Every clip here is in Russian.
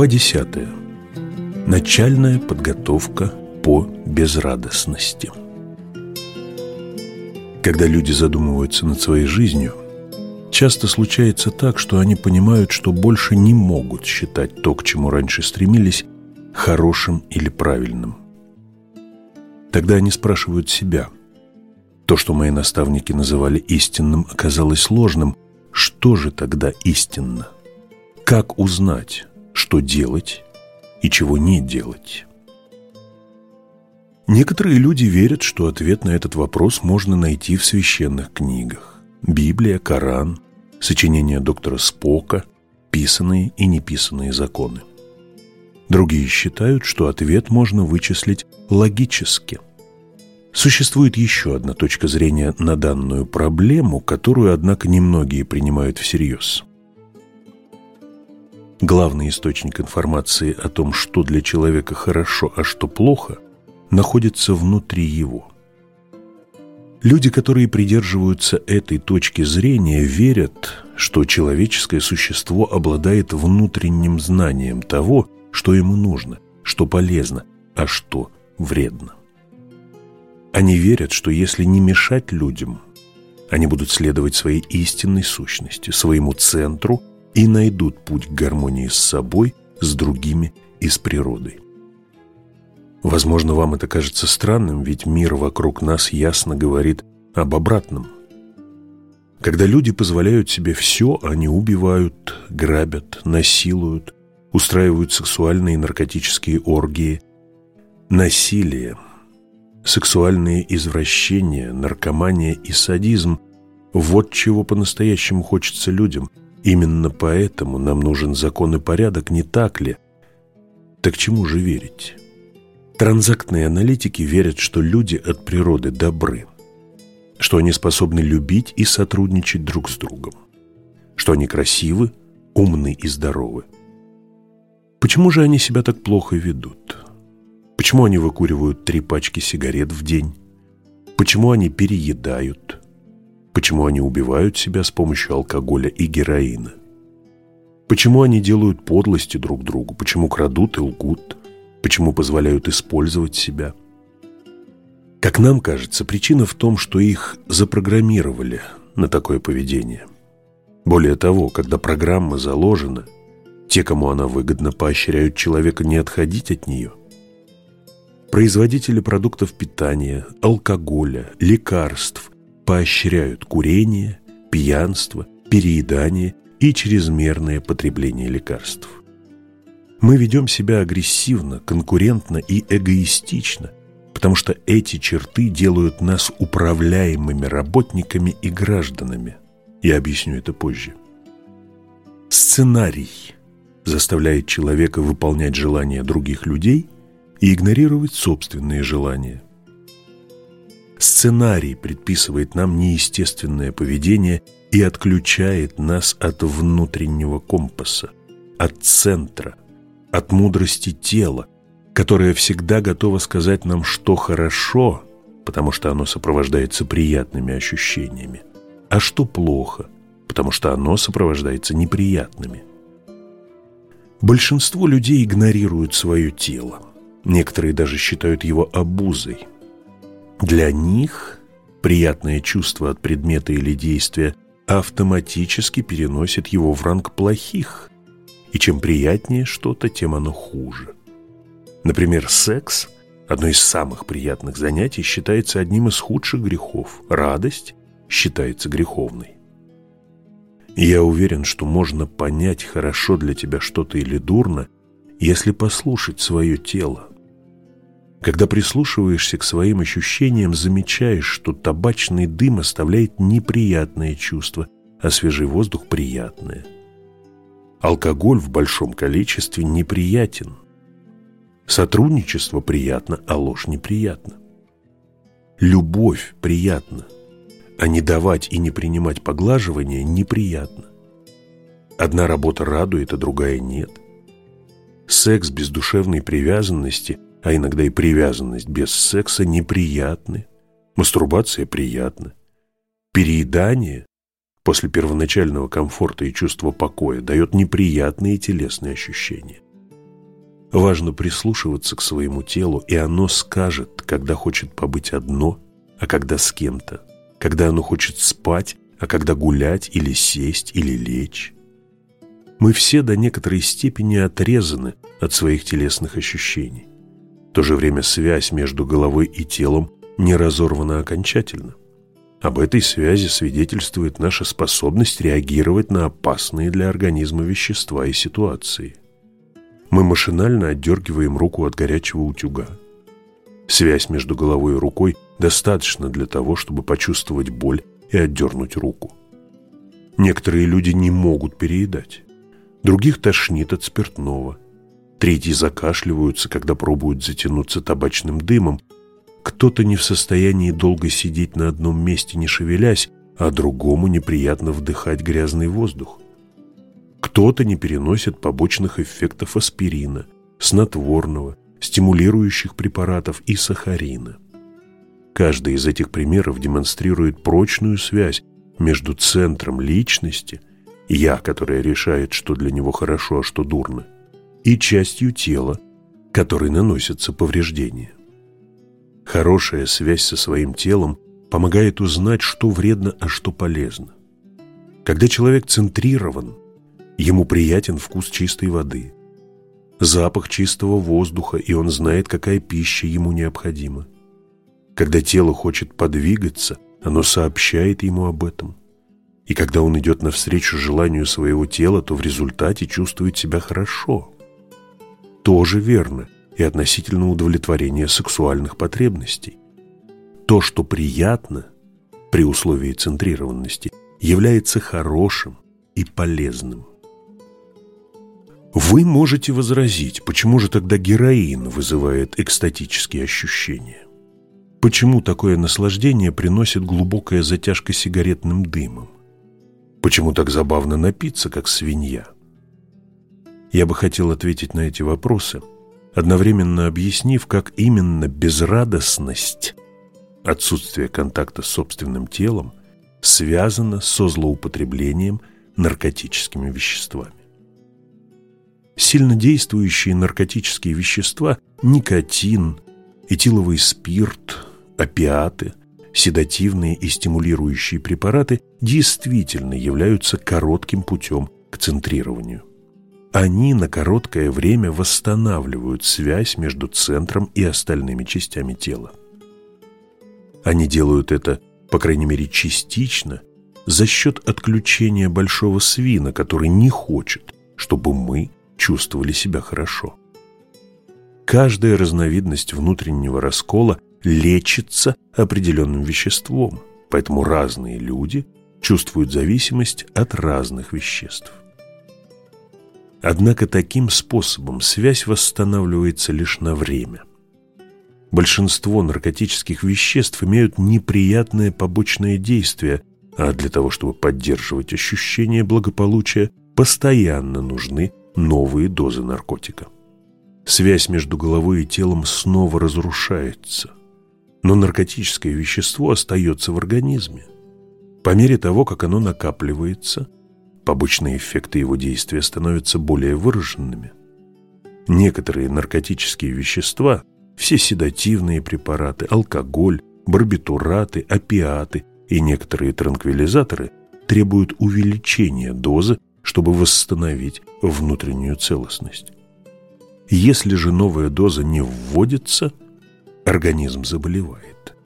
Глава 10. Начальная подготовка по безрадостности. Когда люди задумываются над своей жизнью, часто случается так, что они понимают, что больше не могут считать то, к чему раньше стремились, хорошим или правильным. Тогда они спрашивают себя, то, что мои наставники называли истинным, оказалось ложным, что же тогда истинно? Как узнать, что делать и чего не делать? Некоторые люди верят, что ответ на этот вопрос можно найти в священных книгах. Библия, Коран, сочинения доктора Спока, писанные и неписанные законы. Другие считают, что ответ можно вычислить логически. Существует еще одна точка зрения на данную проблему, которую, однако, немногие принимают всерьез. Главный источник информации о том, что для человека хорошо, а что плохо, находится внутри его. Люди, которые придерживаются этой точки зрения, верят, что человеческое существо обладает внутренним знанием того, что ему нужно, что полезно, а что вредно. Они верят, что если не мешать людям, они будут следовать своей истинной сущности, своему центру и найдут путь к гармонии с собой, с другими и с природой. Возможно, вам это кажется странным, ведь мир вокруг нас ясно говорит об обратном. Когда люди позволяют себе все, они убивают, грабят, насилуют, устраивают сексуальные и наркотические оргии. Насилие, сексуальные извращения, наркомания и садизм – вот чего по-настоящему хочется людям. Именно поэтому нам нужен закон и порядок, не так ли? Так чему же верить? Транзактные аналитики верят, что люди от природы добры, что они способны любить и сотрудничать друг с другом, что они красивы, умны и здоровы. Почему же они себя так плохо ведут? Почему они выкуривают три пачки сигарет в день? Почему они переедают? Почему они убивают себя с помощью алкоголя и героина? Почему они делают подлости друг другу? Почему крадут и лгут? Почему позволяют использовать себя? Как нам кажется, причина в том, что их запрограммировали на такое поведение. Более того, когда программа заложена – те, кому она выгодна, поощряют человека не отходить от нее. Производители продуктов питания, алкоголя, лекарств поощряют курение, пьянство, переедание и чрезмерное потребление лекарств. Мы ведем себя агрессивно, конкурентно и эгоистично, потому что эти черты делают нас управляемыми работниками и гражданами. Я объясню это позже. Сценарий – заставляет человека выполнять желания других людей и игнорировать собственные желания. Сценарий предписывает нам неестественное поведение и отключает нас от внутреннего компаса, от центра, от мудрости тела, которое всегда готово сказать нам, что хорошо, потому что оно сопровождается приятными ощущениями, а что плохо, потому что оно сопровождается неприятными. Большинство людей игнорируют свое тело. Некоторые даже считают его обузой. Для них приятное чувство от предмета или действия автоматически переносит его в ранг плохих. И чем приятнее что-то, тем оно хуже. Например, секс, одно из самых приятных занятий, считается одним из худших грехов. Радость считается греховной. Я уверен, что можно понять, хорошо для тебя что-то или дурно, если послушать свое тело. Когда прислушиваешься к своим ощущениям, замечаешь, что табачный дым оставляет неприятное чувство, а свежий воздух – приятное. Алкоголь в большом количестве неприятен. Сотрудничество приятно, а ложь неприятна. Любовь приятна – а не давать и не принимать поглаживания неприятно. Одна работа радует, а другая нет. Секс без душевной привязанности, а иногда и привязанность без секса неприятны. Мастурбация приятна. Переедание после первоначального комфорта и чувства покоя дает неприятные телесные ощущения. Важно прислушиваться к своему телу, и оно скажет, когда хочет побыть одно, а когда с кем-то, когда оно хочет спать, а когда гулять или сесть или лечь. Мы все до некоторой степени отрезаны от своих телесных ощущений. В то же время связь между головой и телом не разорвана окончательно. Об этой связи свидетельствует наша способность реагировать на опасные для организма вещества и ситуации. Мы машинально отдергиваем руку от горячего утюга. Связь между головой и рукой достаточно для того, чтобы почувствовать боль и отдернуть руку. Некоторые люди не могут переедать. Других тошнит от спиртного. Третьи закашливаются, когда пробуют затянуться табачным дымом, кто-то не в состоянии долго сидеть на одном месте, не шевелясь, а другому неприятно вдыхать грязный воздух. Кто-то не переносит побочных эффектов аспирина, снотворного, стимулирующих препаратов и сахарина. Каждый из этих примеров демонстрирует прочную связь между центром личности, я, которая решает, что для него хорошо, а что дурно, и частью тела, которой наносятся повреждения. Хорошая связь со своим телом помогает узнать, что вредно, а что полезно. Когда человек центрирован, ему приятен вкус чистой воды, запах чистого воздуха, и он знает, какая пища ему необходима. Когда тело хочет подвигаться, оно сообщает ему об этом. И когда он идет навстречу желанию своего тела, то в результате чувствует себя хорошо. Тоже верно – и относительно удовлетворения сексуальных потребностей. То, что приятно при условии центрированности, является хорошим и полезным. Вы можете возразить, почему же тогда героин вызывает экстатические ощущения? Почему такое наслаждение приносит глубокая затяжка сигаретным дымом? Почему так забавно напиться, как свинья? Я бы хотел ответить на эти вопросы – одновременно объяснив, как именно безрадостность, отсутствие контакта с собственным телом, связано со злоупотреблением наркотическими веществами. Сильнодействующие наркотические вещества – никотин, этиловый спирт, опиаты, седативные и стимулирующие препараты – действительно являются коротким путем к центрированию они на короткое время восстанавливают связь между центром и остальными частями тела. Они делают это, по крайней мере, частично, за счет отключения большого свина, который не хочет, чтобы мы чувствовали себя хорошо. Каждая разновидность внутреннего раскола лечится определенным веществом, поэтому разные люди чувствуют зависимость от разных веществ. Однако таким способом связь восстанавливается лишь на время. Большинство наркотических веществ имеют неприятное побочное действие, а для того, чтобы поддерживать ощущение благополучия, постоянно нужны новые дозы наркотика. Связь между головой и телом снова разрушается, но наркотическое вещество остается в организме. По мере того, как оно накапливается – побочные эффекты его действия становятся более выраженными. Некоторые наркотические вещества, все седативные препараты, алкоголь, барбитураты, опиаты и некоторые транквилизаторы требуют увеличения дозы, чтобы восстановить внутреннюю целостность. Если же новая доза не вводится, организм заболевает.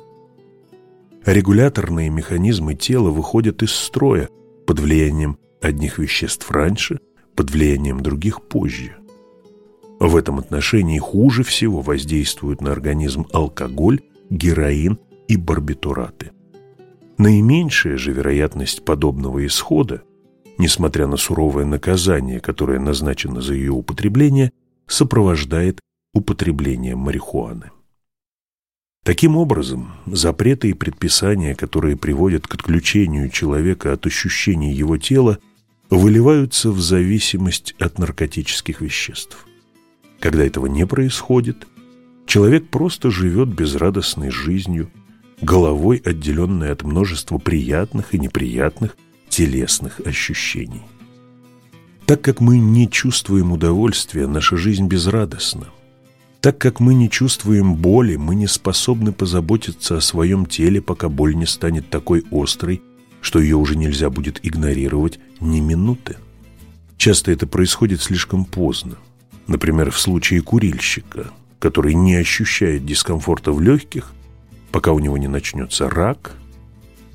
Регуляторные механизмы тела выходят из строя под влиянием одних веществ раньше, под влиянием других позже. В этом отношении хуже всего воздействуют на организм алкоголь, героин и барбитураты. Наименьшая же вероятность подобного исхода, несмотря на суровое наказание, которое назначено за ее употребление, сопровождает употребление марихуаны. Таким образом, запреты и предписания, которые приводят к отключению человека от ощущений его тела – выливаются в зависимость от наркотических веществ. Когда этого не происходит, человек просто живет безрадостной жизнью, головой отделенной от множества приятных и неприятных телесных ощущений. Так как мы не чувствуем удовольствия, наша жизнь безрадостна. Так как мы не чувствуем боли, мы не способны позаботиться о своем теле, пока боль не станет такой острой, что ее уже нельзя будет игнорировать ни минуты. Часто это происходит слишком поздно. Например, в случае курильщика, который не ощущает дискомфорта в легких, пока у него не начнется рак,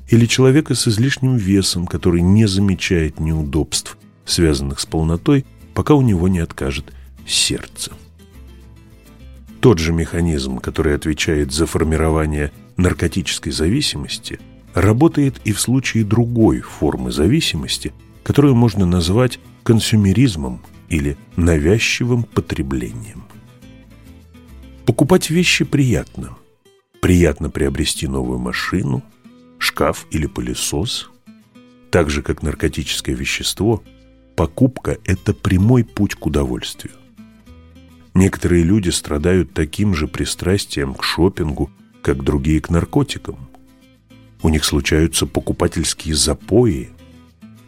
или человека с излишним весом, который не замечает неудобств, связанных с полнотой, пока у него не откажет сердце. Тот же механизм, который отвечает за формирование наркотической зависимости, работает и в случае другой формы зависимости, которую можно назвать консюмеризмом или навязчивым потреблением. Покупать вещи приятно. Приятно приобрести новую машину, шкаф или пылесос. Так же, как наркотическое вещество, покупка – это прямой путь к удовольствию. Некоторые люди страдают таким же пристрастием к шопингу, как другие к наркотикам. У них случаются покупательские запои,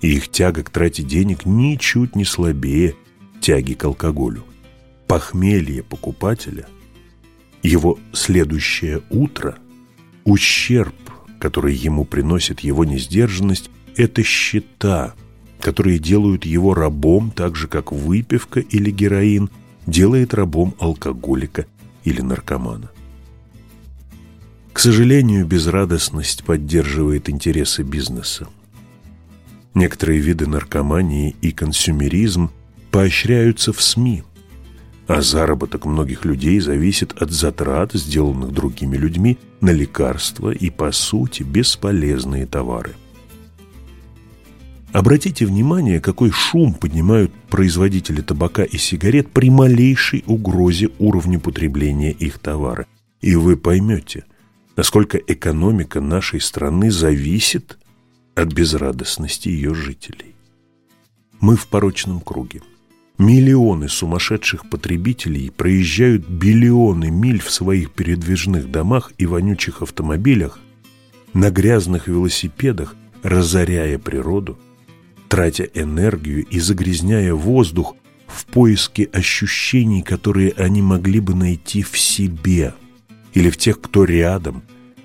и их тяга к трате денег ничуть не слабее тяги к алкоголю. Похмелье покупателя, его следующее утро, ущерб, который ему приносит его несдержанность, это счета, которые делают его рабом, так же, как выпивка или героин – делает рабом алкоголика или наркомана. К сожалению, безрадостность поддерживает интересы бизнеса. Некоторые виды наркомании и консюмеризм поощряются в СМИ, а заработок многих людей зависит от затрат, сделанных другими людьми на лекарства и, по сути, бесполезные товары. Обратите внимание, какой шум поднимают производители табака и сигарет при малейшей угрозе уровня потребления их товара. И вы поймете, насколько экономика нашей страны зависит от безрадостности ее жителей. Мы в порочном круге. Миллионы сумасшедших потребителей проезжают биллионы миль в своих передвижных домах и вонючих автомобилях, на грязных велосипедах, разоряя природу, тратя энергию и загрязняя воздух в поиске ощущений, которые они могли бы найти в себе или в тех, кто рядом,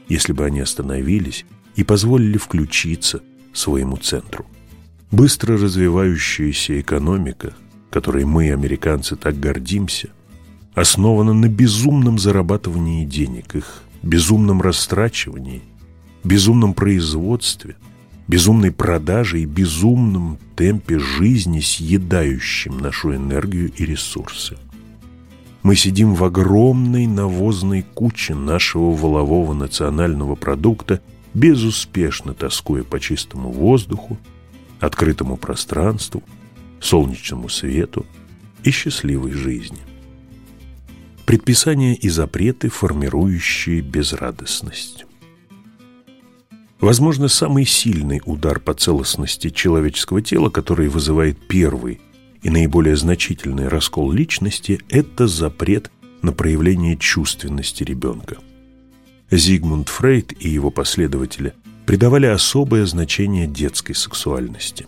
если бы они остановились и позволили включиться своему центру. Быстро развивающаяся экономика, которой мы, американцы, так гордимся, основана на безумном зарабатывании денег, их безумном растрачивании, безумном производстве – безумной продаже и безумном темпе жизни, съедающем нашу энергию и ресурсы. Мы сидим в огромной навозной куче нашего волового национального продукта, безуспешно тоскуя по чистому воздуху, открытому пространству, солнечному свету и счастливой жизни. Предписания и запреты, формирующие безрадостность. Возможно, самый сильный удар по целостности человеческого тела, который вызывает первый и наиболее значительный раскол личности, это запрет на проявление чувственности ребенка. Зигмунд Фрейд и его последователи придавали особое значение детской сексуальности.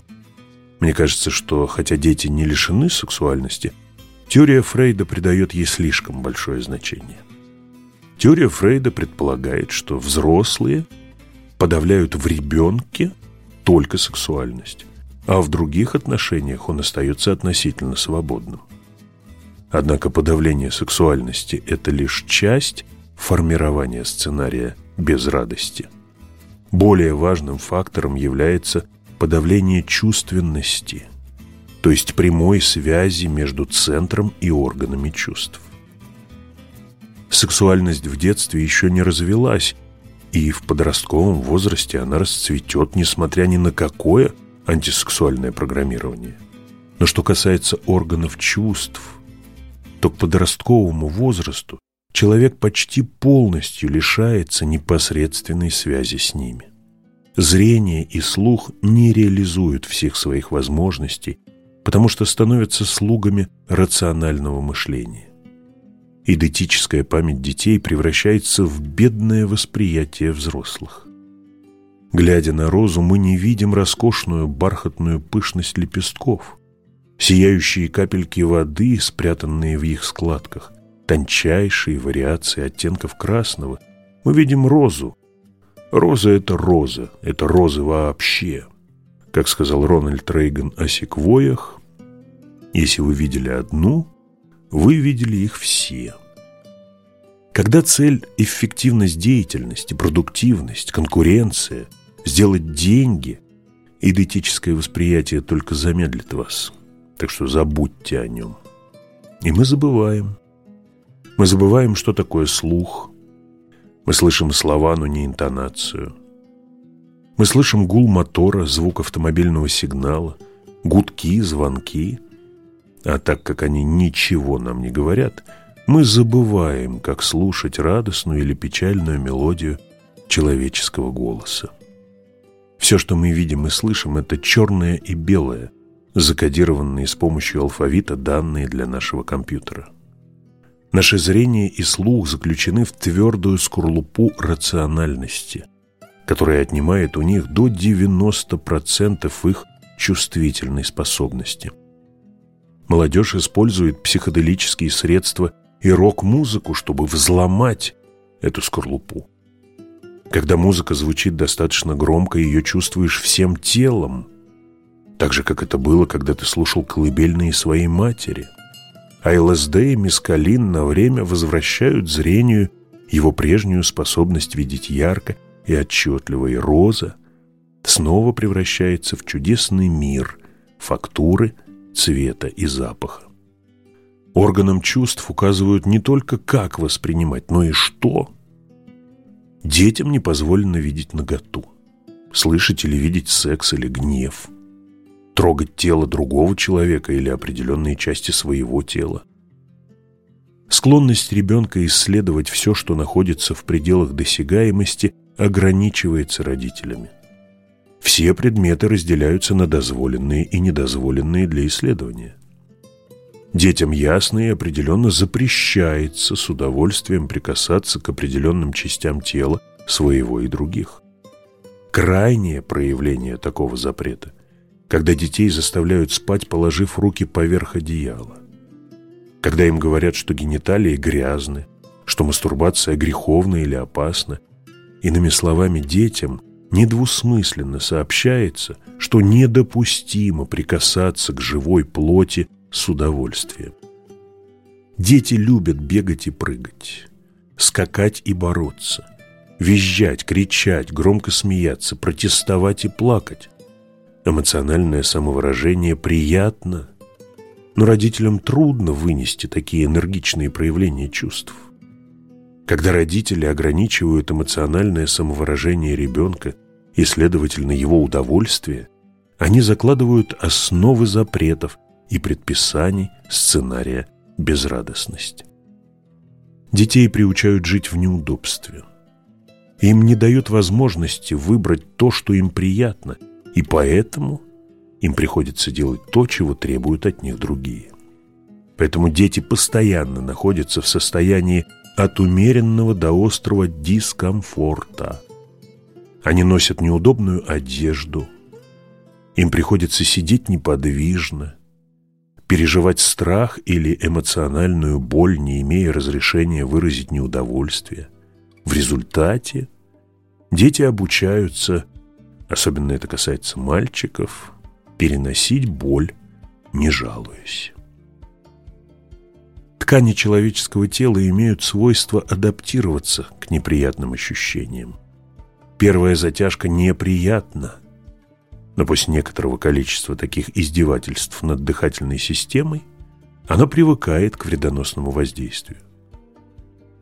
Мне кажется, что хотя дети не лишены сексуальности, теория Фрейда придает ей слишком большое значение. Теория Фрейда предполагает, что взрослые – подавляют в ребенке только сексуальность, а в других отношениях он остается относительно свободным. Однако подавление сексуальности – это лишь часть формирования сценария без радости. Более важным фактором является подавление чувственности, то есть прямой связи между центром и органами чувств. Сексуальность в детстве еще не развелась, и в подростковом возрасте она расцветет, несмотря ни на какое антисексуальное программирование. Но что касается органов чувств, то к подростковому возрасту человек почти полностью лишается непосредственной связи с ними. Зрение и слух не реализуют всех своих возможностей, потому что становятся слугами рационального мышления. Идентическая память детей превращается в бедное восприятие взрослых. Глядя на розу, мы не видим роскошную бархатную пышность лепестков. сияющие капельки воды, спрятанные в их складках, тончайшие вариации оттенков красного. Мы видим розу. Роза — это роза, это розы вообще. Как сказал Рональд Рейган о секвоях, если вы видели одну, вы видели их все. Когда цель – эффективность деятельности, продуктивность, конкуренция, сделать деньги, идентическое восприятие только замедлит вас. Так что забудьте о нем. И мы забываем. Мы забываем, что такое слух. Мы слышим слова, но не интонацию. Мы слышим гул мотора, звук автомобильного сигнала, гудки, звонки. А так как они ничего нам не говорят, мы забываем, как слушать радостную или печальную мелодию человеческого голоса. Все, что мы видим и слышим, это черное и белое, закодированные с помощью алфавита данные для нашего компьютера. Наше зрение и слух заключены в твердую скорлупу рациональности, которая отнимает у них до 90% их чувствительной способности. Молодежь использует психоделические средства и рок-музыку, чтобы взломать эту скорлупу. Когда музыка звучит достаточно громко, ее чувствуешь всем телом – так же, как это было, когда ты слушал колыбельные своей матери. А ЛСД и мискалин на время возвращают зрению его прежнюю способность видеть ярко и отчетливо, и роза снова превращается в чудесный мир фактуры, цвета и запаха. Органам чувств указывают не только как воспринимать, но и что. Детям не позволено видеть наготу, слышать или видеть секс или гнев – трогать тело другого человека или определенные части своего тела. Склонность ребенка исследовать все, что находится в пределах досягаемости, ограничивается родителями. Все предметы разделяются на дозволенные и недозволенные для исследования. Детям ясно и определенно запрещается с удовольствием прикасаться к определенным частям тела своего и других. Крайнее проявление такого запрета когда детей заставляют спать, положив руки поверх одеяла, когда им говорят, что гениталии грязны, что мастурбация греховна или опасна. Иными словами, детям недвусмысленно сообщается, что недопустимо прикасаться к живой плоти с удовольствием. Дети любят бегать и прыгать, скакать и бороться, визжать, кричать, громко смеяться, протестовать и плакать. Эмоциональное самовыражение приятно, но родителям трудно вынести такие энергичные проявления чувств. Когда родители ограничивают эмоциональное самовыражение ребенка и, следовательно, его удовольствие, они закладывают основы запретов и предписаний сценария безрадостности. Детей приучают жить в неудобстве. Им не дают возможности выбрать то, что им приятно – и поэтому им приходится делать то, чего требуют от них другие. Поэтому дети постоянно находятся в состоянии от умеренного до острого дискомфорта. Они носят неудобную одежду, им приходится сидеть неподвижно, переживать страх или эмоциональную боль, не имея разрешения выразить неудовольствие. В результате дети обучаются особенно это касается мальчиков, переносить боль, не жалуясь. Ткани человеческого тела имеют свойство адаптироваться к неприятным ощущениям. Первая затяжка неприятна, но после некоторого количества таких издевательств над дыхательной системой она привыкает к вредоносному воздействию.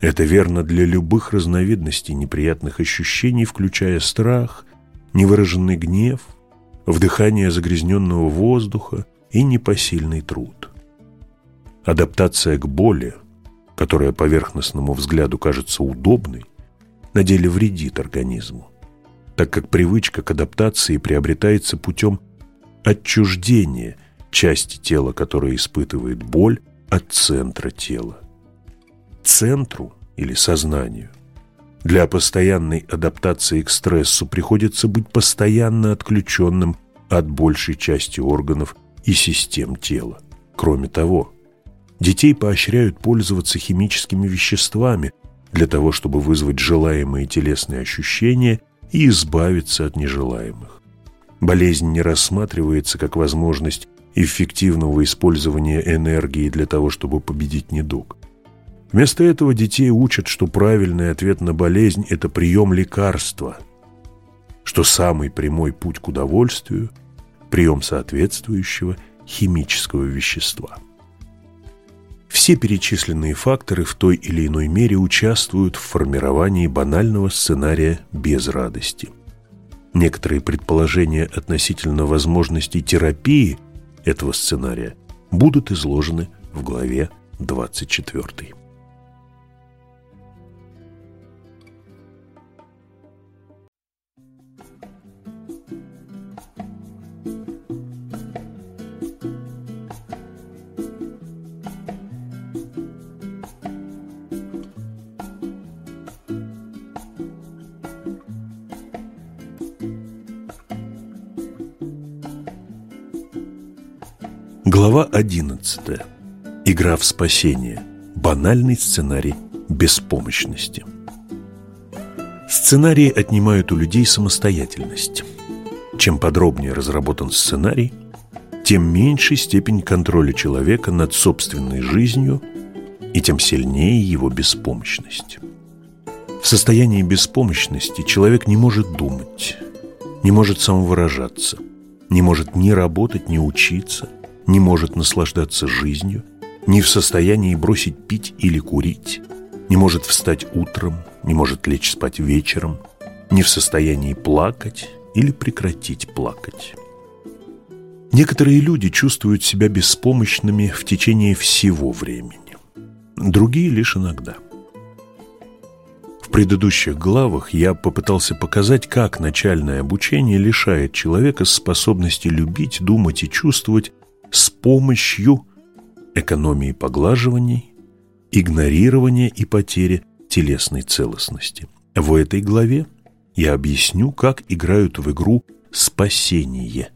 Это верно для любых разновидностей неприятных ощущений, включая страх, невыраженный гнев, вдыхание загрязненного воздуха и непосильный труд. Адаптация к боли, которая поверхностному взгляду кажется удобной, на деле вредит организму, так как привычка к адаптации приобретается путем отчуждения части тела, которая испытывает боль, от центра тела. Центру или сознанию для постоянной адаптации к стрессу приходится быть постоянно отключенным от большей части органов и систем тела. Кроме того, детей поощряют пользоваться химическими веществами для того, чтобы вызвать желаемые телесные ощущения и избавиться от нежелаемых. Болезнь не рассматривается как возможность эффективного использования энергии для того, чтобы победить недуг. Вместо этого детей учат, что правильный ответ на болезнь – это прием лекарства, что самый прямой путь к удовольствию – прием соответствующего химического вещества. Все перечисленные факторы в той или иной мере участвуют в формировании банального сценария без радости. Некоторые предположения относительно возможностей терапии этого сценария будут изложены в главе 24. Глава 11. Игра в спасение. Банальный сценарий беспомощности. Сценарии отнимают у людей самостоятельность. Чем подробнее разработан сценарий, тем меньше степень контроля человека над собственной жизнью и тем сильнее его беспомощность. В состоянии беспомощности человек не может думать, не может самовыражаться, не может ни работать, ни учиться, не может наслаждаться жизнью, не в состоянии бросить пить или курить, не может встать утром, не может лечь спать вечером, не в состоянии плакать или прекратить плакать. Некоторые люди чувствуют себя беспомощными в течение всего времени, другие лишь иногда. В предыдущих главах я попытался показать, как начальное обучение лишает человека способности любить, думать и чувствовать с помощью экономии поглаживаний, игнорирования и потери телесной целостности. В этой главе я объясню, как играют в игру «Спасение»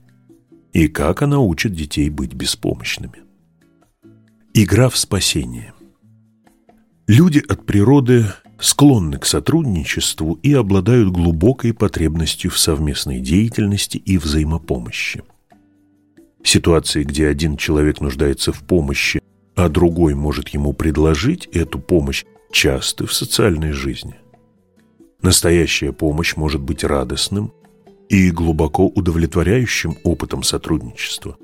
и как она учит детей быть беспомощными. Игра в спасение. Люди от природы склонны к сотрудничеству и обладают глубокой потребностью в совместной деятельности и взаимопомощи. Ситуации, где один человек нуждается в помощи, а другой может ему предложить эту помощь, часто в социальной жизни. Настоящая помощь может быть радостным и глубоко удовлетворяющим опытом сотрудничества.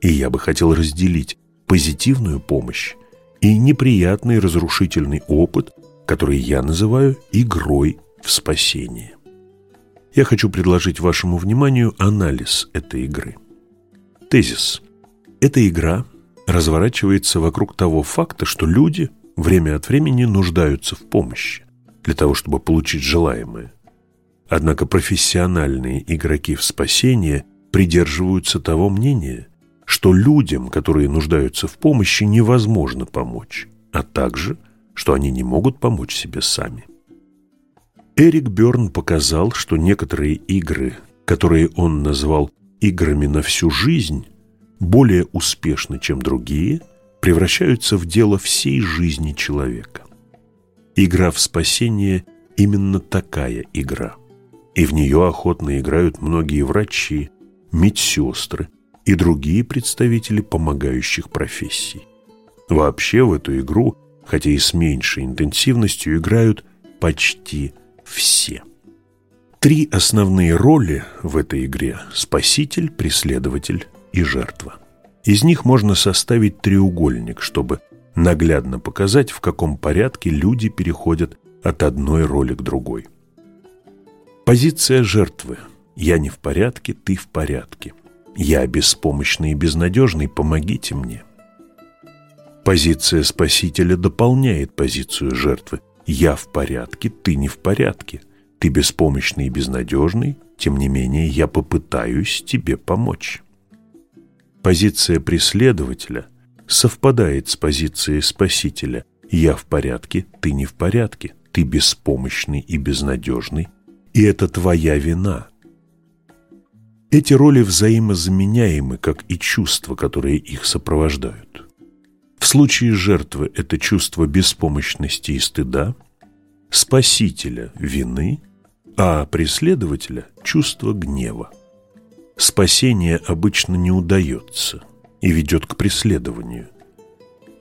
И я бы хотел разделить позитивную помощь и неприятный разрушительный опыт, который я называю игрой в спасение. Я хочу предложить вашему вниманию анализ этой игры – Тезис. Эта игра разворачивается вокруг того факта, что люди время от времени нуждаются в помощи для того, чтобы получить желаемое. Однако профессиональные игроки в спасение придерживаются того мнения, что людям, которые нуждаются в помощи, невозможно помочь, а также, что они не могут помочь себе сами. Эрик Берн показал, что некоторые игры, которые он назвал играми на всю жизнь, более успешны, чем другие, превращаются в дело всей жизни человека. Игра в спасение – именно такая игра. И в нее охотно играют многие врачи, медсестры и другие представители помогающих профессий. Вообще в эту игру, хотя и с меньшей интенсивностью, играют почти все. Три основные роли в этой игре – спаситель, преследователь и жертва. Из них можно составить треугольник, чтобы наглядно показать, в каком порядке люди переходят от одной роли к другой. Позиция жертвы «Я не в порядке, ты в порядке». «Я беспомощный и безнадежный, помогите мне». Позиция спасителя дополняет позицию жертвы «Я в порядке, ты не в порядке». Ты беспомощный и безнадежный, тем не менее я попытаюсь тебе помочь. Позиция преследователя совпадает с позицией спасителя. Я в порядке, ты не в порядке, ты беспомощный и безнадежный, и это твоя вина. Эти роли взаимозаменяемы, как и чувства, которые их сопровождают. В случае жертвы это чувство беспомощности и стыда, спасителя – вины, а преследователя – чувство гнева. Спасение обычно не удается и ведет к преследованию.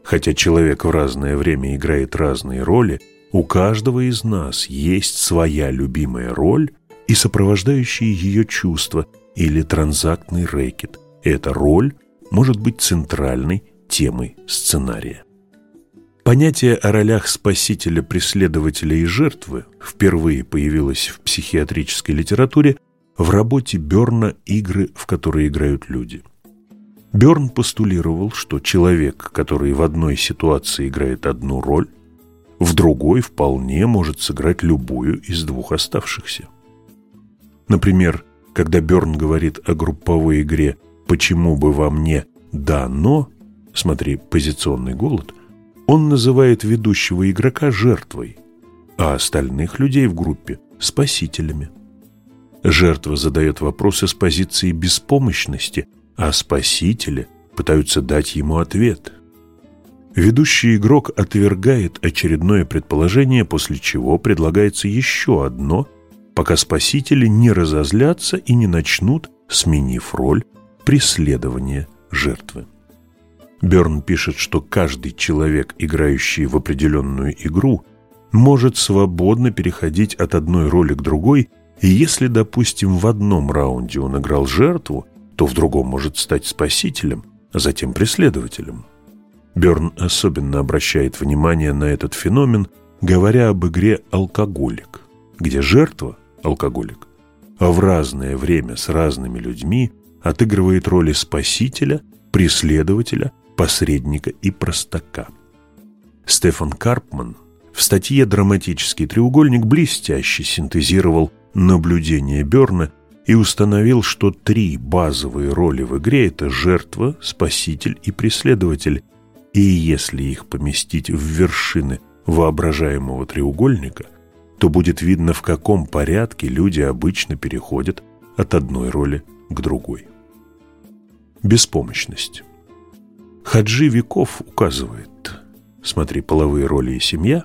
Хотя человек в разное время играет разные роли, у каждого из нас есть своя любимая роль и сопровождающие ее чувства или транзактный рэкет. Эта роль может быть центральной темой сценария. Понятие о ролях спасителя, преследователя и жертвы впервые появилось в психиатрической литературе в работе Берна «Игры, в которые играют люди». Берн постулировал, что человек, который в одной ситуации играет одну роль, в другой вполне может сыграть любую из двух оставшихся. Например, когда Берн говорит о групповой игре «почему бы вам не да, но», смотри, позиционный голод, он называет ведущего игрока жертвой, а остальных людей в группе – спасителями. Жертва задает вопросы с позиции беспомощности, а спасители пытаются дать ему ответ. Ведущий игрок отвергает очередное предположение, после чего предлагается еще одно, пока спасители не разозлятся и не начнут, сменив роль, преследования жертвы. Берн пишет, что каждый человек, играющий в определенную игру, может свободно переходить от одной роли к другой, и если, допустим, в одном раунде он играл жертву, то в другом может стать спасителем, а затем преследователем. Берн особенно обращает внимание на этот феномен, говоря об игре «Алкоголик», где жертва – алкоголик, а в разное время с разными людьми отыгрывает роли спасителя, преследователя, посредника и простака. Стефан Карпман в статье «Драматический треугольник» блестяще синтезировал наблюдение Берна и установил, что три базовые роли в игре – это жертва, спаситель и преследователь, и если их поместить в вершины воображаемого треугольника, то будет видно, в каком порядке люди обычно переходят от одной роли к другой. Беспомощность. Хаджи Веков указывает, смотри, половые роли и семья,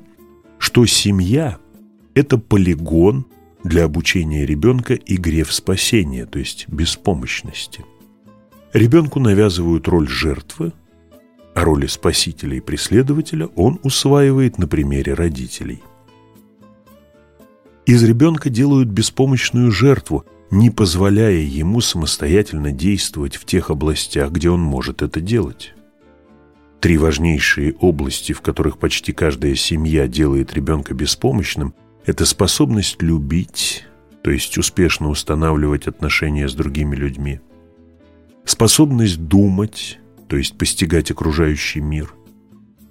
что семья – это полигон для обучения ребенка игре в спасение, то есть беспомощности. Ребенку навязывают роль жертвы, а роли спасителя и преследователя он усваивает на примере родителей. Из ребенка делают беспомощную жертву, не позволяя ему самостоятельно действовать в тех областях, где он может это делать. Три важнейшие области, в которых почти каждая семья делает ребенка беспомощным, это способность любить, то есть успешно устанавливать отношения с другими людьми, способность думать, то есть постигать окружающий мир.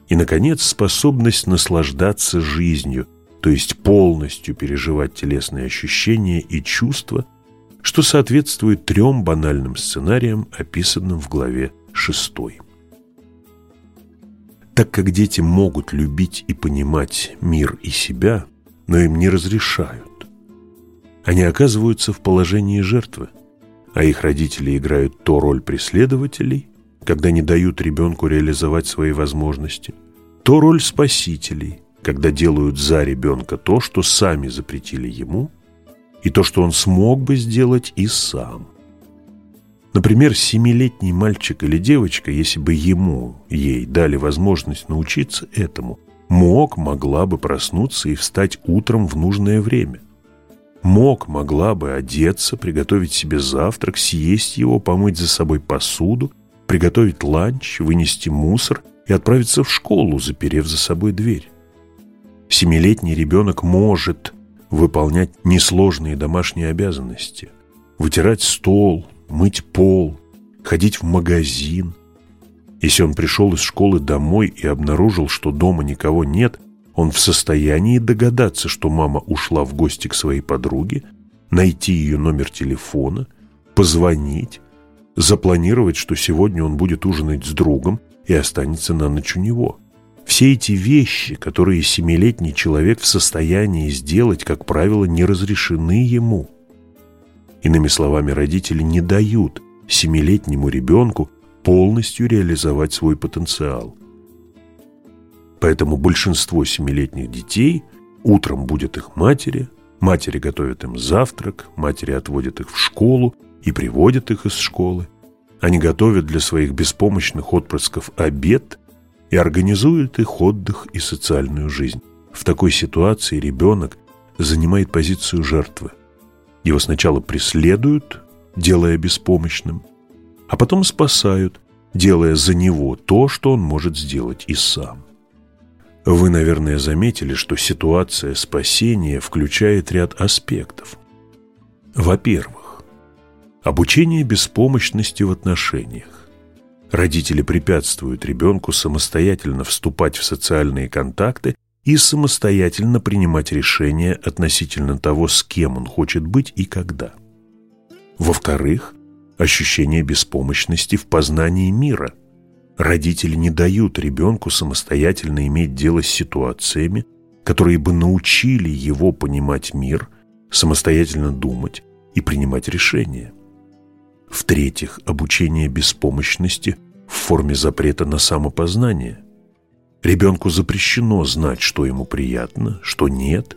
И, наконец, способность наслаждаться жизнью, то есть полностью переживать телесные ощущения и чувства, что соответствует трем банальным сценариям, описанным в главе 6. Так как дети могут любить и понимать мир и себя, но им не разрешают, они оказываются в положении жертвы, а их родители играют то роль преследователей, когда не дают ребенку реализовать свои возможности, то роль спасителей, когда делают за ребенка то, что сами запретили ему, и то, что он смог бы сделать и сам. Например, семилетний мальчик или девочка, если бы ему, ей дали возможность научиться этому, мог, могла бы проснуться и встать утром в нужное время. Мог, могла бы одеться, приготовить себе завтрак, съесть его, помыть за собой посуду приготовить ланч, вынести мусор и отправиться в школу, заперев за собой дверь. Семилетний ребенок может выполнять несложные домашние обязанности, вытирать стол, мыть пол, ходить в магазин. Если он пришел из школы домой и обнаружил, что дома никого нет, он в состоянии догадаться, что мама ушла в гости к своей подруге, найти ее номер телефона, позвонить, запланировать, что сегодня он будет ужинать с другом и останется на ночь у него. Все эти вещи, которые семилетний человек в состоянии сделать, как правило, не разрешены ему. Иными словами, родители не дают семилетнему ребенку полностью реализовать свой потенциал. Поэтому большинство семилетних детей утром будет их матери, матери готовят им завтрак, матери отводят их в школу и приводят их из школы. Они готовят для своих беспомощных отпрысков обед и организуют их отдых и социальную жизнь. В такой ситуации ребенок занимает позицию жертвы. Его сначала преследуют, делая беспомощным, а потом спасают, делая за него то, что он может сделать и сам. Вы, наверное, заметили, что ситуация спасения включает ряд аспектов. Во-первых, обучение беспомощности в отношениях. Родители препятствуют ребенку самостоятельно вступать в социальные контакты и самостоятельно принимать решения относительно того, с кем он хочет быть и когда. Во-вторых, ощущение беспомощности в познании мира. Родители не дают ребенку самостоятельно иметь дело с ситуациями, которые бы научили его понимать мир, самостоятельно думать и принимать решения. В-третьих, обучение беспомощности в форме запрета на самопознание. Ребенку запрещено знать, что ему приятно, что нет,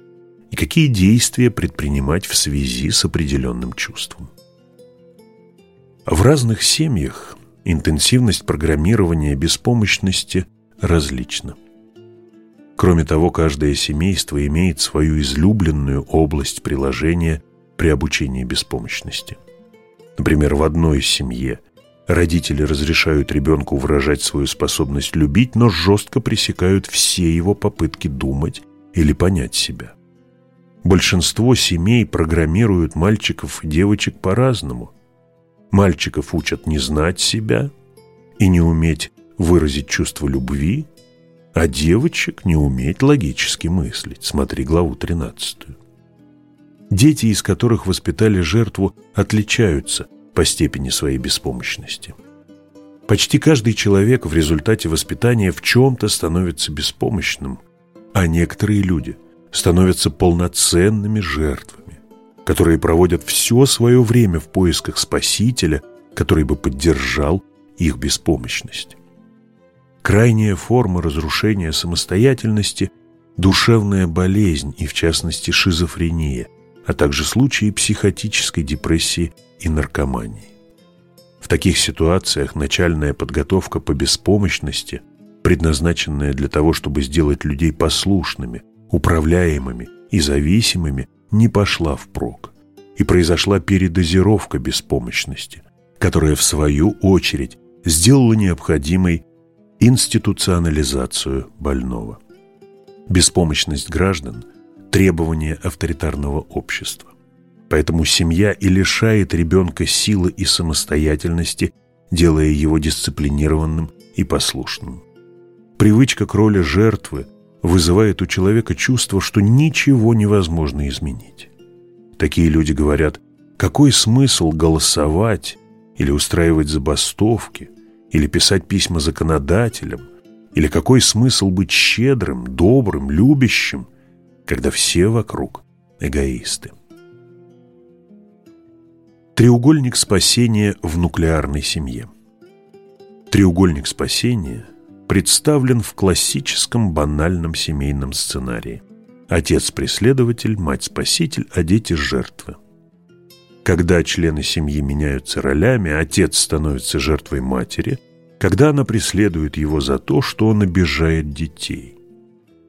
и какие действия предпринимать в связи с определенным чувством. В разных семьях интенсивность программирования беспомощности различна. Кроме того, каждое семейство имеет свою излюбленную область приложения при обучении беспомощности. Например, в одной семье Родители разрешают ребенку выражать свою способность любить, но жестко пресекают все его попытки думать или понять себя. Большинство семей программируют мальчиков и девочек по-разному. Мальчиков учат не знать себя и не уметь выразить чувство любви, а девочек не уметь логически мыслить. Смотри главу 13. Дети, из которых воспитали жертву, отличаются по степени своей беспомощности. Почти каждый человек в результате воспитания в чем-то становится беспомощным, а некоторые люди становятся полноценными жертвами, которые проводят все свое время в поисках спасителя, который бы поддержал их беспомощность. Крайняя форма разрушения самостоятельности – душевная болезнь и, в частности, шизофрения, а также случаи психотической депрессии и наркомании. В таких ситуациях начальная подготовка по беспомощности, предназначенная для того, чтобы сделать людей послушными, управляемыми и зависимыми, не пошла впрок, и произошла передозировка беспомощности, которая в свою очередь сделала необходимой институционализацию больного. Беспомощность граждан – требование авторитарного общества. Поэтому семья и лишает ребенка силы и самостоятельности, делая его дисциплинированным и послушным. Привычка к роли жертвы вызывает у человека чувство, что ничего невозможно изменить. Такие люди говорят, какой смысл голосовать или устраивать забастовки, или писать письма законодателям, или какой смысл быть щедрым, добрым, любящим, когда все вокруг эгоисты. Треугольник спасения в нуклеарной семье. Треугольник спасения представлен в классическом банальном семейном сценарии. Отец-преследователь, мать-спаситель, а дети – жертвы. Когда члены семьи меняются ролями, отец становится жертвой матери, когда она преследует его за то, что он обижает детей.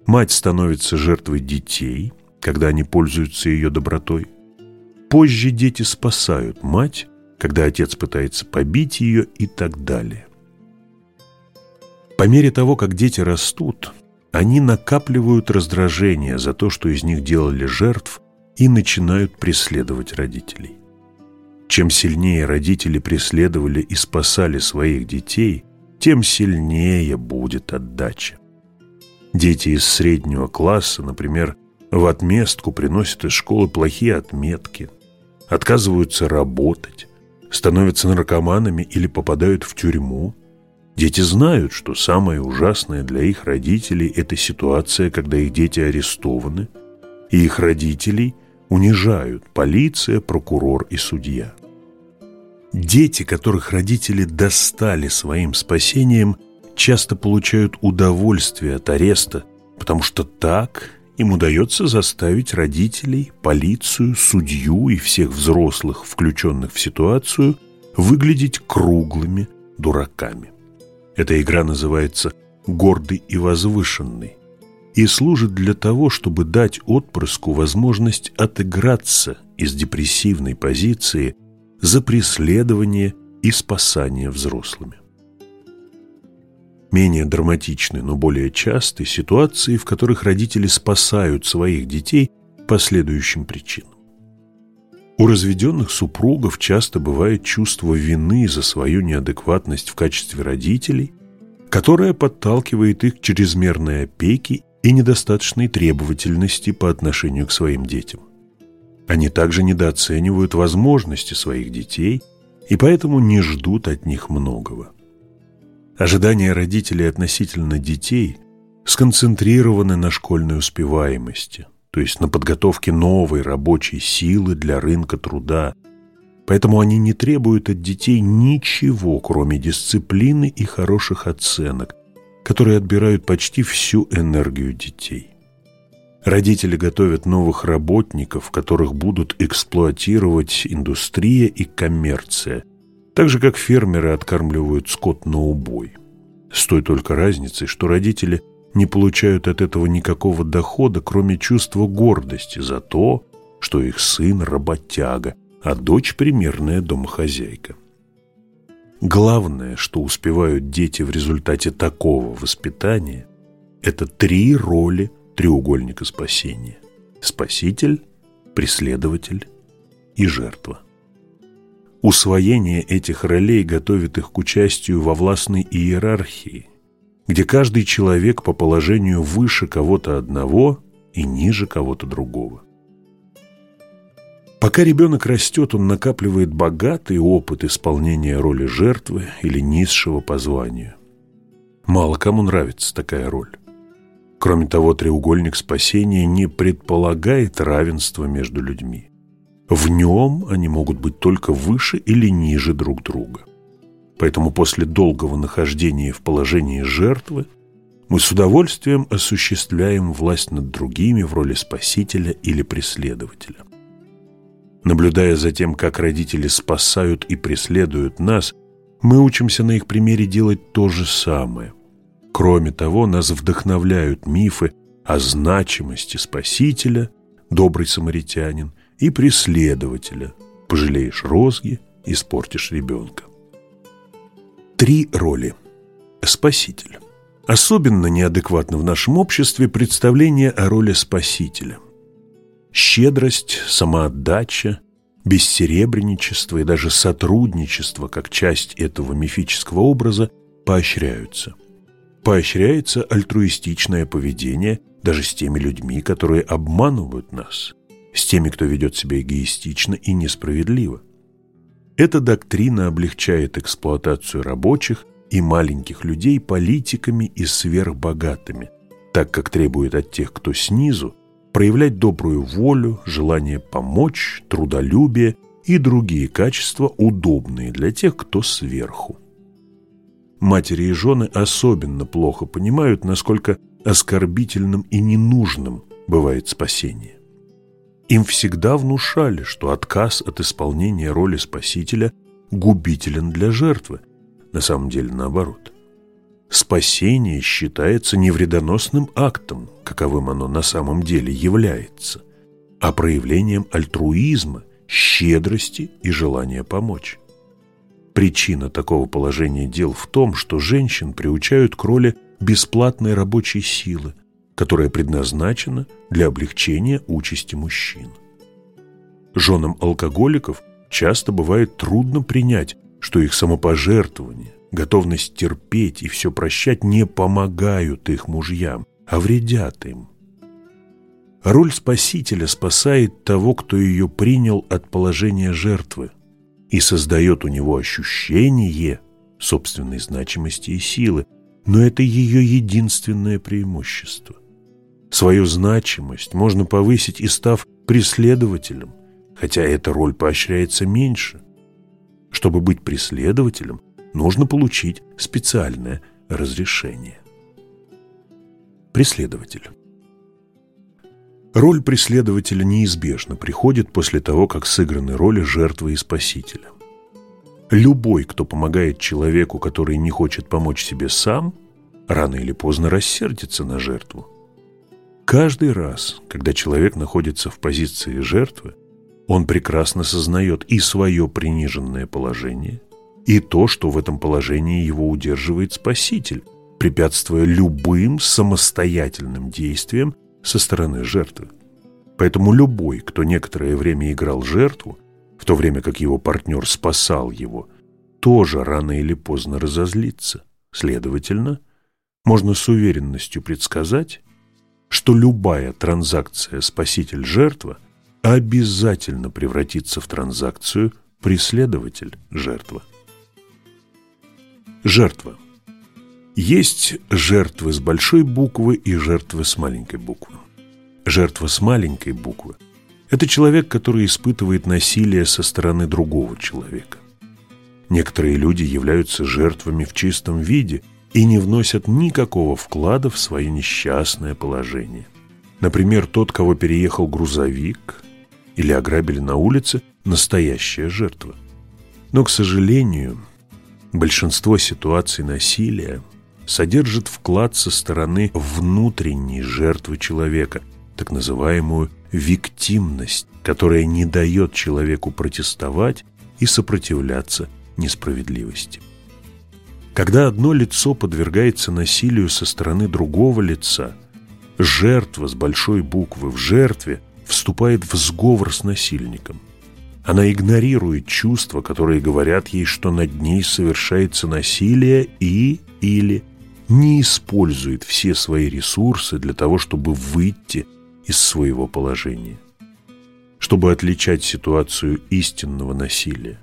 Мать становится жертвой детей, когда они пользуются ее добротой. Позже дети спасают мать, когда отец пытается побить ее и так далее. По мере того, как дети растут, они накапливают раздражение за то, что из них делали жертв, и начинают преследовать родителей. Чем сильнее родители преследовали и спасали своих детей, тем сильнее будет отдача. Дети из среднего класса, например, в отместку приносят из школы плохие отметки, отказываются работать, становятся наркоманами или попадают в тюрьму. Дети знают, что самое ужасное для их родителей – это ситуация, когда их дети арестованы, и их родителей унижают полиция, прокурор и судья. Дети, которых родители достали своим спасением, часто получают удовольствие от ареста, потому что так им удается заставить родителей, полицию, судью и всех взрослых, включенных в ситуацию, выглядеть круглыми дураками. Эта игра называется «гордый и возвышенный» и служит для того, чтобы дать отпрыску возможность отыграться из депрессивной позиции за преследование и спасание взрослыми. Менее драматичны, но более часты ситуации, в которых родители спасают своих детей по следующим причинам. У разведенных супругов часто бывает чувство вины за свою неадекватность в качестве родителей, которое подталкивает их к чрезмерной опеке и недостаточной требовательности по отношению к своим детям. Они также недооценивают возможности своих детей и поэтому не ждут от них многого. Ожидания родителей относительно детей сконцентрированы на школьной успеваемости, то есть на подготовке новой рабочей силы для рынка труда, поэтому они не требуют от детей ничего, кроме дисциплины и хороших оценок, которые отбирают почти всю энергию детей. Родители готовят новых работников, которых будут эксплуатировать индустрия и коммерция, так же, как фермеры откармливают скот на убой. С той только разницей, что родители не получают от этого никакого дохода, кроме чувства гордости за то, что их сын – работяга, а дочь – примерная домохозяйка. Главное, что успевают дети в результате такого воспитания, это три роли треугольника спасения. Спаситель, преследователь и жертва. Усвоение этих ролей готовит их к участию во властной иерархии, где каждый человек по положению выше кого-то одного и ниже кого-то другого. Пока ребенок растет, он накапливает богатый опыт исполнения роли жертвы или низшего по званию. Мало кому нравится такая роль. Кроме того, треугольник спасения не предполагает равенства между людьми. В нем они могут быть только выше или ниже друг друга. Поэтому после долгого нахождения в положении жертвы мы с удовольствием осуществляем власть над другими в роли спасителя или преследователя. Наблюдая за тем, как родители спасают и преследуют нас, мы учимся на их примере делать то же самое. Кроме того, нас вдохновляют мифы о значимости Спасителя, добрый самаритянин, и преследователя. Пожалеешь розги, испортишь ребенка. Три роли. Спаситель. Особенно неадекватно в нашем обществе представление о роли спасителя. Щедрость, самоотдача, бессеребренничество и даже сотрудничество как часть этого мифического образа поощряются. Поощряется альтруистичное поведение даже с теми людьми, которые обманывают нас, с теми, кто ведет себя эгоистично и несправедливо. Эта доктрина облегчает эксплуатацию рабочих и маленьких людей политиками и сверхбогатыми, так как требует от тех, кто снизу, проявлять добрую волю, желание помочь, трудолюбие и другие качества, удобные для тех, кто сверху. Матери и жены особенно плохо понимают, насколько оскорбительным и ненужным бывает спасение. Им всегда внушали, что отказ от исполнения роли спасителя губителен для жертвы. На самом деле наоборот. Спасение считается невредоносным актом, каковым оно на самом деле является, а проявлением альтруизма, щедрости и желания помочь. Причина такого положения дел в том, что женщин приучают к роли бесплатной рабочей силы, которая предназначена для облегчения участи мужчин. Женам алкоголиков часто бывает трудно принять, что их самопожертвование, готовность терпеть и все прощать не помогают их мужьям, а вредят им. Роль спасителя спасает того, кто ее принял от положения жертвы и создает у него ощущение собственной значимости и силы, но это ее единственное преимущество. Свою значимость можно повысить и став преследователем, хотя эта роль поощряется меньше. Чтобы быть преследователем, нужно получить специальное разрешение. Преследователь. Роль преследователя неизбежно приходит после того, как сыграны роли жертвы и спасителя. Любой, кто помогает человеку, который не хочет помочь себе сам, рано или поздно рассердится на жертву. Каждый раз, когда человек находится в позиции жертвы, он прекрасно сознает и свое приниженное положение, и то, что в этом положении его удерживает Спаситель, препятствуя любым самостоятельным действиям со стороны жертвы. Поэтому любой, кто некоторое время играл жертву, в то время как его партнер спасал его, тоже рано или поздно разозлится. Следовательно, можно с уверенностью предсказать, что любая транзакция «спаситель-жертва» обязательно превратится в транзакцию «преследователь-жертва». Жертва. Есть жертвы с большой буквы и жертвы с маленькой буквы. Жертва с маленькой буквы – это человек, который испытывает насилие со стороны другого человека. Некоторые люди являются жертвами в чистом виде – и не вносят никакого вклада в свое несчастное положение. Например, тот, кого переехал грузовик или ограбили на улице, настоящая жертва. Но, к сожалению, большинство ситуаций насилия содержит вклад со стороны внутренней жертвы человека, так называемую виктимность, которая не дает человеку протестовать и сопротивляться несправедливости. Когда одно лицо подвергается насилию со стороны другого лица, жертва с большой буквы в жертве вступает в сговор с насильником. Она игнорирует чувства, которые говорят ей, что над ней совершается насилие и или не использует все свои ресурсы для того, чтобы выйти из своего положения. Чтобы отличать ситуацию истинного насилия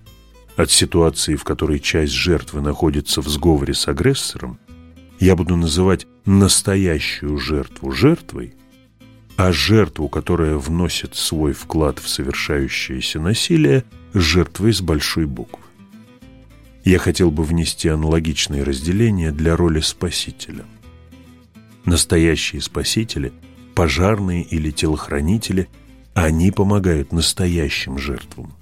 от ситуации, в которой часть жертвы находится в сговоре с агрессором, я буду называть настоящую жертву жертвой, а жертву, которая вносит свой вклад в совершающееся насилие, жертвой с большой буквы. Я хотел бы внести аналогичные разделения для роли спасителя. Настоящие спасители, пожарные или телохранители, они помогают настоящим жертвам.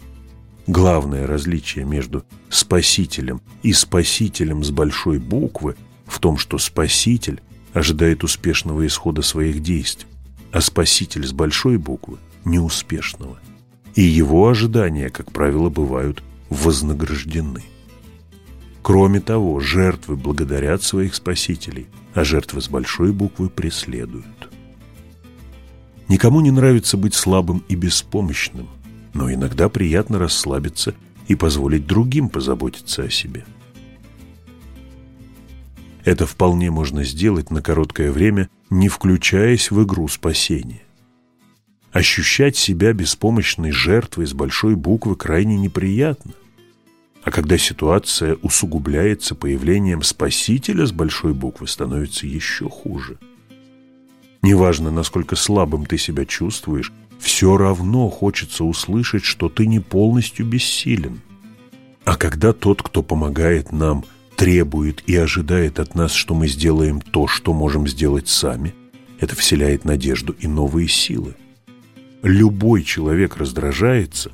Главное различие между спасителем и спасителем с большой буквы в том, что спаситель ожидает успешного исхода своих действий, а спаситель с большой буквы – неуспешного. И его ожидания, как правило, бывают вознаграждены. Кроме того, жертвы благодарят своих спасителей, а жертвы с большой буквы преследуют. Никому не нравится быть слабым и беспомощным – но иногда приятно расслабиться и позволить другим позаботиться о себе. Это вполне можно сделать на короткое время, не включаясь в игру спасения. Ощущать себя беспомощной жертвой с большой буквы крайне неприятно. А когда ситуация усугубляется появлением спасителя с большой буквы, становится еще хуже. Неважно, насколько слабым ты себя чувствуешь, все равно хочется услышать, что ты не полностью бессилен. А когда тот, кто помогает нам, требует и ожидает от нас, что мы сделаем то, что можем сделать сами, это вселяет надежду и новые силы. Любой человек раздражается,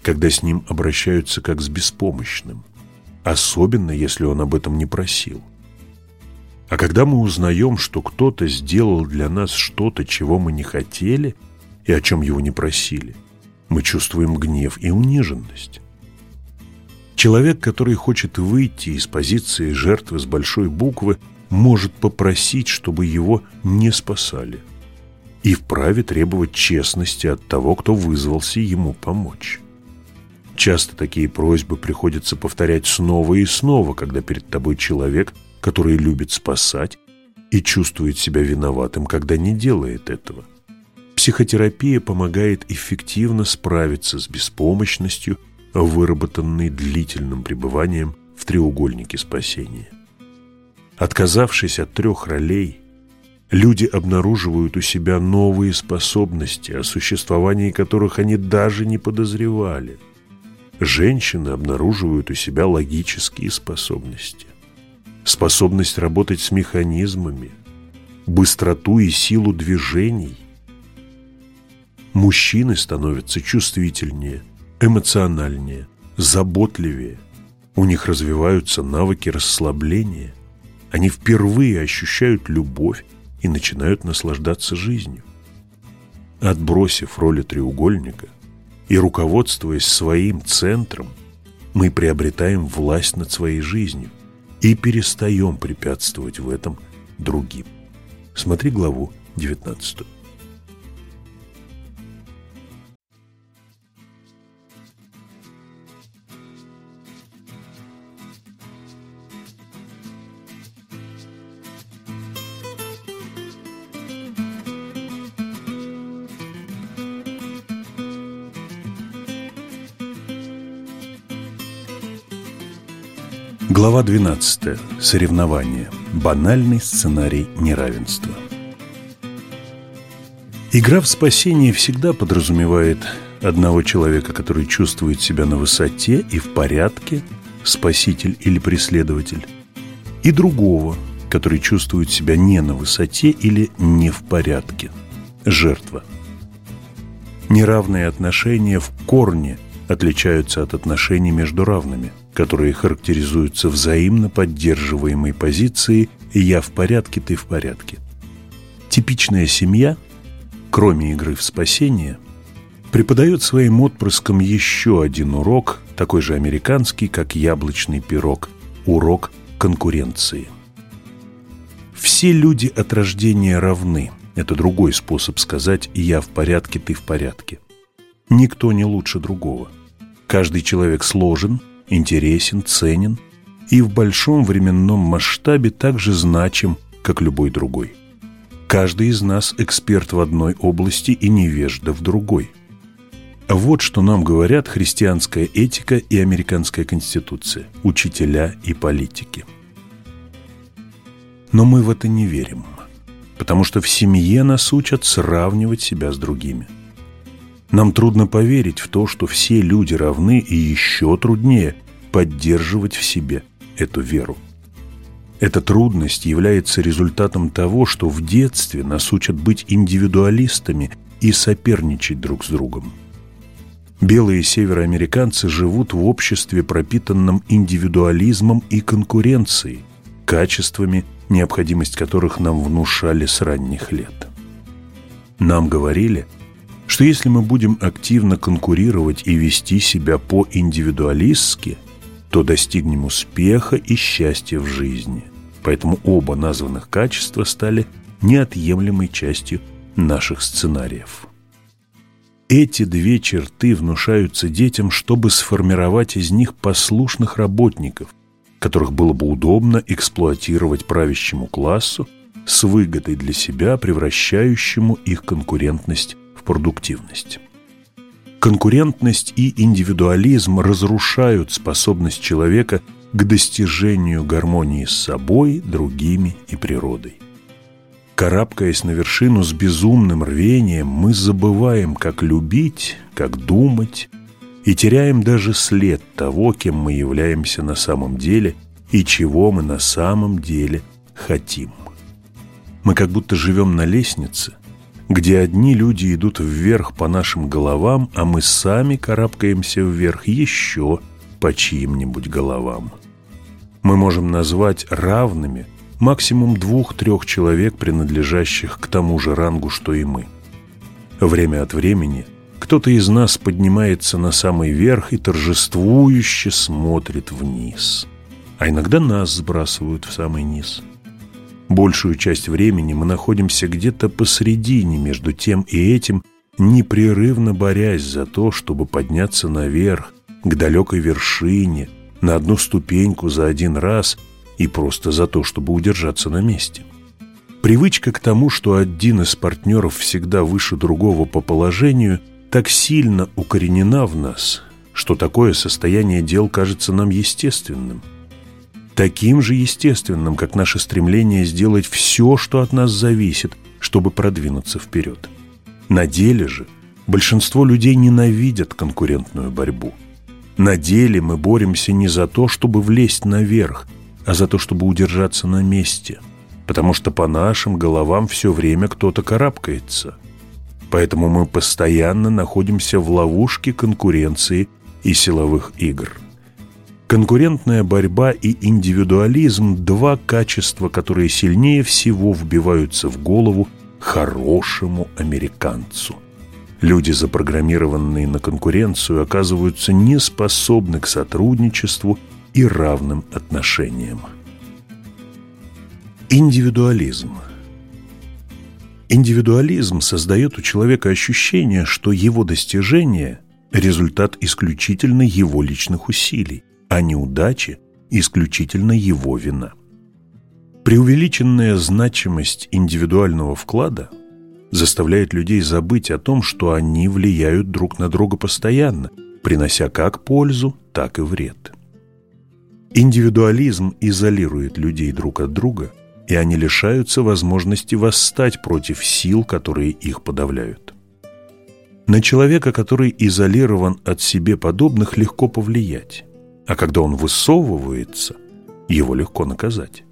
когда с ним обращаются как с беспомощным, особенно если он об этом не просил. А когда мы узнаем, что кто-то сделал для нас что-то, чего мы не хотели – и о чем его не просили. Мы чувствуем гнев и униженность. Человек, который хочет выйти из позиции жертвы с большой буквы, может попросить, чтобы его не спасали. И вправе требовать честности от того, кто вызвался ему помочь. Часто такие просьбы приходится повторять снова и снова, когда перед тобой человек, который любит спасать и чувствует себя виноватым, когда не делает этого. Психотерапия помогает эффективно справиться с беспомощностью, выработанной длительным пребыванием в треугольнике спасения. Отказавшись от трех ролей, Люди обнаруживают у себя новые способности, о существовании которых они даже не подозревали. Женщины обнаруживают у себя логические способности, способность работать с механизмами, быстроту и силу движений. Мужчины становятся чувствительнее, эмоциональнее, заботливее. У них развиваются навыки расслабления. Они впервые ощущают любовь и начинают наслаждаться жизнью. Отбросив роли треугольника и руководствуясь своим центром, мы приобретаем власть над своей жизнью и перестаем препятствовать в этом другим. Смотри главу 19. Глава 12. Соревнования. Банальный сценарий неравенства. Игра в спасение всегда подразумевает одного человека, который чувствует себя на высоте и в порядке, спаситель или преследователь, и другого, который чувствует себя не на высоте или не в порядке, жертва. Неравные отношения в корне отличаются от отношений между равными – которые характеризуются взаимно поддерживаемой позицией «я в порядке, ты в порядке». Типичная семья, кроме игры в спасение, преподает своим отпрыскам еще один урок, такой же американский, как яблочный пирог, урок конкуренции. Все люди от рождения равны. Это другой способ сказать «я в порядке, ты в порядке». Никто не лучше другого. Каждый человек сложен, интересен, ценен и в большом временном масштабе так же значим, как любой другой. Каждый из нас эксперт в одной области и невежда в другой. Вот что нам говорят христианская этика и американская конституция, учителя и политики. Но мы в это не верим, потому что в семье нас учат сравнивать себя с другими – нам трудно поверить в то, что все люди равны, и еще труднее поддерживать в себе эту веру. Эта трудность является результатом того, что в детстве нас учат быть индивидуалистами и соперничать друг с другом. Белые североамериканцы живут в обществе, пропитанном индивидуализмом и конкуренцией, качествами, необходимость которых нам внушали с ранних лет. Нам говорили – что если мы будем активно конкурировать и вести себя по-индивидуалистски, то достигнем успеха и счастья в жизни. Поэтому оба названных качества стали неотъемлемой частью наших сценариев. Эти две черты внушаются детям, чтобы сформировать из них послушных работников, которых было бы удобно эксплуатировать правящему классу с выгодой для себя, превращающему их конкурентность продуктивность. Конкурентность и индивидуализм разрушают способность человека к достижению гармонии с собой, другими и природой. Карабкаясь на вершину с безумным рвением, мы забываем, как любить, как думать, и теряем даже след того, кем мы являемся на самом деле и чего мы на самом деле хотим. Мы как будто живем на лестнице – где одни люди идут вверх по нашим головам, а мы сами карабкаемся вверх еще по чьим-нибудь головам. Мы можем назвать равными максимум двух-трех человек, принадлежащих к тому же рангу, что и мы. Время от времени кто-то из нас поднимается на самый верх и торжествующе смотрит вниз. А иногда нас сбрасывают в самый низ – Большую часть времени мы находимся где-то посредине между тем и этим, непрерывно борясь за то, чтобы подняться наверх, к далекой вершине, на одну ступеньку за один раз и просто за то, чтобы удержаться на месте. Привычка к тому, что один из партнеров всегда выше другого по положению, так сильно укоренена в нас, что такое состояние дел кажется нам естественным – таким же естественным, как наше стремление сделать все, что от нас зависит, чтобы продвинуться вперед. На деле же большинство людей ненавидят конкурентную борьбу. На деле мы боремся не за то, чтобы влезть наверх, а за то, чтобы удержаться на месте, потому что по нашим головам все время кто-то карабкается. Поэтому мы постоянно находимся в ловушке конкуренции и силовых игр. Конкурентная борьба и индивидуализм – два качества, которые сильнее всего вбиваются в голову хорошему американцу. Люди, запрограммированные на конкуренцию, оказываются неспособны к сотрудничеству и равным отношениям. Индивидуализм Индивидуализм создает у человека ощущение, что его достижение – результат исключительно его личных усилий, а неудачи – исключительно его вина. Преувеличенная значимость индивидуального вклада заставляет людей забыть о том, что они влияют друг на друга постоянно, принося как пользу, так и вред. Индивидуализм изолирует людей друг от друга, и они лишаются возможности восстать против сил, которые их подавляют. На человека, который изолирован от себе подобных, легко повлиять а когда он высовывается, его легко наказать.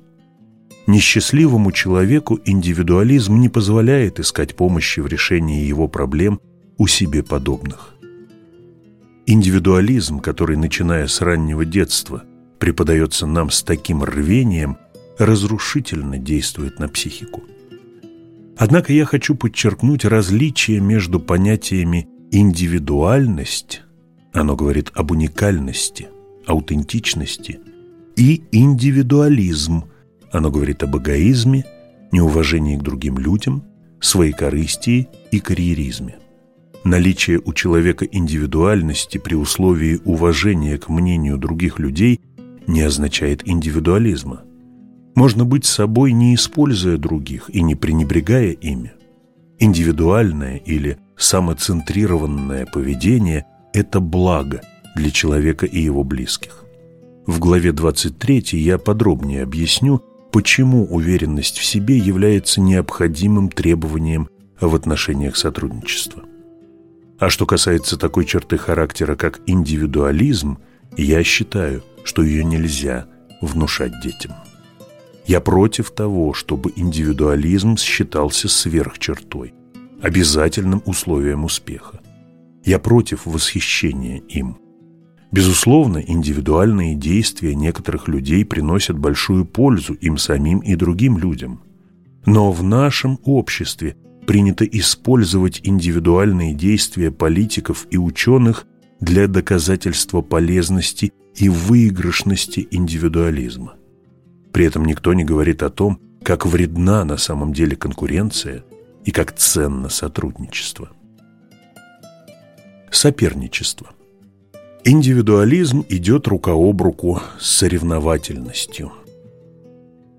Несчастливому человеку индивидуализм не позволяет искать помощи в решении его проблем у себе подобных. Индивидуализм, который, начиная с раннего детства, преподается нам с таким рвением, разрушительно действует на психику. Однако я хочу подчеркнуть различие между понятиями «индивидуальность» оно говорит об уникальности – аутентичности и индивидуализм. Оно говорит об эгоизме, неуважении к другим людям, своекорыстии и карьеризме. Наличие у человека индивидуальности при условии уважения к мнению других людей не означает индивидуализма. Можно быть собой, не используя других и не пренебрегая ими. Индивидуальное или самоцентрированное поведение – это благо – для человека и его близких. В главе 23 я подробнее объясню, почему уверенность в себе является необходимым требованием в отношениях сотрудничества. А что касается такой черты характера, как индивидуализм, я считаю, что ее нельзя внушать детям. Я против того, чтобы индивидуализм считался сверхчертой, обязательным условием успеха. Я против восхищения им. Безусловно, индивидуальные действия некоторых людей приносят большую пользу им самим и другим людям. Но в нашем обществе принято использовать индивидуальные действия политиков и ученых для доказательства полезности и выигрышности индивидуализма. При этом никто не говорит о том, как вредна на самом деле конкуренция и как ценно сотрудничество. Соперничество. Индивидуализм идет рука об руку с соревновательностью.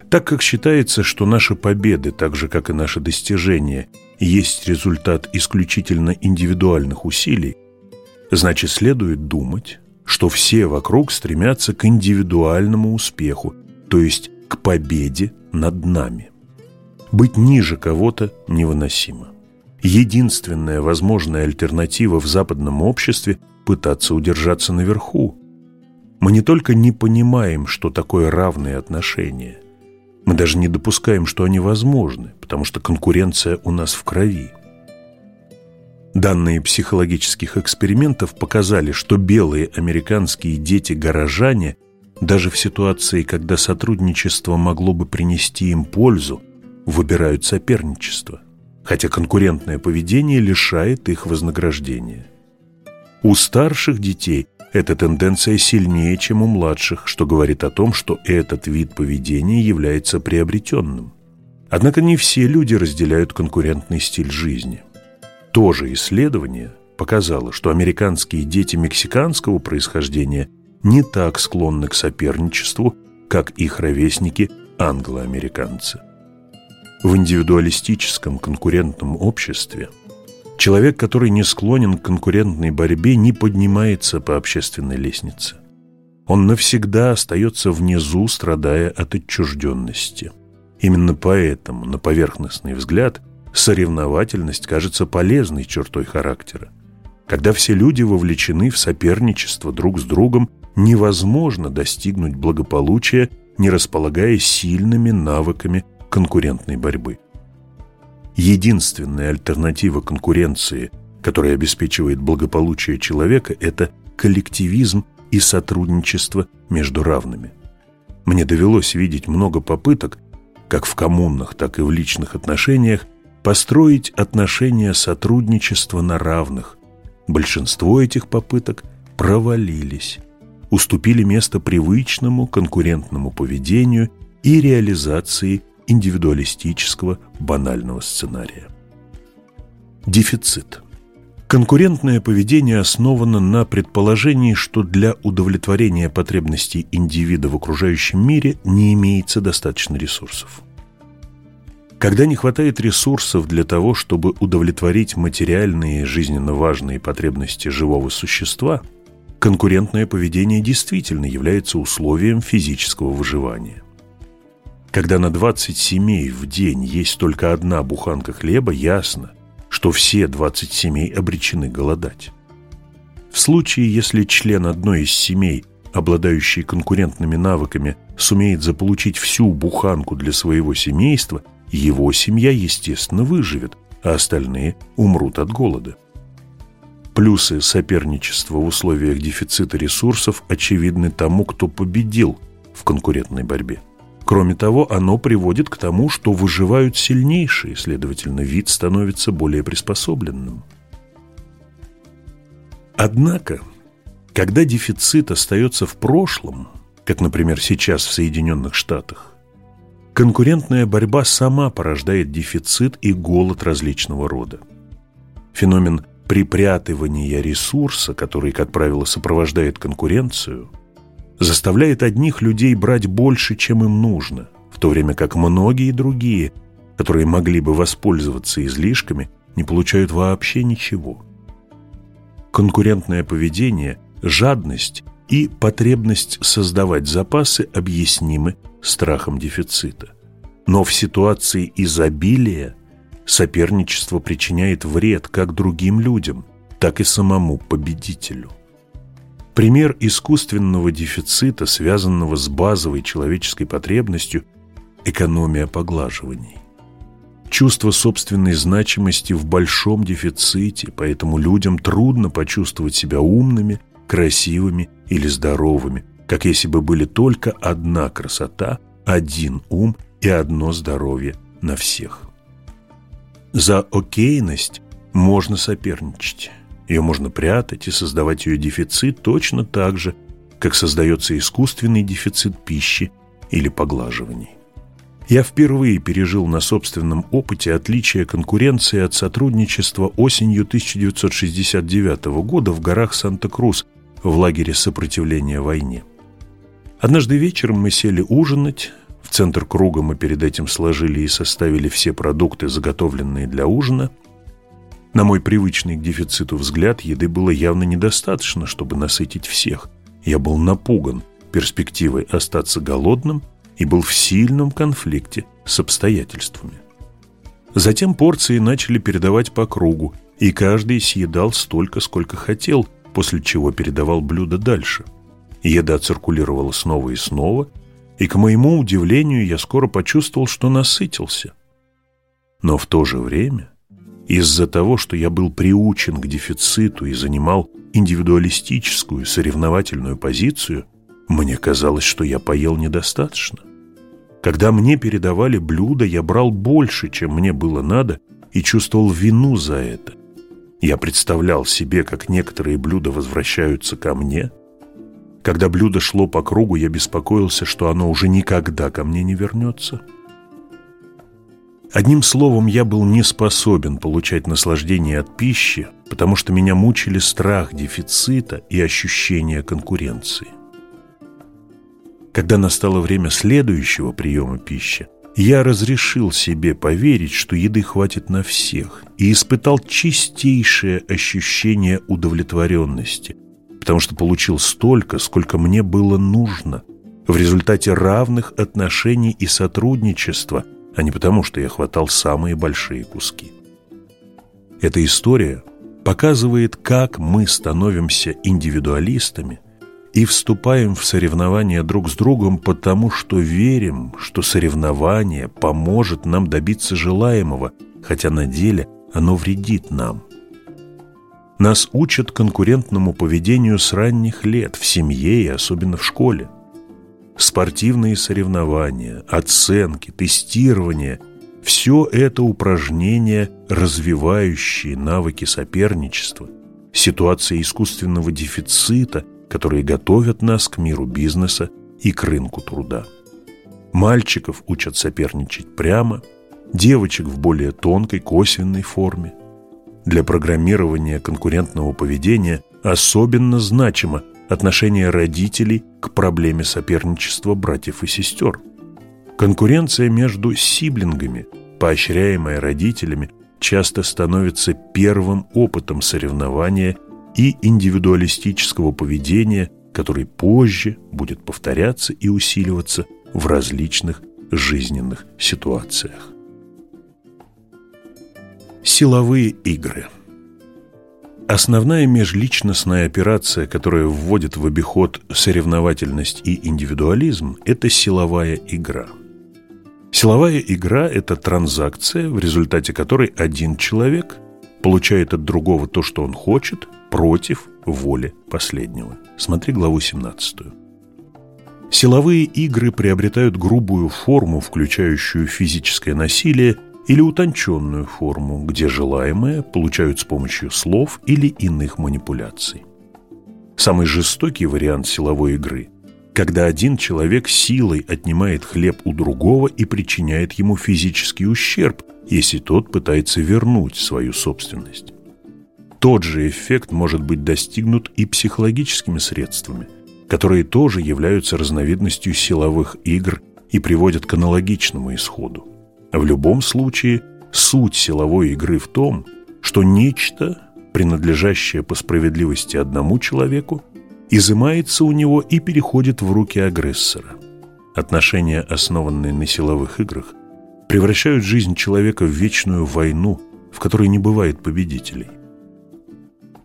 Так как считается, что наши победы, так же как и наши достижения, есть результат исключительно индивидуальных усилий, значит следует думать, что все вокруг стремятся к индивидуальному успеху, то есть к победе над нами. Быть ниже кого-то невыносимо. Единственная возможная альтернатива в западном обществе – пытаться удержаться наверху. Мы не только не понимаем, что такое равные отношения, мы даже не допускаем, что они возможны, потому что конкуренция у нас в крови. Данные психологических экспериментов показали, что белые американские дети-горожане даже в ситуации, когда сотрудничество могло бы принести им пользу, выбирают соперничество, хотя конкурентное поведение лишает их вознаграждения. У старших детей эта тенденция сильнее, чем у младших, что говорит о том, что этот вид поведения является приобретенным. Однако не все люди разделяют конкурентный стиль жизни. То же исследование показало, что американские дети мексиканского происхождения не так склонны к соперничеству, как их ровесники англоамериканцы. В индивидуалистическом конкурентном обществе – Человек, который не склонен к конкурентной борьбе, не поднимается по общественной лестнице. он навсегда остается внизу, страдая от отчужденности. Именно поэтому, на поверхностный взгляд, соревновательность кажется полезной чертой характера. Когда все люди вовлечены в соперничество друг с другом, невозможно достигнуть благополучия, не располагая сильными навыками конкурентной борьбы. Единственная альтернатива конкуренции, которая обеспечивает благополучие человека, это коллективизм и сотрудничество между равными. Мне довелось видеть много попыток, как в коммунных, так и в личных отношениях, построить отношения сотрудничества на равных. Большинство этих попыток провалились, уступили место привычному конкурентному поведению и реализации индивидуалистического банального сценария. Дефицит – Конкурентное поведение основано на предположении, что для удовлетворения потребностей индивида в окружающем мире не имеется достаточно ресурсов. Когда не хватает ресурсов для того, чтобы удовлетворить материальные жизненно важные потребности живого существа, конкурентное поведение действительно является условием физического выживания. Когда на 20 семей в день есть только одна буханка хлеба, ясно, что все 20 семей обречены голодать. В случае, если член одной из семей, обладающий конкурентными навыками, сумеет заполучить всю буханку для своего семейства, его семья, естественно, выживет, а остальные умрут от голода. Плюсы соперничества в условиях дефицита ресурсов очевидны тому, кто победил в конкурентной борьбе. Кроме того, оно приводит к тому, что выживают сильнейшие, следовательно, вид становится более приспособленным. Однако, когда дефицит остается в прошлом, как, например, сейчас в Соединенных Штатах, конкурентная борьба сама порождает дефицит и голод различного рода. Феномен припрятывания ресурса, который, как правило, сопровождает конкуренцию – заставляет одних людей брать больше, чем им нужно, в то время как многие другие, которые могли бы воспользоваться излишками, не получают вообще ничего. Конкурентное поведение, жадность и потребность создавать запасы объяснимы страхом дефицита. Но в ситуации изобилия соперничество причиняет вред как другим людям, так и самому победителю. Пример искусственного дефицита, связанного с базовой человеческой потребностью – экономия поглаживаний. Чувство собственной значимости в большом дефиците, поэтому людям трудно почувствовать себя умными, красивыми или здоровыми, как если бы были только одна красота, один ум и одно здоровье на всех. За окейность можно соперничать. Ее можно прятать и создавать ее дефицит точно так же, как создается искусственный дефицит пищи или поглаживаний. Я впервые пережил на собственном опыте отличие конкуренции от сотрудничества осенью 1969 года в горах Санта-Крус в лагере сопротивления войне. Однажды вечером мы сели ужинать, в центр круга мы перед этим сложили и составили все продукты, заготовленные для ужина – на мой привычный к дефициту взгляд, еды было явно недостаточно, чтобы насытить всех. Я был напуган перспективой остаться голодным и был в сильном конфликте с обстоятельствами. Затем порции начали передавать по кругу, и каждый съедал столько, сколько хотел, после чего передавал блюдо дальше. Еда циркулировала снова и снова, и, к моему удивлению, я скоро почувствовал, что насытился. Но в то же время из-за того, что я был приучен к дефициту и занимал индивидуалистическую соревновательную позицию, мне казалось, что я поел недостаточно. Когда мне передавали блюдо, я брал больше, чем мне было надо, и чувствовал вину за это. Я представлял себе, как некоторые блюда возвращаются ко мне. Когда блюдо шло по кругу, я беспокоился, что оно уже никогда ко мне не вернется. Одним словом, я был не способен получать наслаждение от пищи, потому что меня мучили страх дефицита и ощущение конкуренции. Когда настало время следующего приема пищи, я разрешил себе поверить, что еды хватит на всех, и испытал чистейшее ощущение удовлетворенности, потому что получил столько, сколько мне было нужно, в результате равных отношений и сотрудничества, а не потому, что я хватал самые большие куски. Эта история показывает, как мы становимся индивидуалистами и вступаем в соревнования друг с другом, потому что верим, что соревнование поможет нам добиться желаемого, хотя на деле оно вредит нам. Нас учат конкурентному поведению с ранних лет, в семье и особенно в школе. Спортивные соревнования, оценки, тестирование – все это упражнения, развивающие навыки соперничества, ситуации искусственного дефицита, которые готовят нас к миру бизнеса и к рынку труда. Мальчиков учат соперничать прямо, девочек в более тонкой, косвенной форме. Для программирования конкурентного поведения особенно значимо отношение родителей к проблеме соперничества братьев и сестер. Конкуренция между сиблингами, поощряемая родителями, часто становится первым опытом соревнования и индивидуалистического поведения, который позже будет повторяться и усиливаться в различных жизненных ситуациях. Силовые игры Основная межличностная операция, которая вводит в обиход соревновательность и индивидуализм, это силовая игра – Силовая игра – это транзакция, в результате которой один человек получает от другого то, что он хочет, против воли последнего. Смотри главу 17. Силовые игры приобретают грубую форму, включающую физическое насилие, или утонченную форму, где желаемое получают с помощью слов или иных манипуляций. Самый жестокий вариант силовой игры когда один человек силой отнимает хлеб у другого и причиняет ему физический ущерб, если тот пытается вернуть свою собственность. Тот же эффект может быть достигнут и психологическими средствами, которые тоже являются разновидностью силовых игр и приводят к аналогичному исходу. В любом случае, суть силовой игры в том, что нечто, принадлежащее по справедливости одному человеку, изымается у него и переходит в руки агрессора. Отношения, основанные на силовых играх, превращают жизнь человека в вечную войну, в которой не бывает победителей.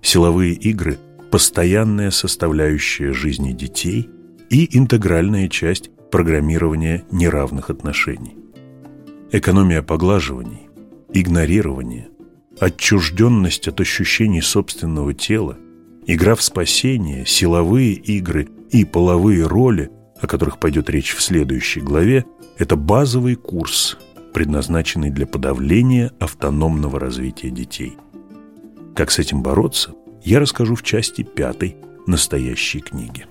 Силовые игры – постоянная составляющая жизни детей и интегральная часть программирования неравных отношений. Экономия поглаживаний, игнорирование, отчужденность от ощущений собственного тела – Игра в спасение, силовые игры и половые роли, о которых пойдет речь в следующей главе, это базовый курс, предназначенный для подавления автономного развития детей. Как с этим бороться, я расскажу в части пятой настоящей книги.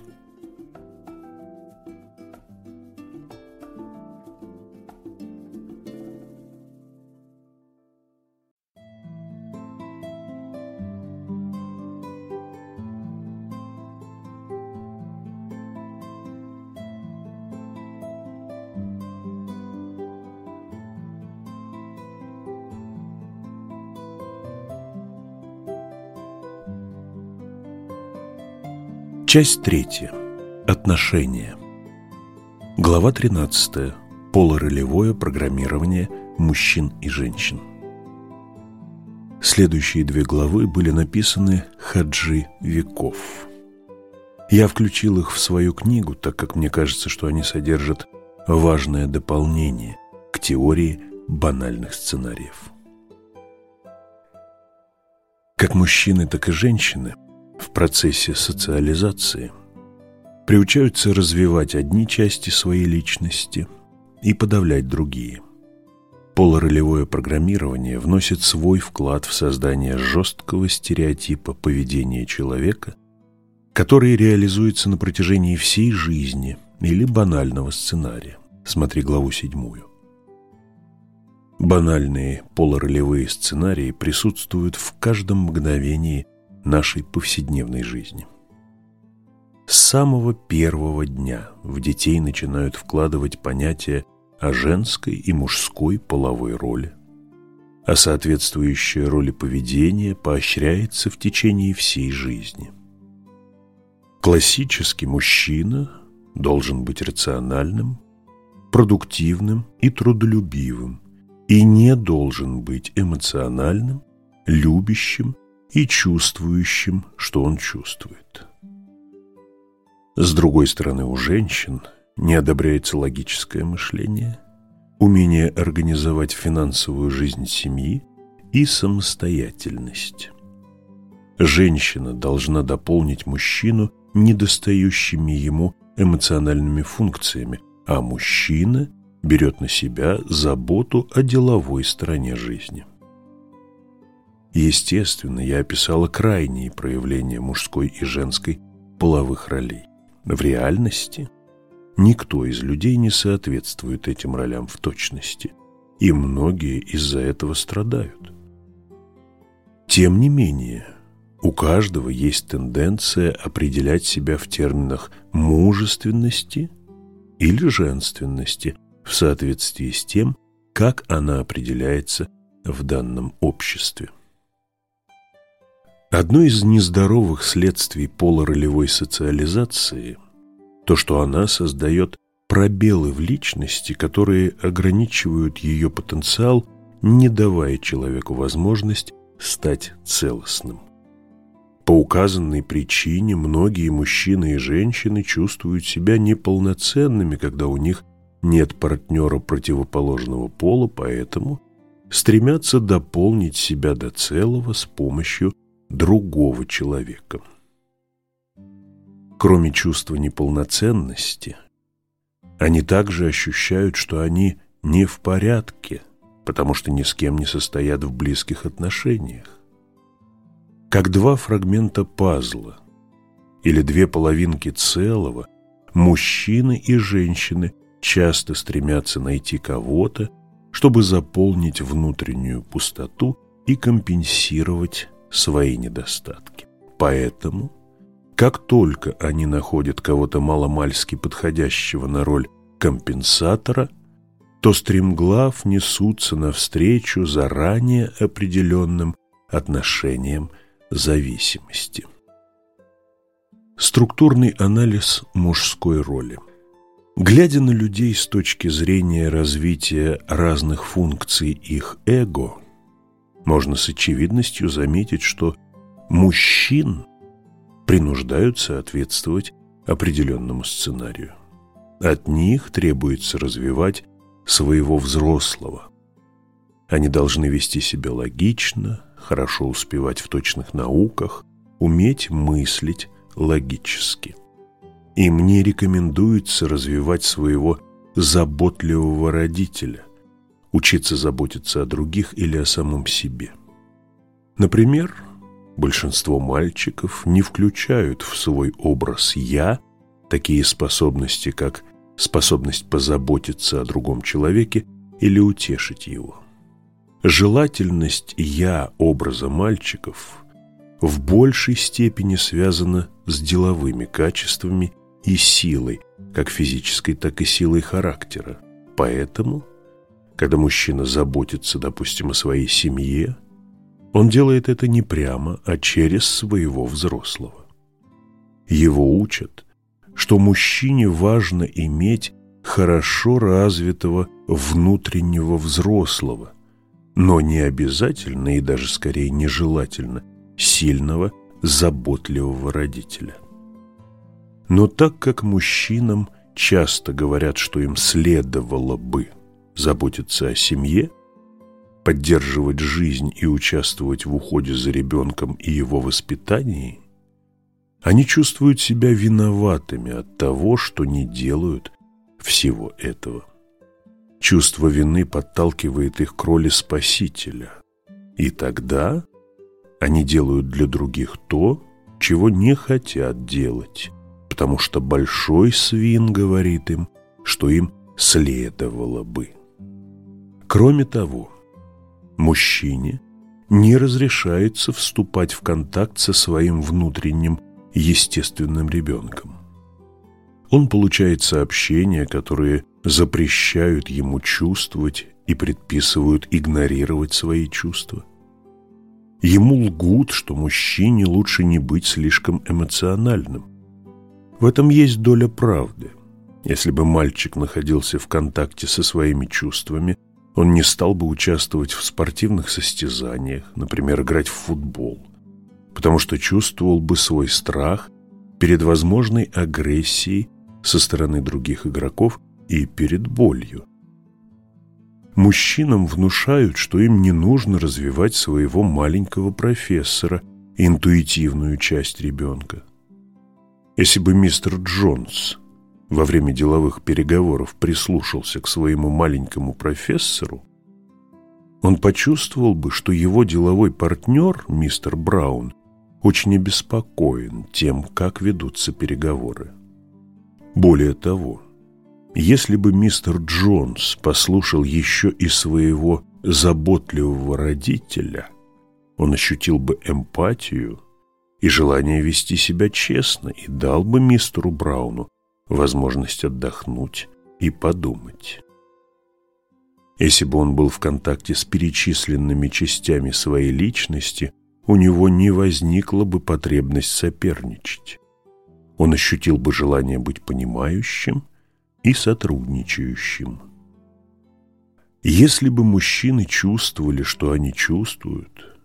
Часть третья. Отношения. Глава 13. Полуролевое программирование мужчин и женщин. Следующие две главы были написаны Хаджи Веков. Я включил их в свою книгу, так как мне кажется, что они содержат важное дополнение к теории банальных сценариев. Как мужчины, так и женщины – в процессе социализации приучаются развивать одни части своей личности и подавлять другие. Полуролевое программирование вносит свой вклад в создание жесткого стереотипа поведения человека, который реализуется на протяжении всей жизни или банального сценария. Смотри главу седьмую. Банальные полуролевые сценарии присутствуют в каждом мгновении нашей повседневной жизни. С самого первого дня в детей начинают вкладывать понятия о женской и мужской половой роли, а соответствующая роли поведения поощряется в течение всей жизни. Классический мужчина должен быть рациональным, продуктивным и трудолюбивым и не должен быть эмоциональным, любящим и чувствующим, что он чувствует. С другой стороны, у женщин не одобряется логическое мышление, умение организовать финансовую жизнь семьи и самостоятельность. Женщина должна дополнить мужчину недостающими ему эмоциональными функциями, а мужчина берет на себя заботу о деловой стороне жизни. Естественно, я описала крайние проявления мужской и женской половых ролей. В реальности никто из людей не соответствует этим ролям в точности, и многие из-за этого страдают. Тем не менее, у каждого есть тенденция определять себя в терминах мужественности или женственности в соответствии с тем, как она определяется в данном обществе. Одно из нездоровых следствий полуролевой социализации – то, что она создает пробелы в личности, которые ограничивают ее потенциал, не давая человеку возможность стать целостным. По указанной причине многие мужчины и женщины чувствуют себя неполноценными, когда у них нет партнера противоположного пола, поэтому стремятся дополнить себя до целого с помощью другого человека. Кроме чувства неполноценности, они также ощущают, что они не в порядке, потому что ни с кем не состоят в близких отношениях как два фрагмента пазла или две половинки целого, мужчины и женщины часто стремятся найти кого-то, чтобы заполнить внутреннюю пустоту и компенсировать свои недостатки. Поэтому, как только они находят кого-то маломальски подходящего на роль компенсатора, то стремглав несутся навстречу заранее определенным отношениям зависимости. Структурный анализ мужской роли. Глядя на людей с точки зрения развития разных функций их эго, можно с очевидностью заметить, что мужчин принуждают соответствовать определенному сценарию. От них требуется развивать своего взрослого. Они должны вести себя логично, хорошо успевать в точных науках, уметь мыслить логически. Им не рекомендуется развивать своего заботливого родителя, учиться заботиться о других или о самом себе. Например, большинство мальчиков не включают в свой образ «я» такие способности, как способность позаботиться о другом человеке или утешить его. Желательность «я» образа мальчиков в большей степени связана с деловыми качествами и силой, как физической, так и силой характера. Поэтому, когда мужчина заботится, допустим, о своей семье, он делает это не прямо, а через своего взрослого. Его учат, что мужчине важно иметь хорошо развитого внутреннего взрослого – но не обязательно и даже скорее нежелательно сильного, заботливого родителя. Но так как мужчинам часто говорят, что им следовало бы заботиться о семье, поддерживать жизнь и участвовать в уходе за ребенком и его воспитании, они чувствуют себя виноватыми от того, что не делают всего этого. Чувство вины подталкивает их к роли спасителя. И тогда они делают для других то, чего не хотят делать, потому что большой свин говорит им, что им следовало бы. Кроме того, мужчине не разрешается вступать в контакт со своим внутренним естественным ребенком. Он получает сообщения, которые запрещают ему чувствовать и предписывают игнорировать свои чувства. Ему лгут, что мужчине лучше не быть слишком эмоциональным, В этом есть доля правды. Если бы мальчик находился в контакте со своими чувствами, он не стал бы участвовать в спортивных состязаниях, например, играть в футбол, потому что чувствовал бы свой страх перед возможной агрессией со стороны других игроков и перед болью. Мужчинам внушают, что им не нужно развивать своего маленького профессора, интуитивную часть ребенка. Если бы мистер Джонс во время деловых переговоров прислушался к своему маленькому профессору, он почувствовал бы, что его деловой партнер, мистер Браун, очень обеспокоен тем, как ведутся переговоры. Более того, если бы мистер Джонс послушал еще и своего заботливого родителя, он ощутил бы эмпатию и желание вести себя честно и дал бы мистеру Брауну возможность отдохнуть и подумать. Если бы он был в контакте с перечисленными частями своей личности, у него не возникла бы потребность соперничать. Он ощутил бы желание быть понимающим и сотрудничающим. Если бы мужчины чувствовали, что они чувствуют,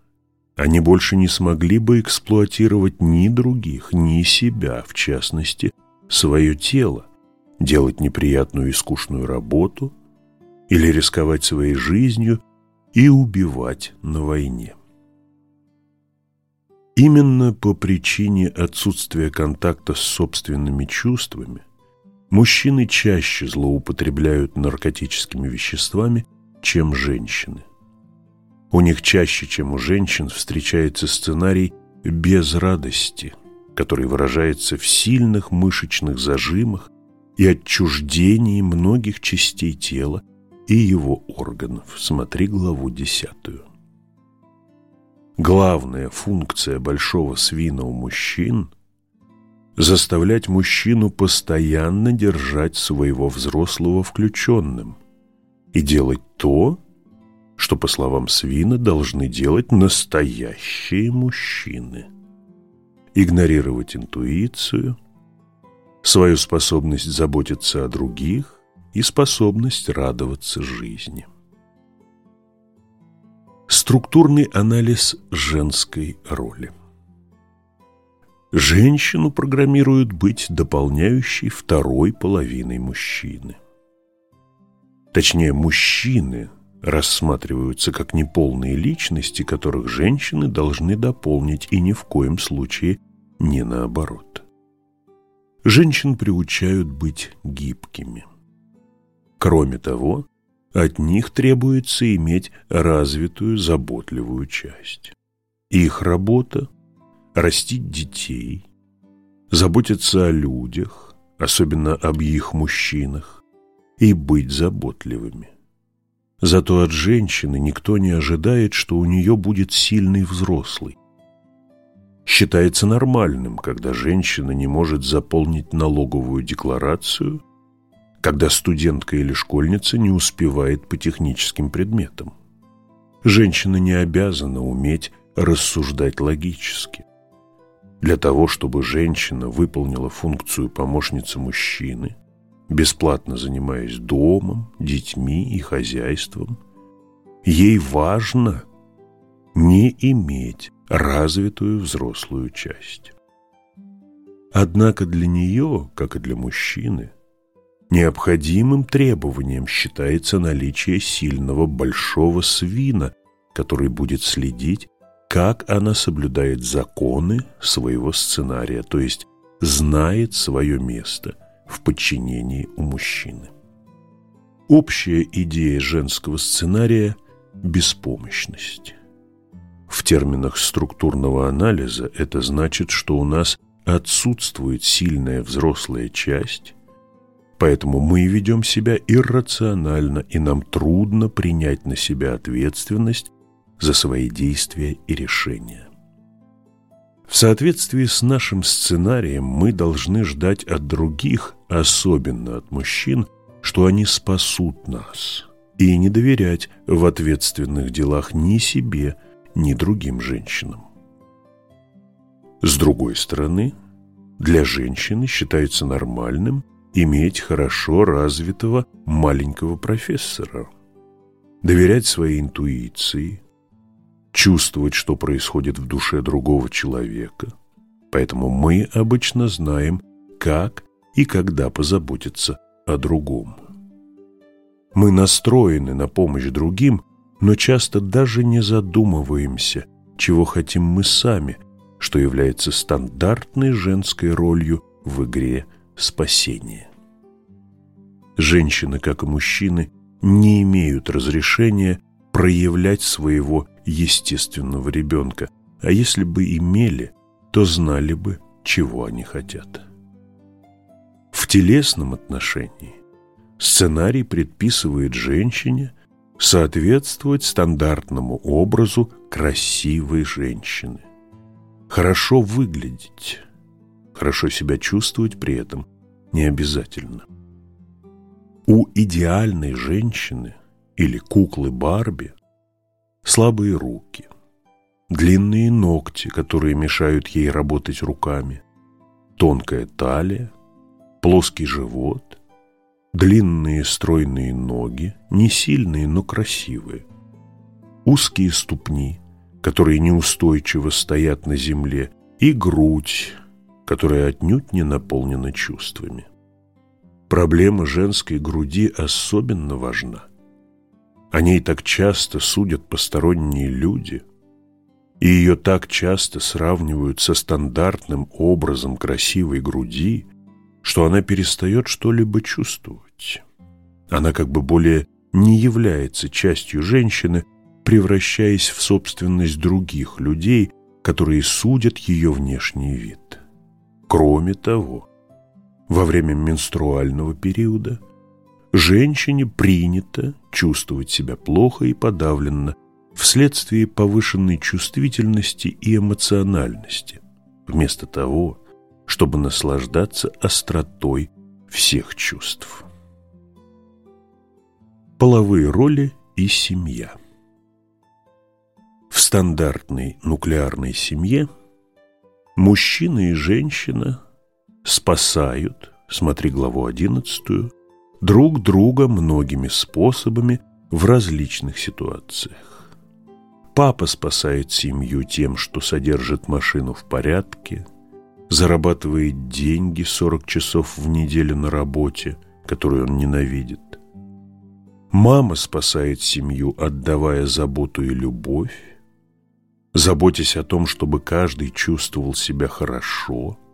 они больше не смогли бы эксплуатировать ни других, ни себя, в частности, свое тело, делать неприятную и скучную работу или рисковать своей жизнью и убивать на войне. Именно по причине отсутствия контакта с собственными чувствами мужчины чаще злоупотребляют наркотическими веществами, чем женщины. У них чаще, чем у женщин, встречается сценарий без радости, который выражается в сильных мышечных зажимах и отчуждении многих частей тела и его органов. Смотри главу десятую. Главная функция большого свина у мужчин – заставлять мужчину постоянно держать своего взрослого включенным и делать то, что, по словам Свина, должны делать настоящие мужчины. Игнорировать интуицию, свою способность заботиться о других и способность радоваться жизни. Структурный анализ женской роли. Женщину программируют быть дополняющей второй половиной мужчины. Точнее, мужчины рассматриваются как неполные личности, которых женщины должны дополнить и ни в коем случае не наоборот. Женщин приучают быть гибкими. Кроме того, от них требуется иметь развитую заботливую часть. Их работа – растить детей, заботиться о людях, особенно об их мужчинах, и быть заботливыми. Зато от женщины никто не ожидает, что у нее будет сильный взрослый. Считается нормальным, когда женщина не может заполнить налоговую декларацию, когда студентка или школьница не успевает по техническим предметам. Женщина не обязана уметь рассуждать логически. Для того, чтобы женщина выполнила функцию помощницы мужчины, бесплатно занимаясь домом, детьми и хозяйством. Ей важно не иметь развитую взрослую часть. Однако для нее, как и для мужчины, необходимым требованием считается наличие сильного большого свина, который будет следить, как она соблюдает законы своего сценария, то есть знает свое место – в подчинении у мужчины. Общая идея женского сценария – беспомощность. В терминах структурного анализа это значит, что у нас отсутствует сильная взрослая часть, поэтому мы ведем себя иррационально, и нам трудно принять на себя ответственность за свои действия и решения. В соответствии с нашим сценарием мы должны ждать от других, особенно от мужчин, что они спасут нас, и не доверять в ответственных делах ни себе, ни другим женщинам. С другой стороны, Для женщины считается нормальным иметь хорошо развитого маленького профессора, доверять своей интуиции, чувствовать, что происходит в душе другого человека. Поэтому мы обычно знаем, как и когда позаботиться о другом. Мы настроены на помощь другим, но часто даже не задумываемся, чего хотим мы сами, что является стандартной женской ролью в игре спасения. Женщины, как и мужчины, не имеют разрешения проявлять своего естественного ребенка, а если бы имели, то знали бы, чего они хотят. В телесном отношении сценарий предписывает женщине соответствовать стандартному образу красивой женщины. Хорошо выглядеть, хорошо себя чувствовать при этом не обязательно. У идеальной женщины или куклы Барби слабые руки, длинные ногти, которые мешают ей работать руками, тонкая талия, плоский живот, длинные стройные ноги, не сильные, но красивые, узкие ступни, которые неустойчиво стоят на земле, и грудь, которая отнюдь не наполнена чувствами. Проблема женской груди особенно важна – о ней так часто судят посторонние люди, и ее так часто сравнивают со стандартным образом красивой груди, что она перестает что-либо чувствовать. Она как бы более не является частью женщины, превращаясь в собственность других людей, которые судят ее внешний вид. Кроме того, во время менструального периода женщине принято чувствовать себя плохо и подавленно вследствие повышенной чувствительности и эмоциональности, вместо того, чтобы наслаждаться остротой всех чувств. Половые роли и семья В стандартной нуклеарной семье мужчина и женщина спасают, смотри главу одиннадцатую, друг друга многими способами в различных ситуациях. Папа спасает семью тем, что содержит машину в порядке, зарабатывает деньги 40 часов в неделю на работе, которую он ненавидит. Мама спасает семью, отдавая заботу и любовь, заботясь о том, чтобы каждый чувствовал себя хорошо –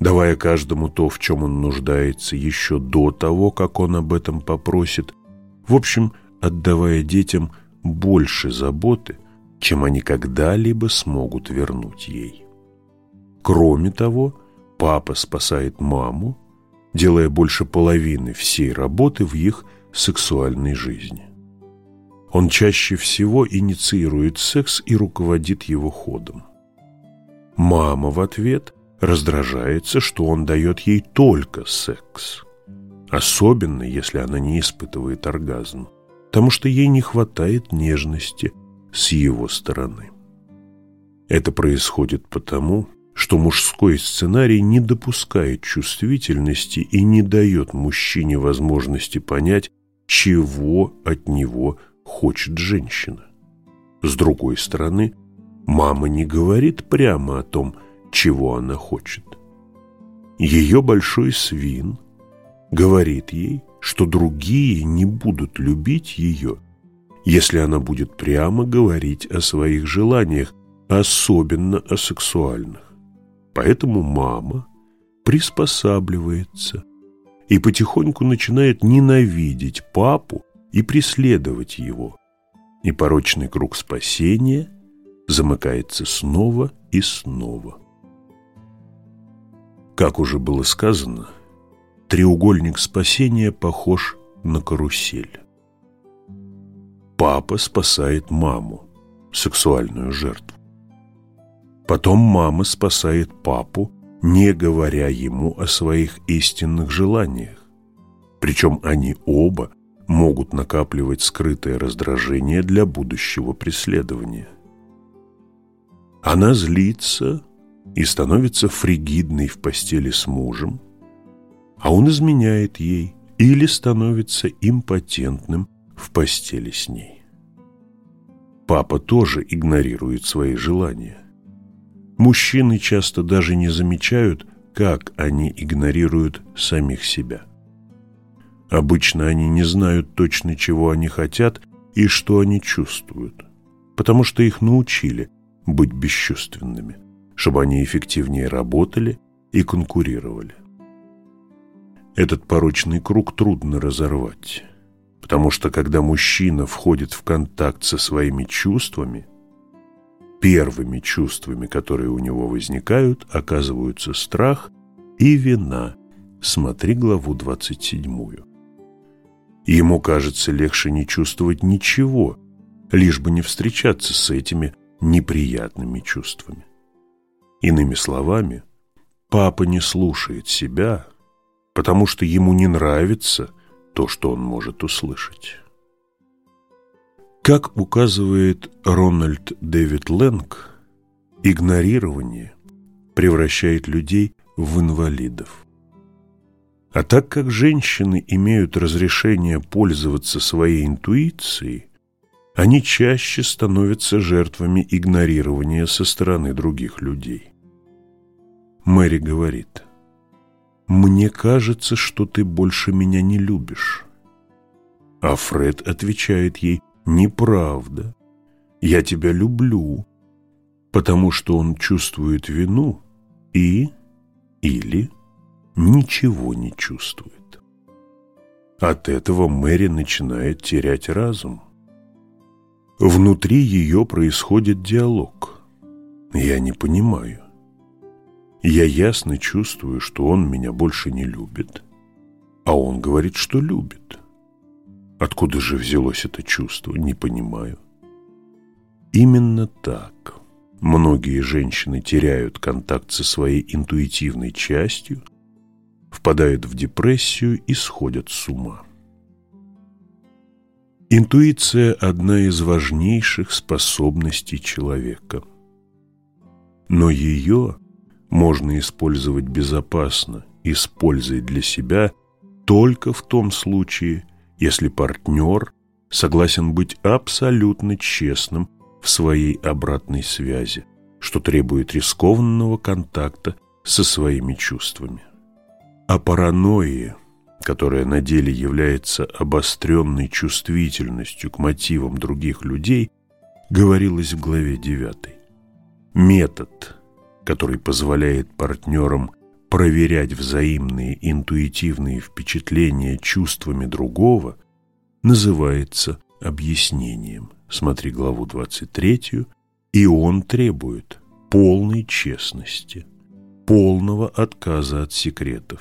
давая каждому то, в чем он нуждается, еще до того, как он об этом попросит, в общем, отдавая детям больше заботы, чем они когда-либо смогут вернуть ей. Кроме того, папа спасает маму, делая больше половины всей работы в их сексуальной жизни. Он чаще всего инициирует секс и руководит его ходом. Мама в ответ раздражается, что он дает ей только секс. Особенно, если она не испытывает оргазм, потому что ей не хватает нежности с его стороны. Это происходит потому, что мужской сценарий не допускает чувствительности и не дает мужчине возможности понять, чего от него хочет женщина. С другой стороны, мама не говорит прямо о том, чего она хочет. Ее большой свин говорит ей, что другие не будут любить ее, если она будет прямо говорить о своих желаниях, особенно о сексуальных. Поэтому мама приспосабливается и потихоньку начинает ненавидеть папу и преследовать его. И порочный круг спасения замыкается снова и снова. Как уже было сказано, треугольник спасения похож на карусель. Папа спасает маму, сексуальную жертву. Потом мама спасает папу, не говоря ему о своих истинных желаниях. Причем они оба могут накапливать скрытое раздражение для будущего преследования. Она злится и становится фригидной в постели с мужем, а он изменяет ей или становится импотентным в постели с ней. Папа тоже игнорирует свои желания. Мужчины часто даже не замечают, как они игнорируют самих себя. Обычно они не знают точно, чего они хотят и что они чувствуют, потому что их научили быть бесчувственными, чтобы они эффективнее работали и конкурировали. Этот порочный круг трудно разорвать, потому что когда мужчина входит в контакт со своими чувствами, первыми чувствами, которые у него возникают, оказываются страх и вина. Смотри главу 27. Ему кажется легче не чувствовать ничего, лишь бы не встречаться с этими неприятными чувствами. Иными словами, папа не слушает себя, потому что ему не нравится то, что он может услышать. Как указывает Рональд Дэвид Лэнг, игнорирование превращает людей в инвалидов. А так как женщины имеют разрешение пользоваться своей интуицией, они чаще становятся жертвами игнорирования со стороны других людей. Мэри говорит, «Мне кажется, что ты больше меня не любишь». А Фред отвечает ей, «Неправда, я тебя люблю», потому что он чувствует вину и или ничего не чувствует. От этого Мэри начинает терять разум. Внутри ее происходит диалог. Я не понимаю. Я ясно чувствую, что он меня больше не любит, а он говорит, что любит. Откуда же взялось это чувство, не понимаю. Именно так многие женщины теряют контакт со своей интуитивной частью впадают в депрессию и сходят с ума. Интуиция – одна из важнейших способностей человека. Но ее можно использовать безопасно и с пользой для себя только в том случае, если партнер согласен быть абсолютно честным в своей обратной связи, что требует рискованного контакта со своими чувствами. О паранойи, которая на деле является обостренной чувствительностью к мотивам других людей, говорилось в главе 9. Метод, который позволяет партнерам проверять взаимные интуитивные впечатления чувствами другого, называется объяснением. Смотри главу 23, и он требует полной честности, полного отказа от секретов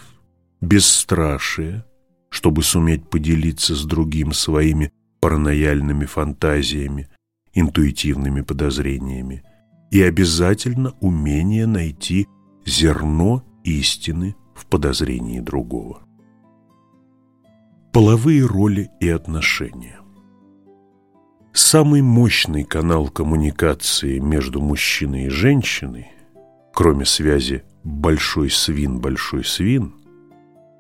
бесстрашие, чтобы суметь поделиться с другим своими паранояльными фантазиями, интуитивными подозрениями и обязательно умение найти зерно истины в подозрении другого. Половые роли и отношения Самый мощный канал коммуникации между мужчиной и женщиной, кроме связи «большой свин-большой свин»,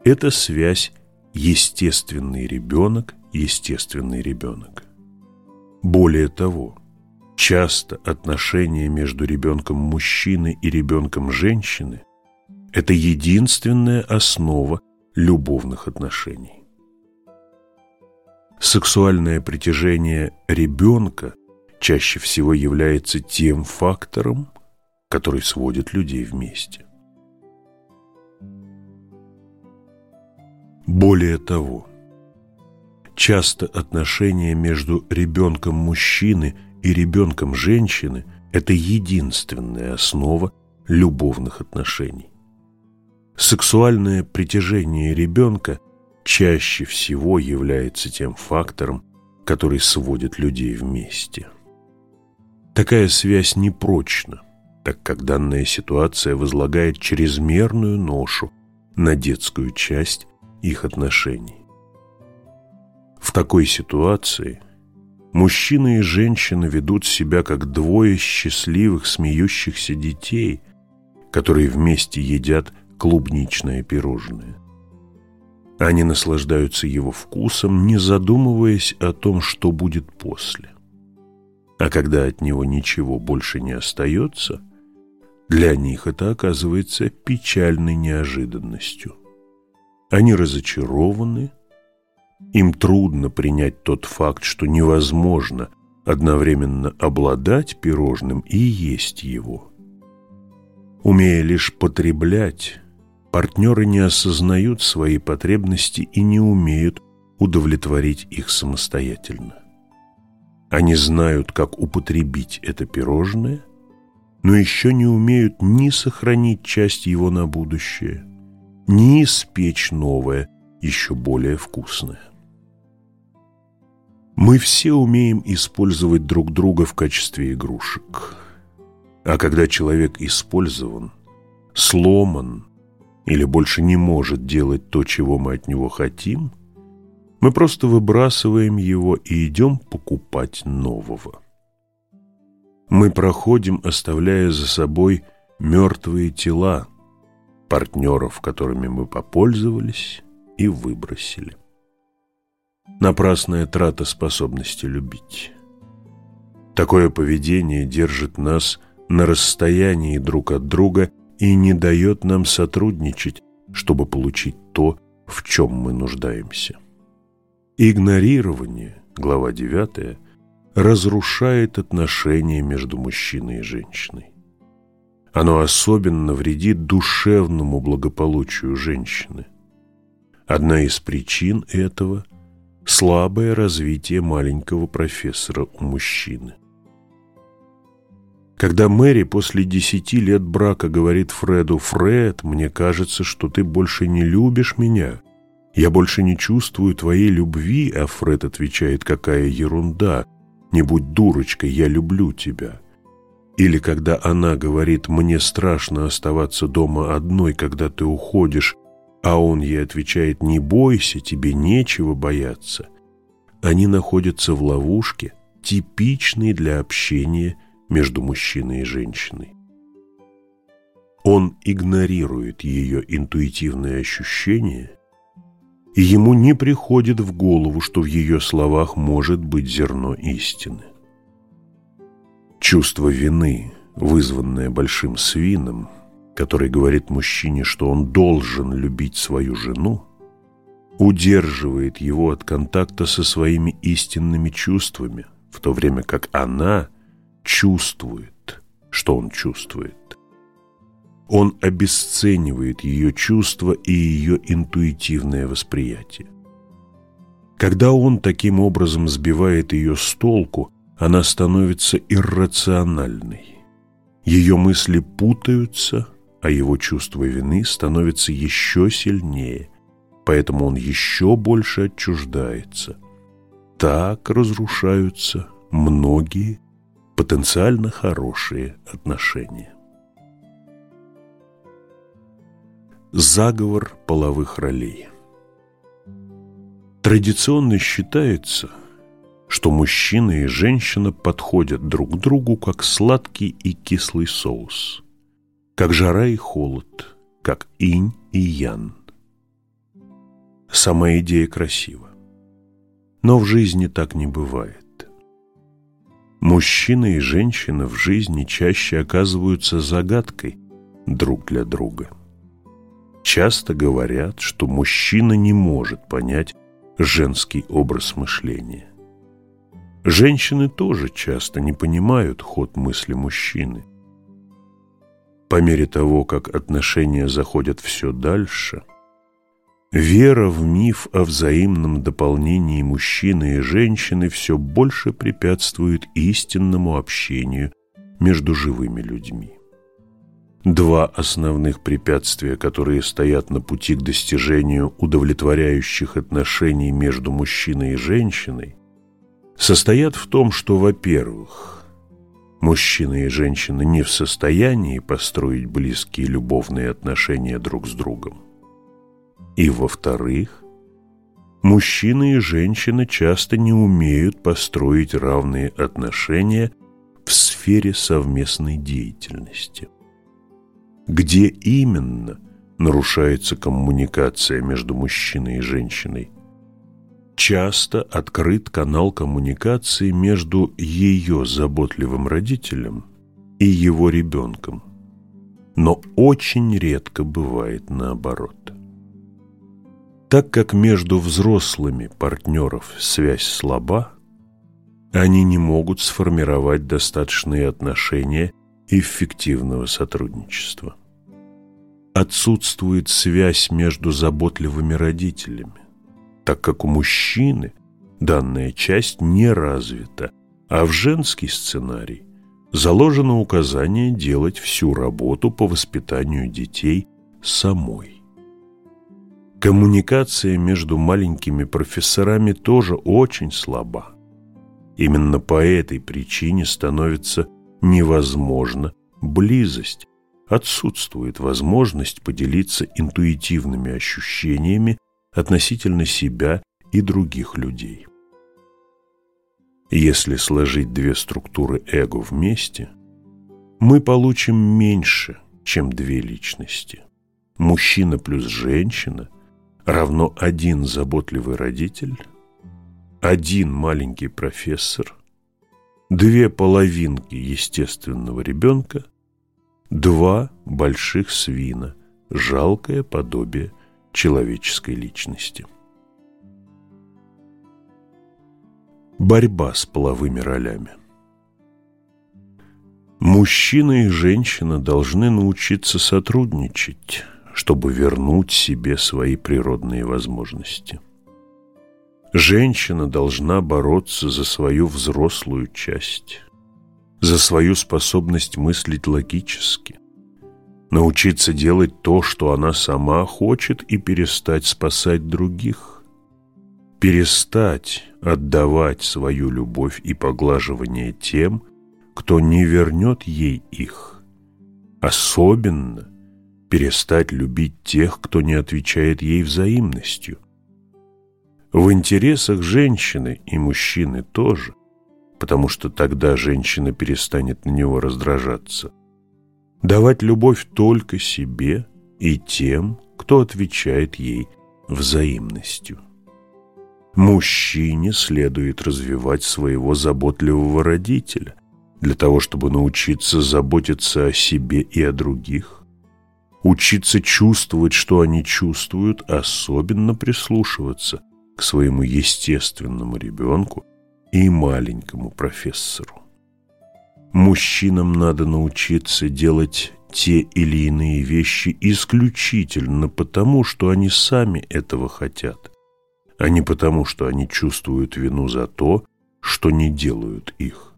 это связь естественный ребенок, естественный ребенок. Более того, часто отношения между ребенком мужчины и ребенком женщины – это единственная основа любовных отношений. Сексуальное притяжение ребенка чаще всего является тем фактором, который сводит людей вместе. Более того, часто отношения между ребенком мужчины и ребенком женщины – это единственная основа любовных отношений. Сексуальное притяжение ребенка чаще всего является тем фактором, который сводит людей вместе. Такая связь непрочна, так как данная ситуация возлагает чрезмерную ношу на детскую часть их отношений. В такой ситуации мужчина и женщина ведут себя как двое счастливых смеющихся детей, которые вместе едят клубничное пирожное. Они наслаждаются его вкусом, не задумываясь о том, что будет после. А когда от него ничего больше не остается, для них это оказывается печальной неожиданностью. Они разочарованы, им трудно принять тот факт, что невозможно одновременно обладать пирожным и есть его. Умея лишь потреблять, партнеры не осознают свои потребности и не умеют удовлетворить их самостоятельно. Они знают, как употребить это пирожное, но еще не умеют ни сохранить часть его на будущее, ни испечь новое, еще более вкусное. Мы все умеем использовать друг друга в качестве игрушек. А когда человек использован, сломан или больше не может делать то, чего мы от него хотим, мы просто выбрасываем его и идем покупать нового. Мы проходим, оставляя за собой мертвые тела партнеров, которыми мы попользовались и выбросили. Напрасная трата способности любить. Такое поведение держит нас на расстоянии друг от друга и не дает нам сотрудничать, чтобы получить то, в чем мы нуждаемся. Игнорирование, глава 9, разрушает отношения между мужчиной и женщиной. Оно особенно вредит душевному благополучию женщины. Одна из причин этого – слабое развитие маленького профессора у мужчины. Когда Мэри после десяти лет брака говорит Фреду, «Фред, мне кажется, что ты больше не любишь меня. Я больше не чувствую твоей любви», а Фред отвечает, «Какая ерунда! Не будь дурочкой, я люблю тебя». Или когда она говорит «Мне страшно оставаться дома одной, когда ты уходишь», а он ей отвечает «Не бойся, тебе нечего бояться». Они находятся в ловушке, типичной для общения между мужчиной и женщиной. Он игнорирует ее интуитивные ощущения, и ему не приходит в голову, что в ее словах может быть зерно истины. Чувство вины, вызванное большим свином, который говорит мужчине, что он должен любить свою жену, удерживает его от контакта со своими истинными чувствами, в то время как она – чувствует, что он чувствует. Он обесценивает ее чувства и ее интуитивное восприятие. Когда он таким образом сбивает ее с толку, она становится иррациональной. Ее мысли путаются, а его чувство вины становится еще сильнее, поэтому он еще больше отчуждается. Так разрушаются многие потенциально хорошие отношения. Заговор половых ролей Традиционно считается, что мужчина и женщина подходят друг к другу как сладкий и кислый соус, как жара и холод, как инь и ян. Сама идея красива, но в жизни так не бывает. Мужчина и женщина в жизни чаще оказываются загадкой друг для друга. Часто говорят, что мужчина не может понять женский образ мышления. Женщины тоже часто не понимают ход мысли мужчины. По мере того, как отношения заходят все дальше – Вера в миф о взаимном дополнении мужчины и женщины все больше препятствует истинному общению между живыми людьми. Два основных препятствия, которые стоят на пути к достижению удовлетворяющих отношений между мужчиной и женщиной, состоят в том, что, во-первых, мужчина и женщина не в состоянии построить близкие любовные отношения друг с другом, и, во-вторых, мужчины и женщины часто не умеют построить равные отношения в сфере совместной деятельности. Где именно нарушается коммуникация между мужчиной и женщиной? Часто открыт канал коммуникации между ее заботливым родителем и его ребенком, но очень редко бывает наоборот. Так как между взрослыми партнеров связь слаба, они не могут сформировать достаточные отношения эффективного сотрудничества. Отсутствует связь между заботливыми родителями, так как у мужчины данная часть не развита, а в женский сценарий заложено указание делать всю работу по воспитанию детей самой. Коммуникация между маленькими профессорами тоже очень слаба. Именно по этой причине становится невозможна близость, отсутствует возможность поделиться интуитивными ощущениями относительно себя и других людей. Если сложить две структуры эго вместе, мы получим меньше, чем две личности. Мужчина плюс женщина равно один заботливый родитель, один маленький профессор, две половинки естественного ребенка, два больших свина, жалкое подобие человеческой личности. Борьба с половыми ролями Мужчина и женщина должны научиться сотрудничать, чтобы вернуть себе свои природные возможности. Женщина должна бороться за свою взрослую часть, за свою способность мыслить логически, научиться делать то, что она сама хочет, и перестать спасать других, перестать отдавать свою любовь и поглаживание тем, кто не вернет ей их, особенно перестать любить тех, кто не отвечает ей взаимностью. В интересах женщины и мужчины тоже, потому что тогда женщина перестанет на него раздражаться давать любовь только себе и тем, кто отвечает ей взаимностью. Мужчине следует развивать своего заботливого родителя для того, чтобы научиться заботиться о себе и о других, учиться чувствовать, что они чувствуют, особенно прислушиваться к своему естественному ребенку и маленькому профессору. Мужчинам надо научиться делать те или иные вещи исключительно потому, что они сами этого хотят, а не потому, что они чувствуют вину за то, что не делают их.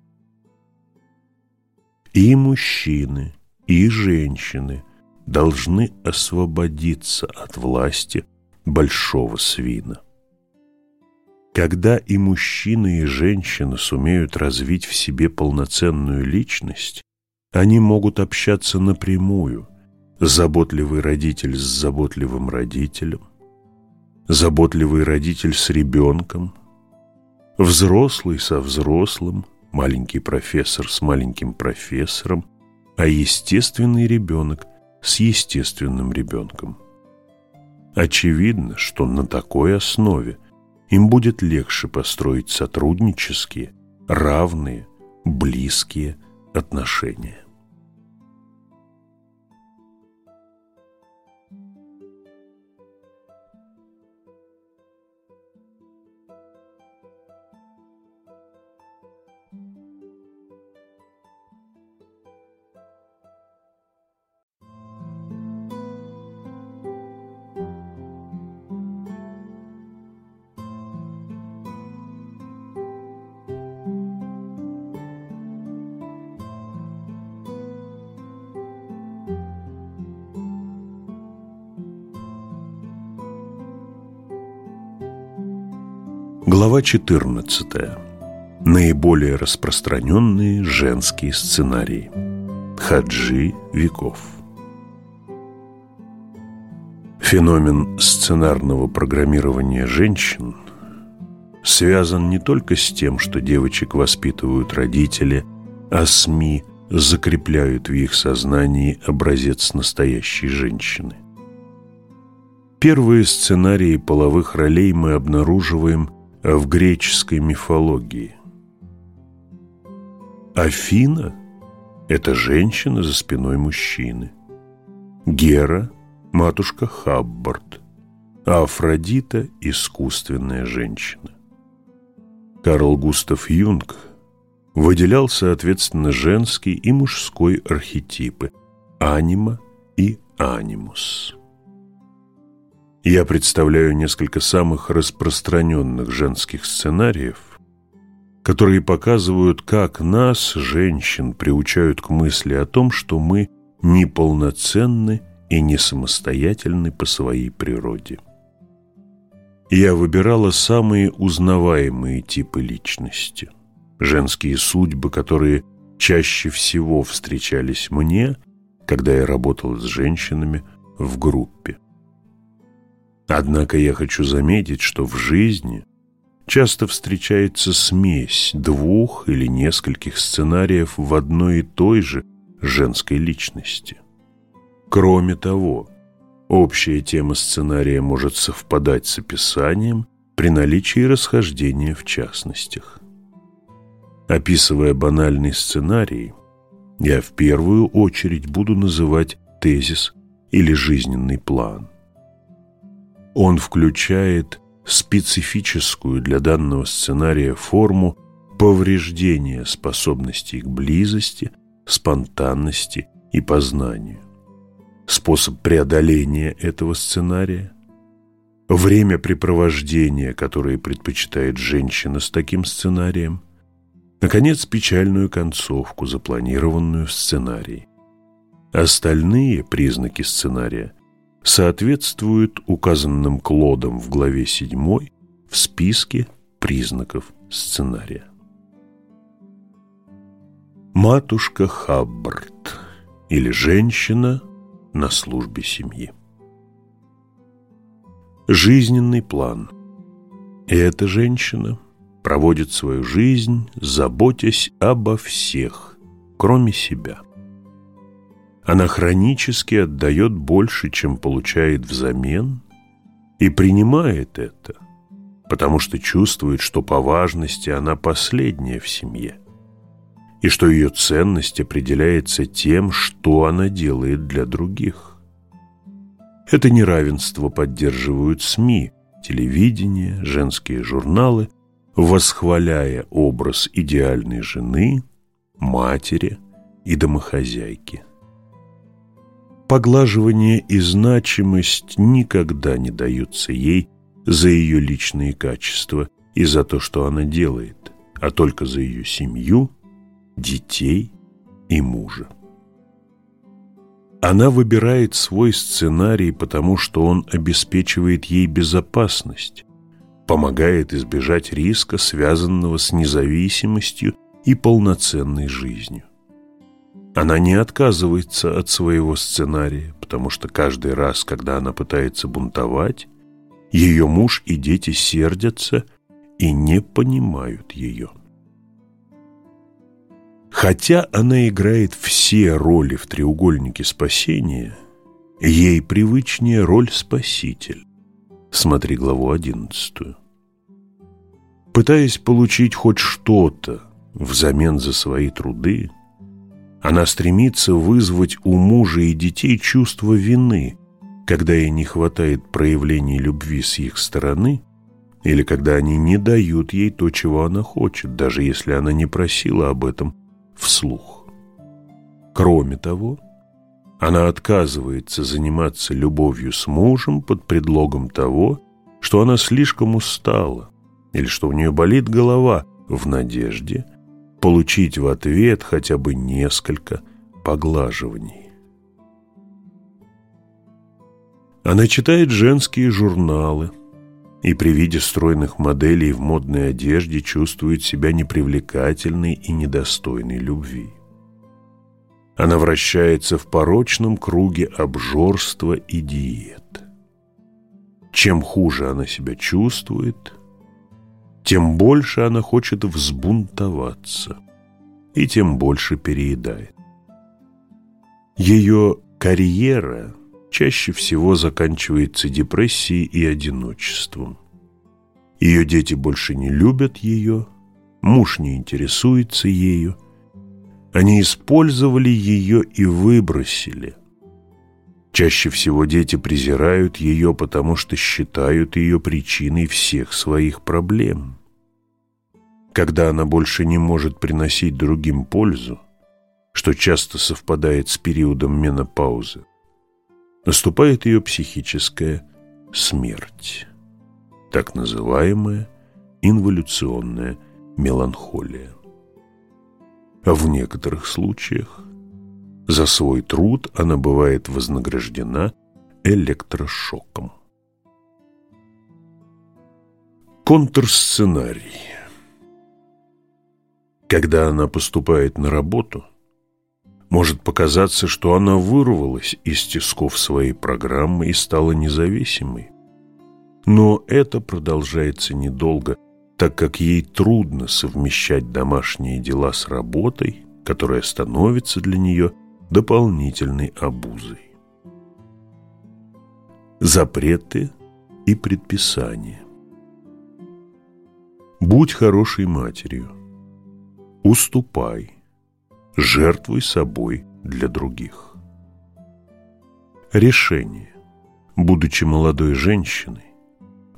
И мужчины, и женщины должны освободиться от власти большого свина. Когда и мужчина, и женщина сумеют развить в себе полноценную личность, они могут общаться напрямую. Заботливый родитель с заботливым родителем, заботливый родитель с ребенком, взрослый со взрослым, маленький профессор с маленьким профессором, а естественный ребенок с естественным ребенком. Очевидно, что на такой основе им будет легче построить сотруднические, равные, близкие отношения. Глава 14. Наиболее распространенные женские сценарии. Хаджи веков. Феномен сценарного программирования женщин связан не только с тем, что девочек воспитывают родители, а СМИ, закрепляют в их сознании образец настоящей женщины. Первые сценарии половых ролей мы обнаруживаем в греческой мифологии. Афина – это женщина за спиной мужчины. Гера – матушка Хаббард, а Афродита – искусственная женщина. Карл Густав Юнг выделял, соответственно, женский и мужской архетипы – анима и анимус. Я представляю несколько самых распространенных женских сценариев, которые показывают, как нас, женщин, приучают к мысли о том, что мы неполноценны и не самостоятельны по своей природе. Я выбирала самые узнаваемые типы личности, женские судьбы, которые чаще всего встречались мне, когда я работала с женщинами в группе. Однако я хочу заметить, что в жизни часто встречается смесь двух или нескольких сценариев в одной и той же женской личности. Кроме того, общая тема сценария может совпадать с описанием при наличии расхождения в частностях. Описывая банальный сценарий, я в первую очередь буду называть тезис или жизненный план. Он включает специфическую для данного сценария форму повреждения способностей к близости, спонтанности и познанию. Способ преодоления этого сценария, времяпрепровождение, которое предпочитает женщина с таким сценарием, наконец, печальную концовку, запланированную в сценарии. Остальные признаки сценария соответствуют указанным Клодом в главе 7 в списке признаков сценария. Матушка Хаббард или женщина на службе семьи. Жизненный план. Эта женщина проводит свою жизнь, заботясь обо всех, кроме себя – она хронически отдает больше, чем получает взамен, и принимает это, потому что чувствует, что по важности она последняя в семье, и что ее ценность определяется тем, что она делает для других. Это неравенство поддерживают СМИ, телевидение, женские журналы, восхваляя образ идеальной жены, матери и домохозяйки. Поглаживание и значимость никогда не даются ей за ее личные качества и за то, что она делает, а только за ее семью, детей и мужа. Она выбирает свой сценарий, потому что он обеспечивает ей безопасность, помогает избежать риска, связанного с независимостью и полноценной жизнью. Она не отказывается от своего сценария, потому что каждый раз, когда она пытается бунтовать, ее муж и дети сердятся и не понимают ее. Хотя она играет все роли в треугольнике спасения, ей привычнее роль спаситель. Смотри главу одиннадцатую. Пытаясь получить хоть что-то взамен за свои труды, она стремится вызвать у мужа и детей чувство вины, когда ей не хватает проявлений любви с их стороны, или когда они не дают ей то, чего она хочет, даже если она не просила об этом вслух. Кроме того, она отказывается заниматься любовью с мужем под предлогом того, что она слишком устала или что у нее болит голова в надежде, получить в ответ хотя бы несколько поглаживаний. Она читает женские журналы и при виде стройных моделей в модной одежде чувствует себя непривлекательной и недостойной любви. Она вращается в порочном круге обжорства и диет. Чем хуже она себя чувствует – тем больше она хочет взбунтоваться и тем больше переедает. Ее карьера чаще всего заканчивается депрессией и одиночеством. Ее дети больше не любят ее, муж не интересуется ею. Они использовали ее и выбросили. Чаще всего дети презирают ее, потому что считают ее причиной всех своих проблем. Когда она больше не может приносить другим пользу, что часто совпадает с периодом менопаузы, наступает ее психическая смерть, так называемая инволюционная меланхолия. А в некоторых случаях за свой труд она бывает вознаграждена электрошоком. Контрсценарий. Когда она поступает на работу, может показаться, что она вырвалась из тисков своей программы и стала независимой. Но это продолжается недолго, так как ей трудно совмещать домашние дела с работой, которая становится для нее дополнительной обузой. Запреты и предписания Будь хорошей матерью, уступай – жертвуй собой для других. Решение. Будучи молодой женщиной,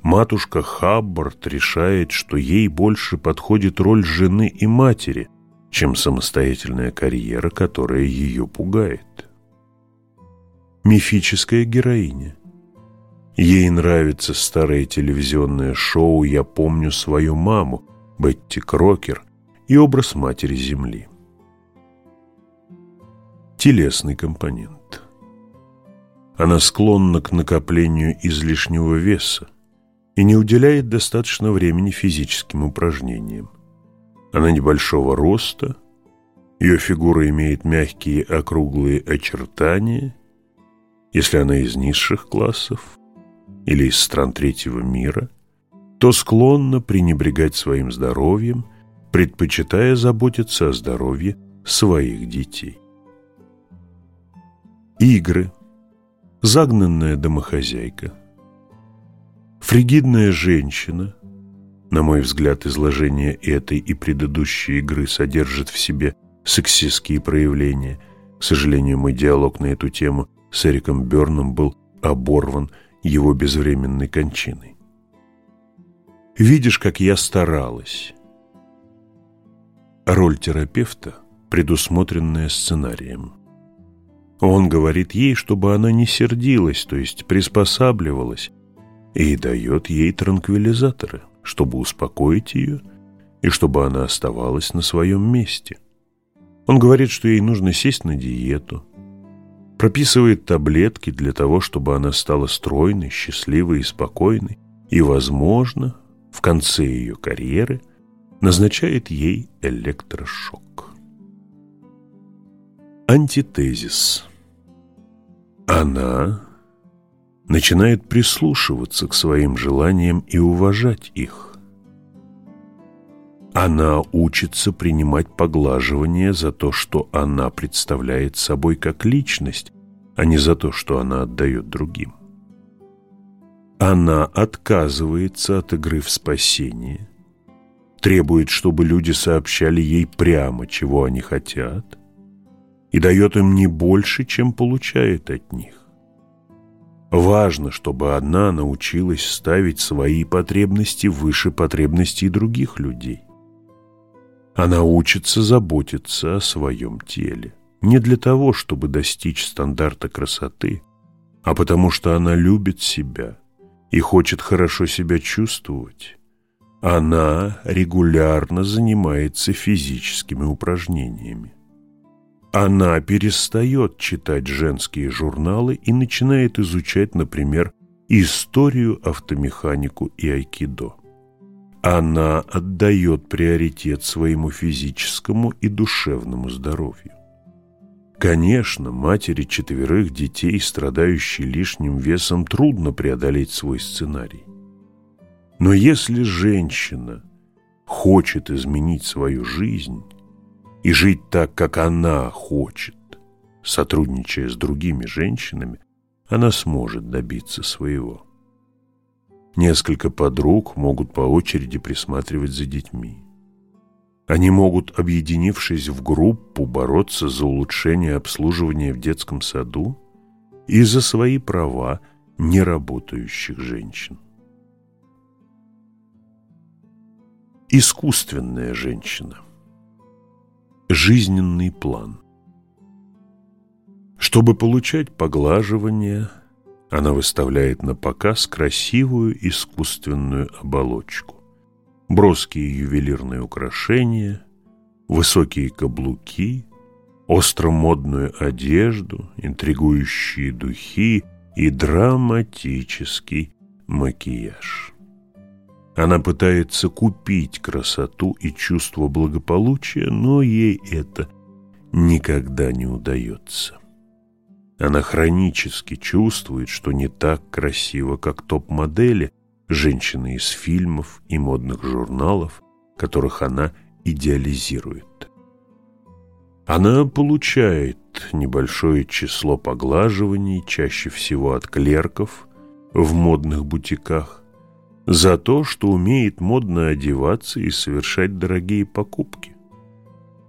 матушка Хаббард решает, что ей больше подходит роль жены и матери, чем самостоятельная карьера, которая ее пугает. Мифическая героиня. Ей нравится старое телевизионное шоу «Я помню свою маму» Бетти Крокер и образ матери Земли телесный компонент. Она склонна к накоплению излишнего веса и не уделяет достаточно времени физическим упражнениям. Она небольшого роста, ее фигура имеет мягкие округлые очертания. Если она из низших классов или из стран третьего мира, то склонна пренебрегать своим здоровьем, предпочитая заботиться о здоровье своих детей. Игры. Загнанная домохозяйка. Фригидная женщина. На мой взгляд, изложение этой и предыдущей игры содержит в себе сексистские проявления. К сожалению, мой диалог на эту тему с Эриком Берном был оборван его безвременной кончиной. Видишь, как я старалась. Роль терапевта, предусмотренная сценарием. Он говорит ей, чтобы она не сердилась, то есть приспосабливалась, и дает ей транквилизаторы, чтобы успокоить ее и чтобы она оставалась на своем месте. Он говорит, что ей нужно сесть на диету, прописывает таблетки для того, чтобы она стала стройной, счастливой и спокойной, и, возможно, в конце ее карьеры назначает ей электрошок. Антитезис. Она начинает прислушиваться к своим желаниям и уважать их. Она учится принимать поглаживание за то, что она представляет собой как личность, а не за то, что она отдает другим. Она отказывается от игры в спасение, требует, чтобы люди сообщали ей прямо, чего они хотят – и дает им не больше, чем получает от них. Важно, чтобы одна научилась ставить свои потребности выше потребностей других людей. Она учится заботиться о своем теле. Не для того, чтобы достичь стандарта красоты, а потому что она любит себя и хочет хорошо себя чувствовать. Она регулярно занимается физическими упражнениями. Она перестает читать женские журналы и начинает изучать, например, историю, автомеханику и айкидо. Она отдает приоритет своему физическому и душевному здоровью. Конечно, матери четверых детей, страдающей лишним весом, трудно преодолеть свой сценарий. Но если женщина хочет изменить свою жизнь, и жить так, как она хочет, сотрудничая с другими женщинами, она сможет добиться своего. Несколько подруг могут по очереди присматривать за детьми. Они могут, объединившись в группу, бороться за улучшение обслуживания в детском саду и за свои права неработающих женщин. Искусственная женщина. Жизненный план. Чтобы получать поглаживание, она выставляет на показ красивую искусственную оболочку. Броские ювелирные украшения, высокие каблуки, остромодную одежду, интригующие духи и драматический макияж. Она пытается купить красоту и чувство благополучия, но ей это никогда не удается. Она хронически чувствует, что не так красиво, как топ-модели, женщины из фильмов и модных журналов, которых она идеализирует. Она получает небольшое число поглаживаний, чаще всего от клерков, в модных бутиках, за то, что умеет модно одеваться и совершать дорогие покупки.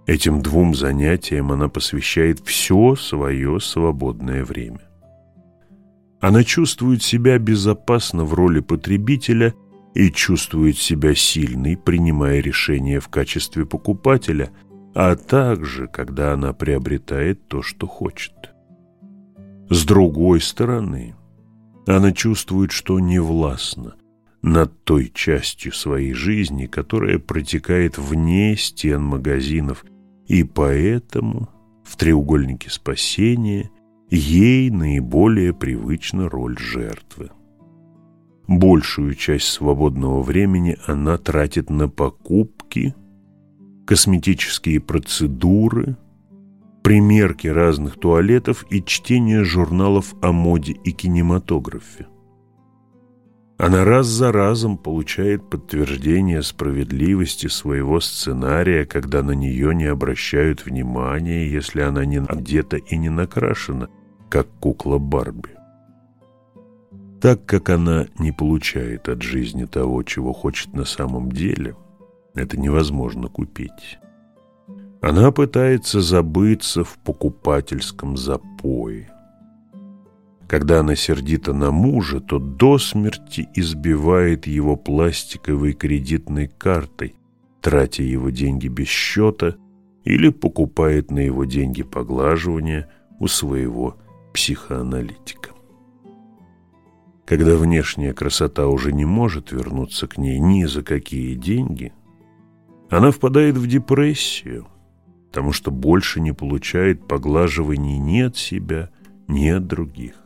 Этим двум занятиям она посвящает все свое свободное время. Она чувствует себя безопасно в роли потребителя и чувствует себя сильной, принимая решения в качестве покупателя, а также, когда она приобретает то, что хочет. С другой стороны, она чувствует, что не властна над той частью своей жизни, которая протекает вне стен магазинов – и поэтому в треугольнике спасения ей наиболее привычна роль жертвы. Большую часть свободного времени она тратит на покупки, косметические процедуры, примерки разных туалетов и чтение журналов о моде и кинематографе. Она раз за разом получает подтверждение справедливости своего сценария, когда на нее не обращают внимания, если она не одета и не накрашена, как кукла Барби. Так как она не получает от жизни того, чего хочет на самом деле, это невозможно купить. Она пытается забыться в покупательском запое. Когда она сердита на мужа, то до смерти избивает его пластиковой кредитной картой, тратя его деньги без счета или покупает на его деньги поглаживания у своего психоаналитика. Когда внешняя красота уже не может вернуться к ней ни за какие деньги, она впадает в депрессию, потому что больше не получает поглаживаний ни от себя, ни от других.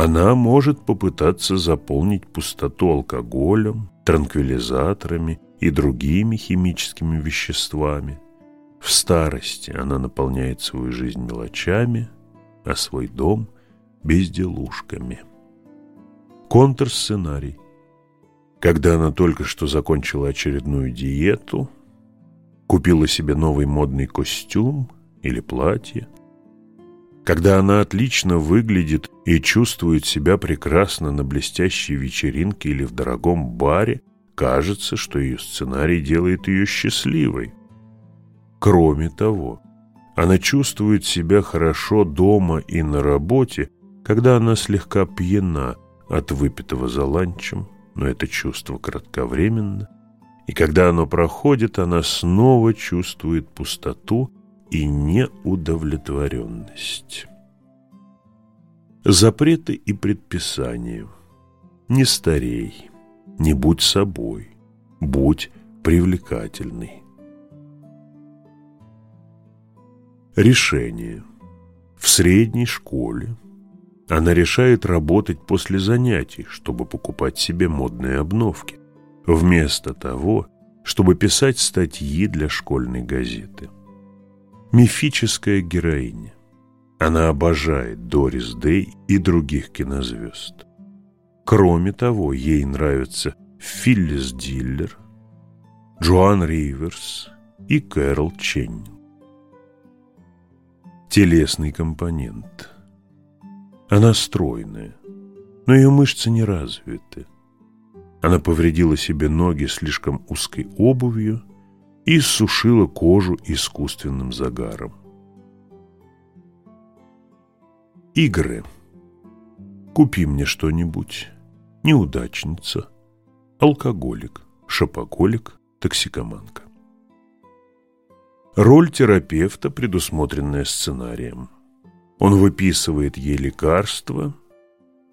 Она может попытаться заполнить пустоту алкоголем, транквилизаторами и другими химическими веществами. В старости она наполняет свою жизнь мелочами, а свой дом – безделушками. Контрсценарий. Когда она только что закончила очередную диету, купила себе новый модный костюм или платье, когда она отлично выглядит и чувствует себя прекрасно на блестящей вечеринке или в дорогом баре, кажется, что ее сценарий делает ее счастливой. Кроме того, она чувствует себя хорошо дома и на работе, когда она слегка пьяна от выпитого за ланчем, но это чувство кратковременно, и когда оно проходит, она снова чувствует пустоту и неудовлетворенность. Запреты и предписания. Не старей, не будь собой, будь привлекательный. Решение. В средней школе она решает работать после занятий, чтобы покупать себе модные обновки, вместо того, чтобы писать статьи для школьной газеты мифическая героиня. Она обожает Дорис Дэй и других кинозвезд. Кроме того, ей нравятся Филлис Диллер, Джоан Риверс и Кэрол Ченнинг. телесный компонент. Она стройная, но ее мышцы не развиты. Она повредила себе ноги слишком узкой обувью и сушила кожу искусственным загаром. Игры. Купи мне что-нибудь. Неудачница. Алкоголик. Шопоголик. Токсикоманка. Роль терапевта, предусмотренная сценарием. Он выписывает ей лекарства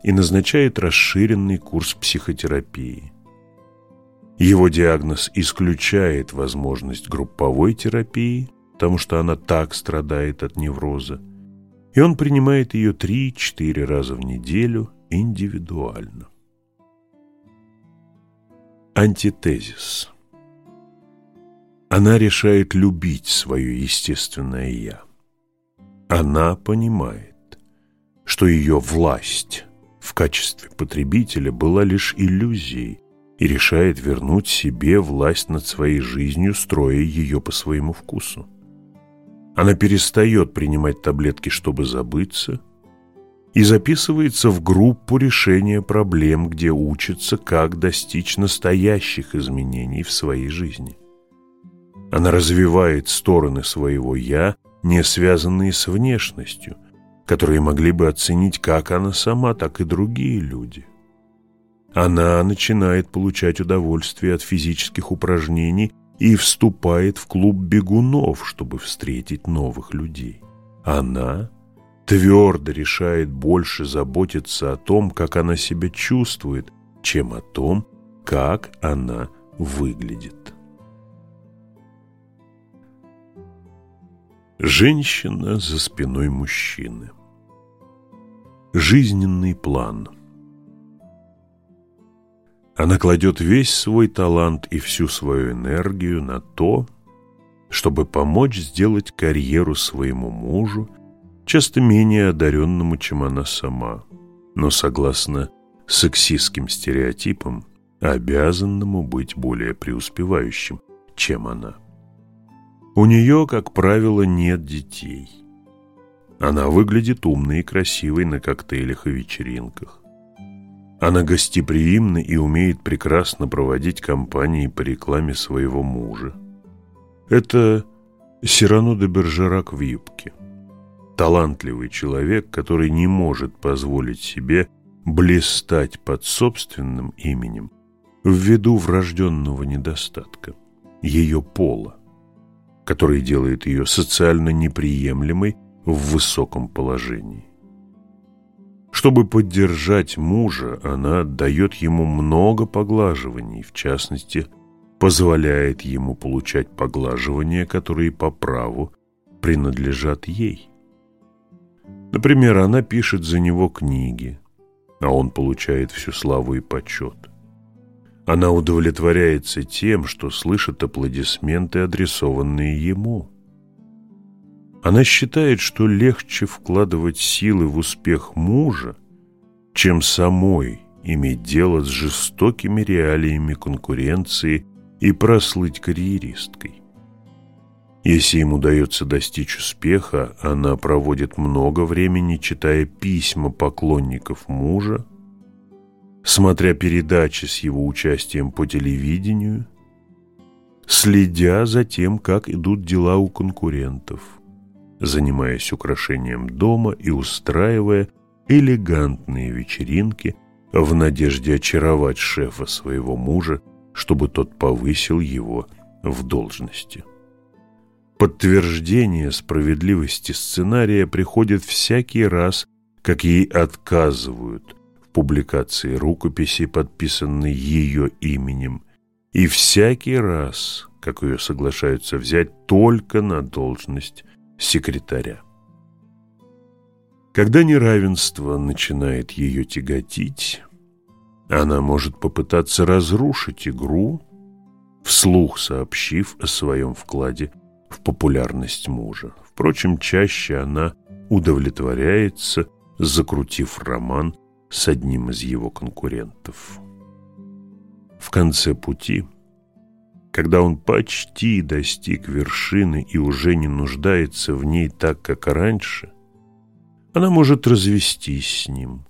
и назначает расширенный курс психотерапии. Его диагноз исключает возможность групповой терапии, потому что она так страдает от невроза, и он принимает ее 3-4 раза в неделю индивидуально. Антитезис Она решает любить свое естественное «я». Она понимает, что ее власть в качестве потребителя была лишь иллюзией и решает вернуть себе власть над своей жизнью, строя ее по своему вкусу. Она перестает принимать таблетки, чтобы забыться, и записывается в группу решения проблем, где учится, как достичь настоящих изменений в своей жизни. Она развивает стороны своего «я», не связанные с внешностью, которые могли бы оценить как она сама, так и другие люди. Она начинает получать удовольствие от физических упражнений и вступает в клуб бегунов, чтобы встретить новых людей. Она твердо решает больше заботиться о том, как она себя чувствует, чем о том, как она выглядит. Женщина за спиной мужчины. Жизненный план. Она кладет весь свой талант и всю свою энергию на то, чтобы помочь сделать карьеру своему мужу, часто менее одаренному, чем она сама, но, согласно сексистским стереотипам, обязанному быть более преуспевающим, чем она. У нее, как правило, нет детей. Она выглядит умной и красивой на коктейлях и вечеринках. Она гостеприимна и умеет прекрасно проводить кампании по рекламе своего мужа. Это Сирану де Бержерак в юбке. Талантливый человек, который не может позволить себе блистать под собственным именем ввиду врожденного недостатка, ее пола который делает ее социально неприемлемой в высоком положении. Чтобы поддержать мужа, она дает ему много поглаживаний, в частности, позволяет ему получать поглаживания, которые по праву принадлежат ей. Например, она пишет за него книги, а он получает всю славу и почет. Она удовлетворяется тем, что слышит аплодисменты, адресованные ему. Она считает, что легче вкладывать силы в успех мужа, чем самой иметь дело с жестокими реалиями конкуренции и прослыть карьеристкой. Если им удается достичь успеха, она проводит много времени, читая письма поклонников мужа, смотря передачи с его участием по телевидению, следя за тем, как идут дела у конкурентов, занимаясь украшением дома и устраивая элегантные вечеринки в надежде очаровать шефа своего мужа, чтобы тот повысил его в должности. Подтверждение справедливости сценария приходит всякий раз, как ей отказывают публикации рукописи, подписанной ее именем, и всякий раз, как ее соглашаются взять только на должность секретаря. Когда неравенство начинает ее тяготить, она может попытаться разрушить игру, вслух сообщив о своем вкладе в популярность мужа. Впрочем, чаще она удовлетворяется, закрутив роман с одним из его конкурентов. В конце пути, когда он почти достиг вершины и уже не нуждается в ней так, как раньше, она может развестись с ним,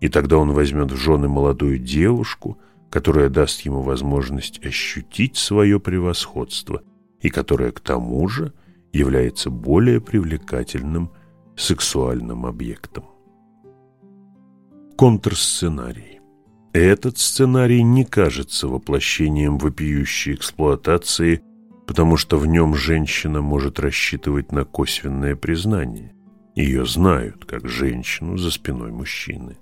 и тогда он возьмет в жены молодую девушку, которая даст ему возможность ощутить свое превосходство и которая к тому же является более привлекательным сексуальным объектом. Контрсценарий. Этот сценарий не кажется воплощением вопиющей эксплуатации, потому что в нем женщина может рассчитывать на косвенное признание. Ее знают, как женщину за спиной мужчины.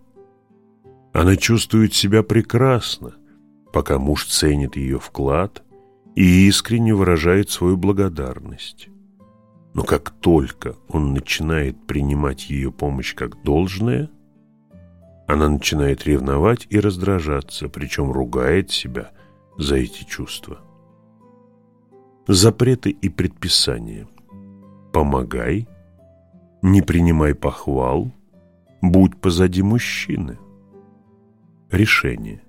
Она чувствует себя прекрасно, пока муж ценит ее вклад и искренне выражает свою благодарность. Но как только он начинает принимать ее помощь как должное, она начинает ревновать и раздражаться, причем ругает себя за эти чувства. Запреты и предписания. Помогай, не принимай похвал, будь позади мужчины. Решение.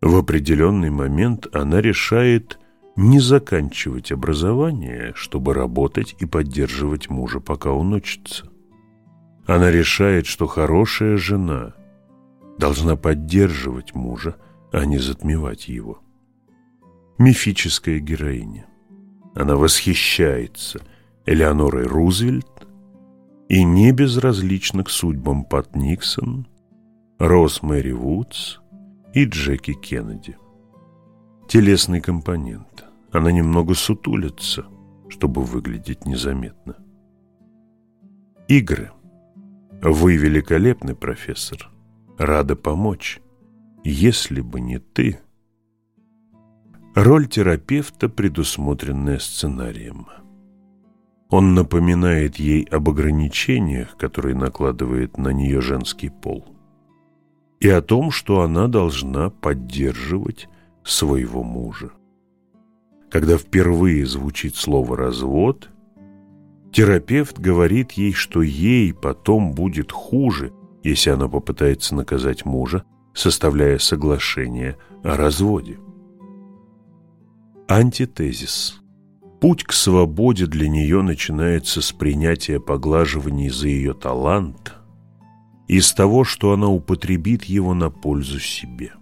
В определенный момент она решает не заканчивать образование, чтобы работать и поддерживать мужа, пока он учится. Она решает, что хорошая жена должна поддерживать мужа, а не затмевать его. Мифическая героиня. Она восхищается Элеонорой Рузвельт и не безразлична к судьбам Пат Никсон, Роз Мэри Вудс и Джеки Кеннеди. Телесный компонент. Она немного сутулится, чтобы выглядеть незаметно. Игры. Вы великолепный профессор. Рада помочь. Если бы не ты... Роль терапевта, предусмотренная сценарием. Он напоминает ей об ограничениях, которые накладывает на нее женский пол и о том, что она должна поддерживать своего мужа. Когда впервые звучит слово «развод», терапевт говорит ей, что ей потом будет хуже, если она попытается наказать мужа, составляя соглашение о разводе. Антитезис. Путь к свободе для нее начинается с принятия поглаживаний за ее талант – из того, что она употребит его на пользу себе.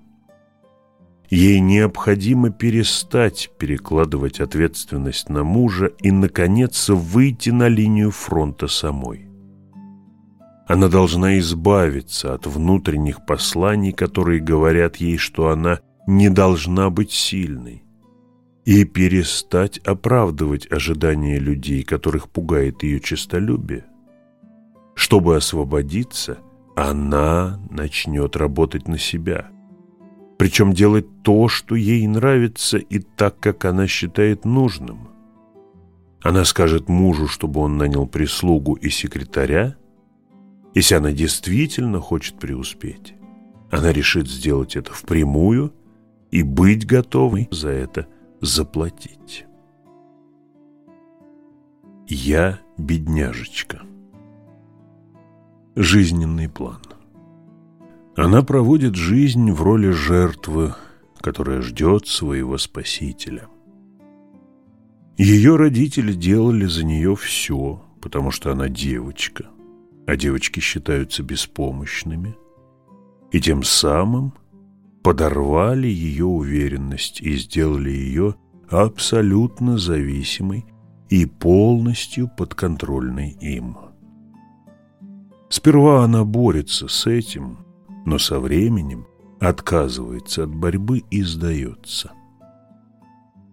Ей необходимо перестать перекладывать ответственность на мужа и, наконец, выйти на линию фронта самой. Она должна избавиться от внутренних посланий, которые говорят ей, что она не должна быть сильной, и перестать оправдывать ожидания людей, которых пугает ее честолюбие. Чтобы освободиться – она начнет работать на себя. Причем делать то, что ей нравится и так, как она считает нужным. Она скажет мужу, чтобы он нанял прислугу и секретаря, если она действительно хочет преуспеть. Она решит сделать это впрямую и быть готовой за это заплатить. Я бедняжечка жизненный план. Она проводит жизнь в роли жертвы, которая ждет своего спасителя. Ее родители делали за нее все, потому что она девочка, а девочки считаются беспомощными, и тем самым подорвали ее уверенность и сделали ее абсолютно зависимой и полностью подконтрольной им. Сперва она борется с этим, но со временем отказывается от борьбы и сдается.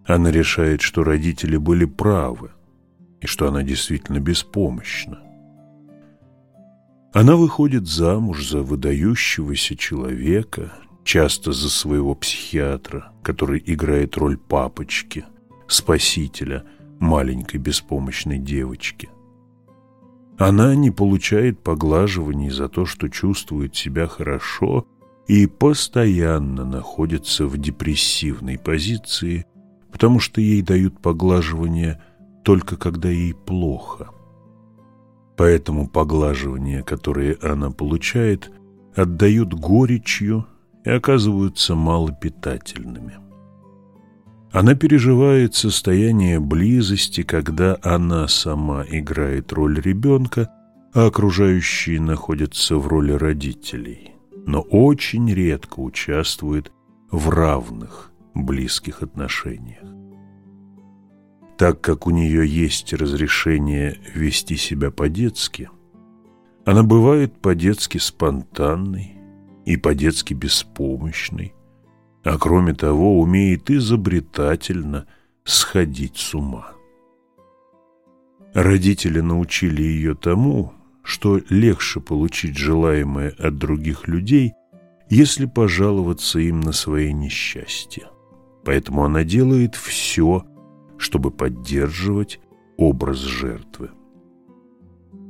Она решает, что родители были правы и что она действительно беспомощна. Она выходит замуж за выдающегося человека, часто за своего психиатра, который играет роль папочки, спасителя маленькой беспомощной девочки. Она не получает поглаживаний за то, что чувствует себя хорошо и постоянно находится в депрессивной позиции, потому что ей дают поглаживания только когда ей плохо. Поэтому поглаживания, которые она получает, отдают горечью и оказываются малопитательными. Она переживает состояние близости, когда она сама играет роль ребенка, а окружающие находятся в роли родителей, но очень редко участвует в равных близких отношениях. Так как у нее есть разрешение вести себя по-детски, она бывает по-детски спонтанной и по-детски беспомощной, а кроме того умеет изобретательно сходить с ума. Родители научили ее тому, что легче получить желаемое от других людей, если пожаловаться им на свои несчастья. Поэтому она делает все, чтобы поддерживать образ жертвы.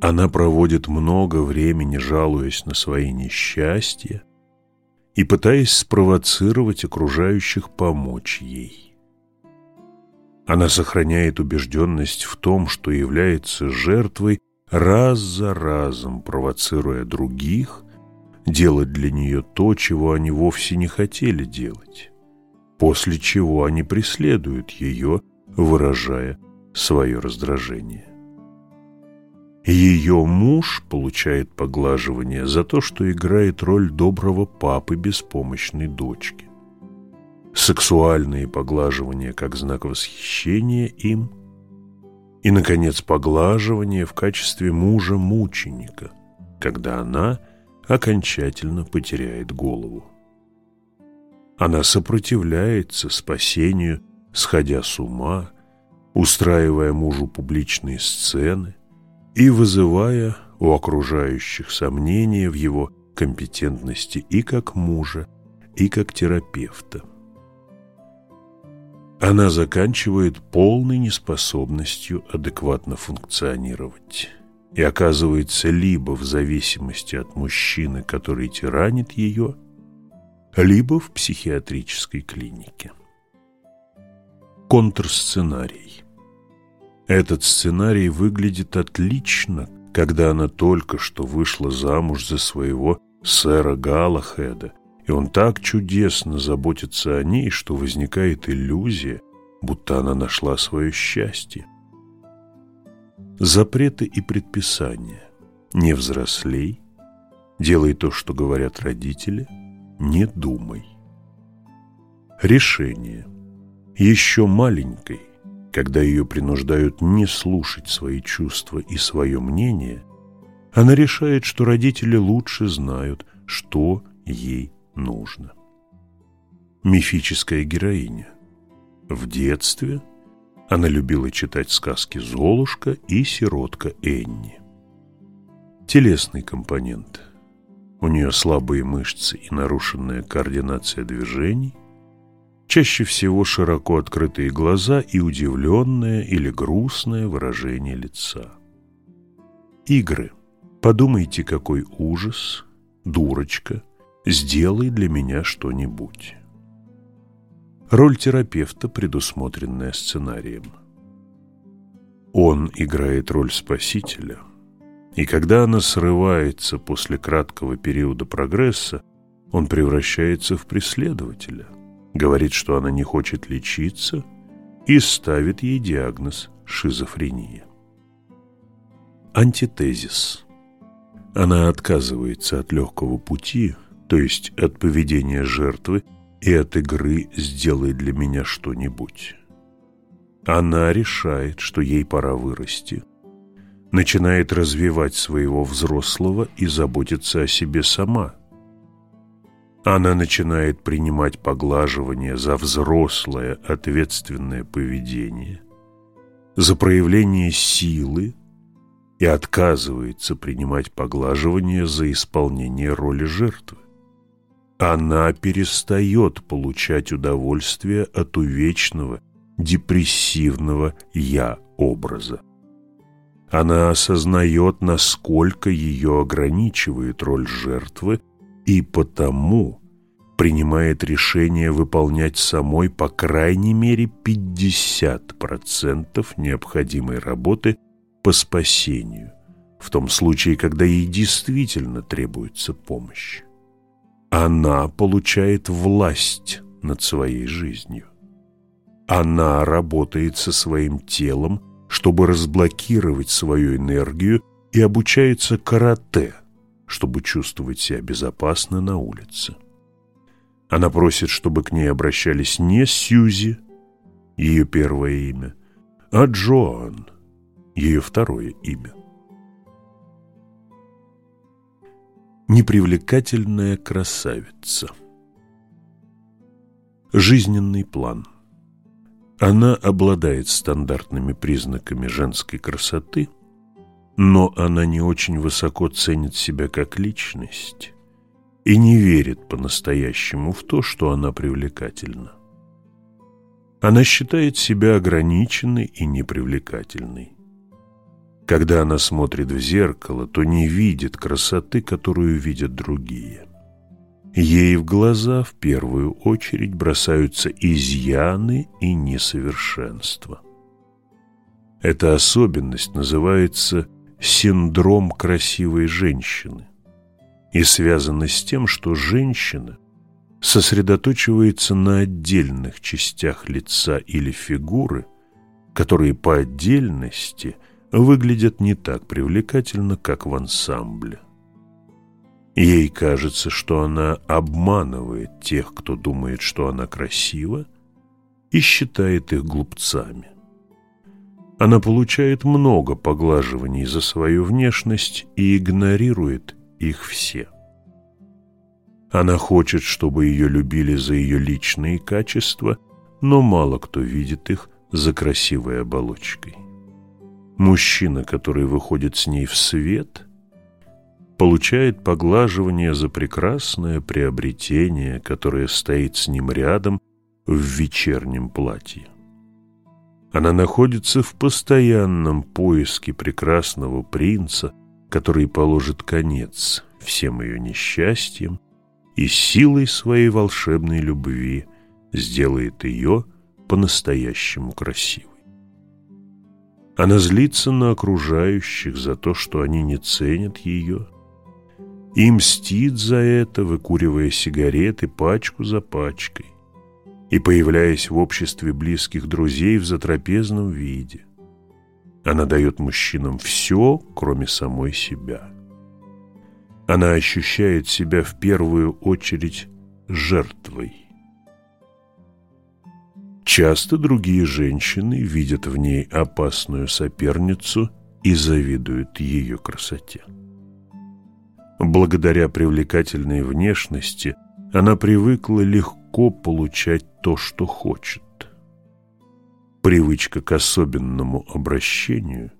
Она проводит много времени, жалуясь на свои несчастья и пытаясь спровоцировать окружающих помочь ей. Она сохраняет убежденность в том, что является жертвой, раз за разом провоцируя других делать для нее то, чего они вовсе не хотели делать, после чего они преследуют ее, выражая свое раздражение. Ее муж получает поглаживание за то, что играет роль доброго папы беспомощной дочки. Сексуальные поглаживания как знак восхищения им. И, наконец, поглаживание в качестве мужа-мученика, когда она окончательно потеряет голову. Она сопротивляется спасению, сходя с ума, устраивая мужу публичные сцены – и вызывая у окружающих сомнения в его компетентности и как мужа, и как терапевта. Она заканчивает полной неспособностью адекватно функционировать и оказывается либо в зависимости от мужчины, который тиранит ее, либо в психиатрической клинике. Контрсценарий этот сценарий выглядит отлично, когда она только что вышла замуж за своего сэра Галахеда, и он так чудесно заботится о ней, что возникает иллюзия, будто она нашла свое счастье. Запреты и предписания. Не взрослей, делай то, что говорят родители, не думай. Решение. Еще маленькой когда ее принуждают не слушать свои чувства и свое мнение, она решает, что родители лучше знают, что ей нужно. Мифическая героиня. В детстве она любила читать сказки «Золушка» и «Сиротка Энни». Телесный компонент. У нее слабые мышцы и нарушенная координация движений – Чаще всего широко открытые глаза и удивленное или грустное выражение лица. Игры. Подумайте, какой ужас, дурочка, сделай для меня что-нибудь. Роль терапевта, предусмотренная сценарием. Он играет роль спасителя, и когда она срывается после краткого периода прогресса, он превращается в преследователя говорит, что она не хочет лечиться и ставит ей диагноз шизофрения. Антитезис. Она отказывается от легкого пути, то есть от поведения жертвы и от игры «сделай для меня что-нибудь». Она решает, что ей пора вырасти, начинает развивать своего взрослого и заботиться о себе сама – она начинает принимать поглаживание за взрослое ответственное поведение, за проявление силы и отказывается принимать поглаживание за исполнение роли жертвы. Она перестает получать удовольствие от увечного, депрессивного «я-образа». Она осознает, насколько ее ограничивает роль жертвы и потому принимает решение выполнять самой по крайней мере 50% необходимой работы по спасению, в том случае, когда ей действительно требуется помощь. Она получает власть над своей жизнью. Она работает со своим телом, чтобы разблокировать свою энергию и обучается карате, чтобы чувствовать себя безопасно на улице. Она просит, чтобы к ней обращались не Сьюзи, ее первое имя, а Джоан, ее второе имя. Непривлекательная красавица Жизненный план Она обладает стандартными признаками женской красоты, но она не очень высоко ценит себя как личность и не верит по-настоящему в то, что она привлекательна. Она считает себя ограниченной и непривлекательной. Когда она смотрит в зеркало, то не видит красоты, которую видят другие. Ей в глаза в первую очередь бросаются изъяны и несовершенства. Эта особенность называется синдром красивой женщины и связана с тем, что женщина сосредоточивается на отдельных частях лица или фигуры, которые по отдельности выглядят не так привлекательно, как в ансамбле. Ей кажется, что она обманывает тех, кто думает, что она красива, и считает их глупцами. Она получает много поглаживаний за свою внешность и игнорирует их все. Она хочет, чтобы ее любили за ее личные качества, но мало кто видит их за красивой оболочкой. Мужчина, который выходит с ней в свет, получает поглаживание за прекрасное приобретение, которое стоит с ним рядом в вечернем платье. Она находится в постоянном поиске прекрасного принца, который положит конец всем ее несчастьям и силой своей волшебной любви сделает ее по-настоящему красивой. Она злится на окружающих за то, что они не ценят ее, и мстит за это, выкуривая сигареты пачку за пачкой и появляясь в обществе близких друзей в затрапезном виде. Она дает мужчинам все, кроме самой себя. Она ощущает себя в первую очередь жертвой. Часто другие женщины видят в ней опасную соперницу и завидуют ее красоте. Благодаря привлекательной внешности она привыкла легко получать то, что хочет. Привычка к особенному обращению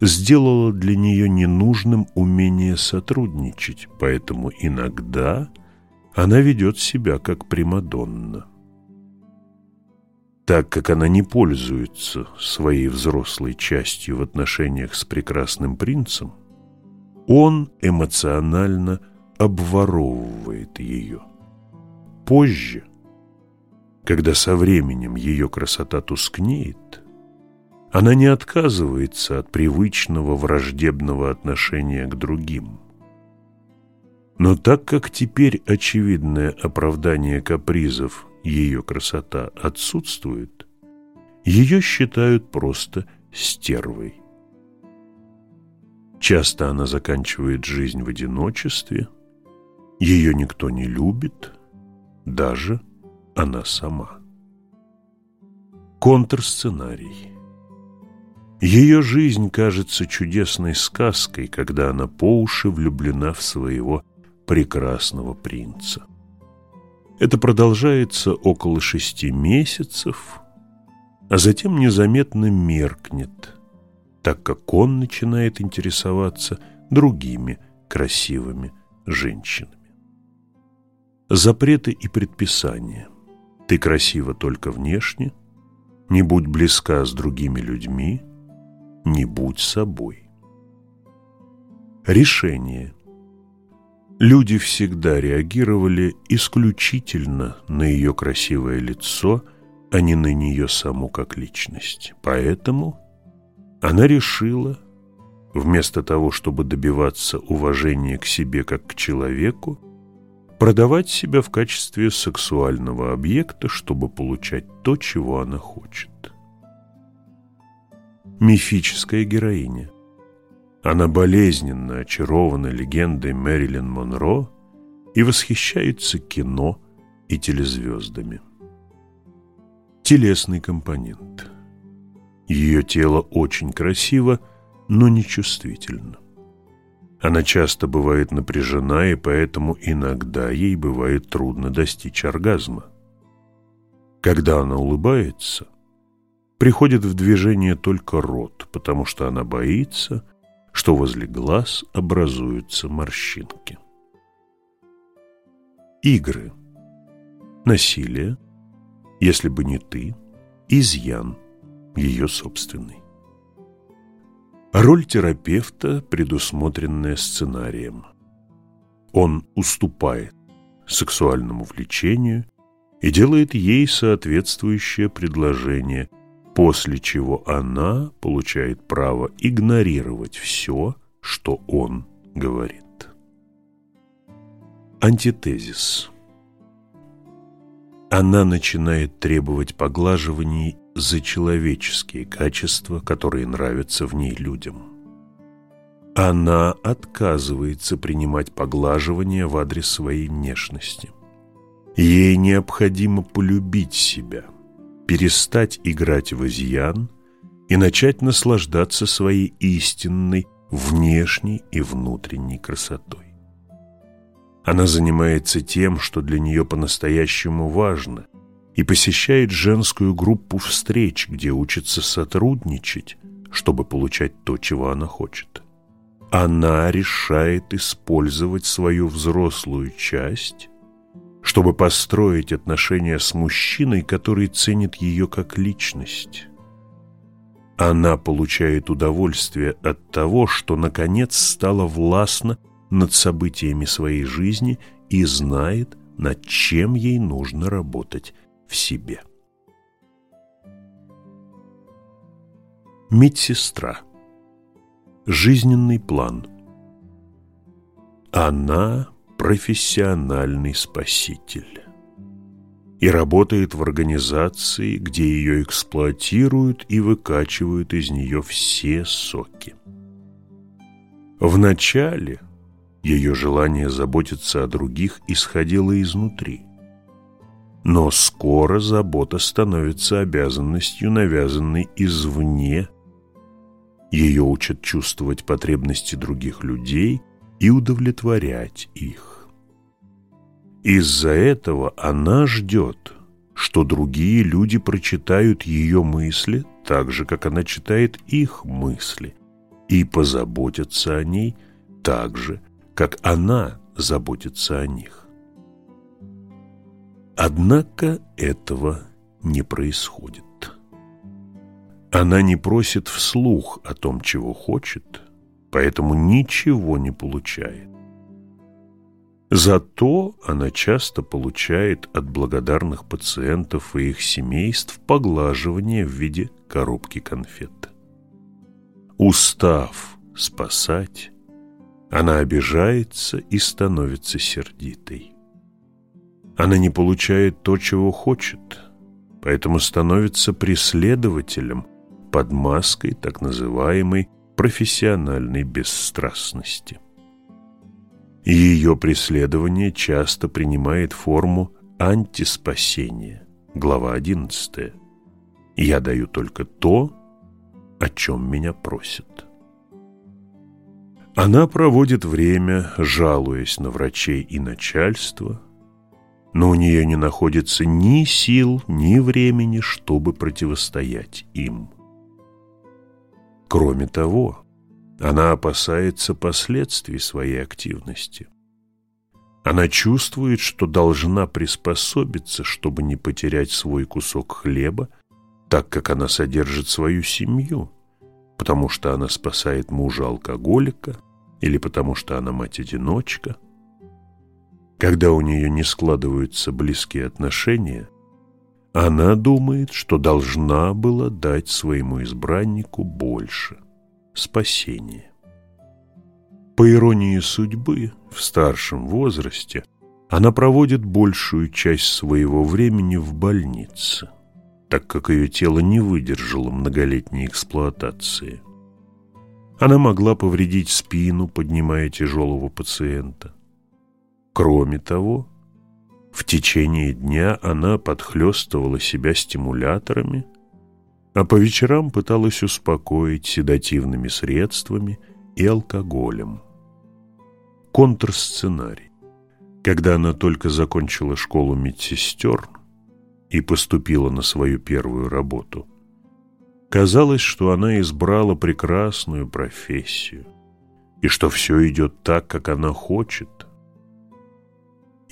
сделала для нее ненужным умение сотрудничать, поэтому иногда она ведет себя как Примадонна. Так как она не пользуется своей взрослой частью в отношениях с прекрасным принцем, он эмоционально обворовывает ее. Позже – когда со временем ее красота тускнеет, она не отказывается от привычного враждебного отношения к другим. Но так как теперь очевидное оправдание капризов ее красота отсутствует, ее считают просто стервой. Часто она заканчивает жизнь в одиночестве, ее никто не любит, даже она сама. Контрсценарий. Ее жизнь кажется чудесной сказкой, когда она по уши влюблена в своего прекрасного принца. Это продолжается около шести месяцев, а затем незаметно меркнет, так как он начинает интересоваться другими красивыми женщинами. Запреты и предписания ты красива только внешне, не будь близка с другими людьми, не будь собой. Решение. Люди всегда реагировали исключительно на ее красивое лицо, а не на нее саму как личность. Поэтому она решила, вместо того, чтобы добиваться уважения к себе как к человеку, продавать себя в качестве сексуального объекта, чтобы получать то, чего она хочет. Мифическая героиня. Она болезненно очарована легендой Мэрилин Монро и восхищается кино и телезвездами. Телесный компонент. Ее тело очень красиво, но нечувствительно. Она часто бывает напряжена, и поэтому иногда ей бывает трудно достичь оргазма. Когда она улыбается, приходит в движение только рот, потому что она боится, что возле глаз образуются морщинки. Игры. Насилие. Если бы не ты. Изъян. Ее собственный. Роль терапевта, предусмотренная сценарием. Он уступает сексуальному влечению и делает ей соответствующее предложение, после чего она получает право игнорировать все, что он говорит. Антитезис Она начинает требовать поглаживаний за человеческие качества, которые нравятся в ней людям. Она отказывается принимать поглаживания в адрес своей внешности. Ей необходимо полюбить себя, перестать играть в изъян и начать наслаждаться своей истинной внешней и внутренней красотой. Она занимается тем, что для нее по-настоящему важно, и посещает женскую группу встреч, где учится сотрудничать, чтобы получать то, чего она хочет. Она решает использовать свою взрослую часть, чтобы построить отношения с мужчиной, который ценит ее как личность. Она получает удовольствие от того, что наконец стала властна над событиями своей жизни и знает, над чем ей нужно работать себе. Медсестра. Жизненный план. Она профессиональный спаситель и работает в организации, где ее эксплуатируют и выкачивают из нее все соки. Вначале ее желание заботиться о других исходило изнутри – но скоро забота становится обязанностью, навязанной извне. Ее учат чувствовать потребности других людей и удовлетворять их. Из-за этого она ждет, что другие люди прочитают ее мысли так же, как она читает их мысли, и позаботятся о ней так же, как она заботится о них. Однако этого не происходит. Она не просит вслух о том, чего хочет, поэтому ничего не получает. Зато она часто получает от благодарных пациентов и их семейств поглаживание в виде коробки конфет. Устав спасать, она обижается и становится сердитой. Она не получает то, чего хочет, поэтому становится преследователем под маской так называемой профессиональной бесстрастности. Ее преследование часто принимает форму антиспасения. Глава 11. «Я даю только то, о чем меня просят». Она проводит время, жалуясь на врачей и начальство, но у нее не находится ни сил, ни времени, чтобы противостоять им. Кроме того, она опасается последствий своей активности. Она чувствует, что должна приспособиться, чтобы не потерять свой кусок хлеба, так как она содержит свою семью, потому что она спасает мужа-алкоголика или потому что она мать-одиночка – когда у нее не складываются близкие отношения, она думает, что должна была дать своему избраннику больше – спасения. По иронии судьбы, в старшем возрасте Она проводит большую часть своего времени в больнице, так как ее тело не выдержало многолетней эксплуатации. Она могла повредить спину, поднимая тяжелого пациента. Кроме того, в течение дня она подхлестывала себя стимуляторами, а по вечерам пыталась успокоить седативными средствами и алкоголем. Контрсценарий. Когда она только закончила школу медсестер и поступила на свою первую работу, казалось, что она избрала прекрасную профессию и что все идет так, как она хочет.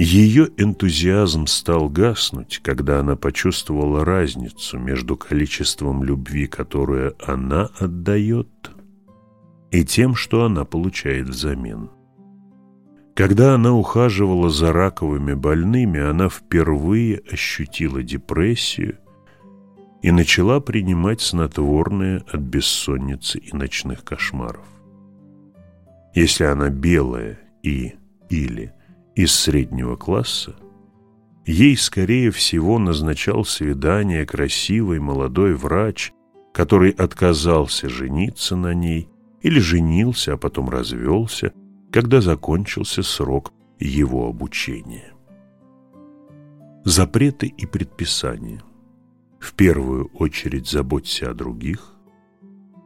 Ее энтузиазм стал гаснуть, когда она почувствовала разницу между количеством любви, которую она отдает, и тем, что она получает взамен. Когда она ухаживала за раковыми больными, она впервые ощутила депрессию и начала принимать снотворное от бессонницы и ночных кошмаров. Если она белая и или из среднего класса, ей, скорее всего, назначал свидание красивый молодой врач, который отказался жениться на ней или женился, а потом развелся, когда закончился срок его обучения. Запреты и предписания. В первую очередь заботься о других,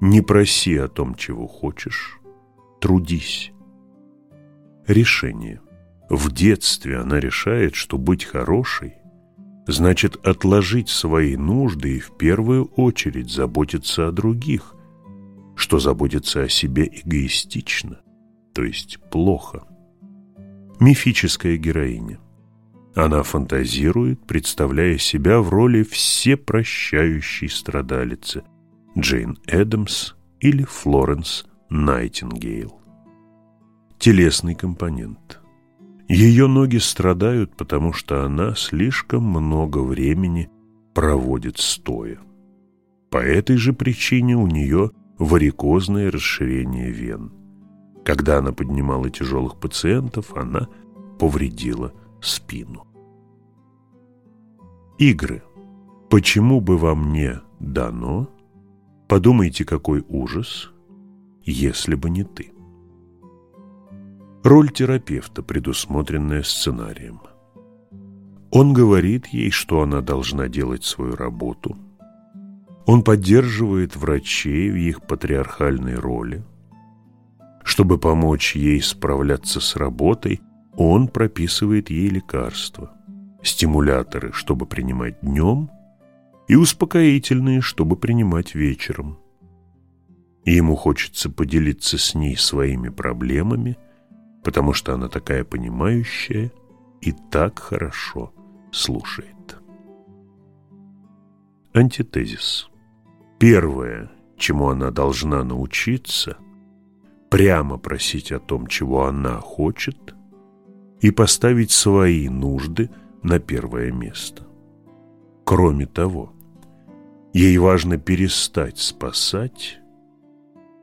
не проси о том, чего хочешь, трудись. Решение. В детстве она решает, что быть хорошей значит отложить свои нужды и в первую очередь заботиться о других, что заботиться о себе эгоистично то есть плохо. Мифическая героиня. Она фантазирует, представляя себя в роли всепрощающей страдалицы Джейн Эдамс или Флоренс Найтингейл. Телесный компонент. Ее ноги страдают, потому что она слишком много времени проводит стоя. По этой же причине у нее варикозное расширение вен. Когда она поднимала тяжелых пациентов, она повредила спину. Игры. Почему бы вам не дано? Подумайте, какой ужас, если бы не ты. Роль терапевта, предусмотренная сценарием. Он говорит ей, что она должна делать свою работу. Он поддерживает врачей в их патриархальной роли – чтобы помочь ей справляться с работой, он прописывает ей лекарства, стимуляторы, чтобы принимать днем, и успокоительные, чтобы принимать вечером. Ему хочется поделиться с ней своими проблемами, потому что она такая понимающая и так хорошо слушает. Антитезис. Первое, чему она должна научиться – прямо просить о том, чего она хочет, и поставить свои нужды на первое место. Кроме того, ей важно перестать спасать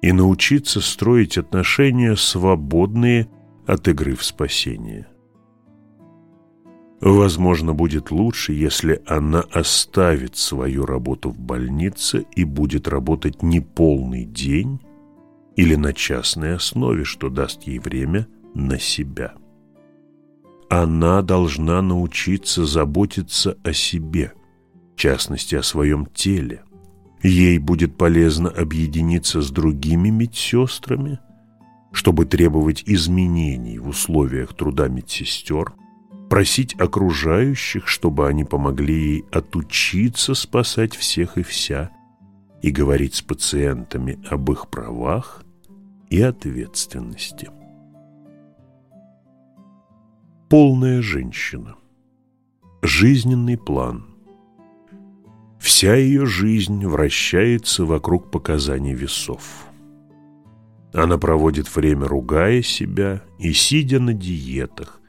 и научиться строить отношения, свободные от игры в спасение. Возможно, будет лучше, если она оставит свою работу в больнице и будет работать не полный день, или на частной основе, что даст ей время на себя. Она должна научиться заботиться о себе, в частности, о своем теле. Ей будет полезно объединиться с другими медсестрами, чтобы требовать изменений в условиях труда медсестер, просить окружающих, чтобы они помогли ей отучиться спасать всех и вся, и говорить с пациентами об их правах и ответственности. Полная женщина. Жизненный план. Вся ее жизнь вращается вокруг показаний весов. Она проводит время, ругая себя и сидя на диетах,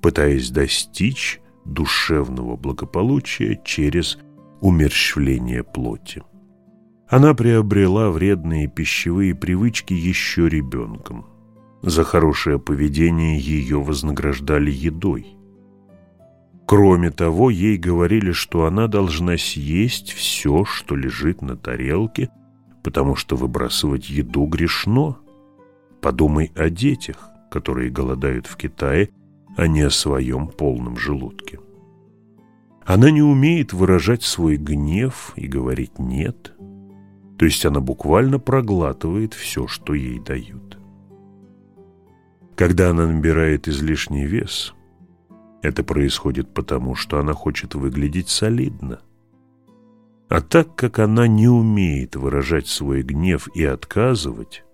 пытаясь достичь душевного благополучия через умерщвление плоти. Она приобрела вредные пищевые привычки еще ребенком. За хорошее поведение ее вознаграждали едой. Кроме того, ей говорили, что она должна съесть все, что лежит на тарелке, потому что выбрасывать еду грешно. Подумай о детях, которые голодают в Китае, а не о своем полном желудке. Она не умеет выражать свой гнев и говорить «нет», то есть она буквально проглатывает все, что ей дают. Когда она набирает излишний вес, это происходит потому, что она хочет выглядеть солидно. А так как она не умеет выражать свой гнев и отказывать,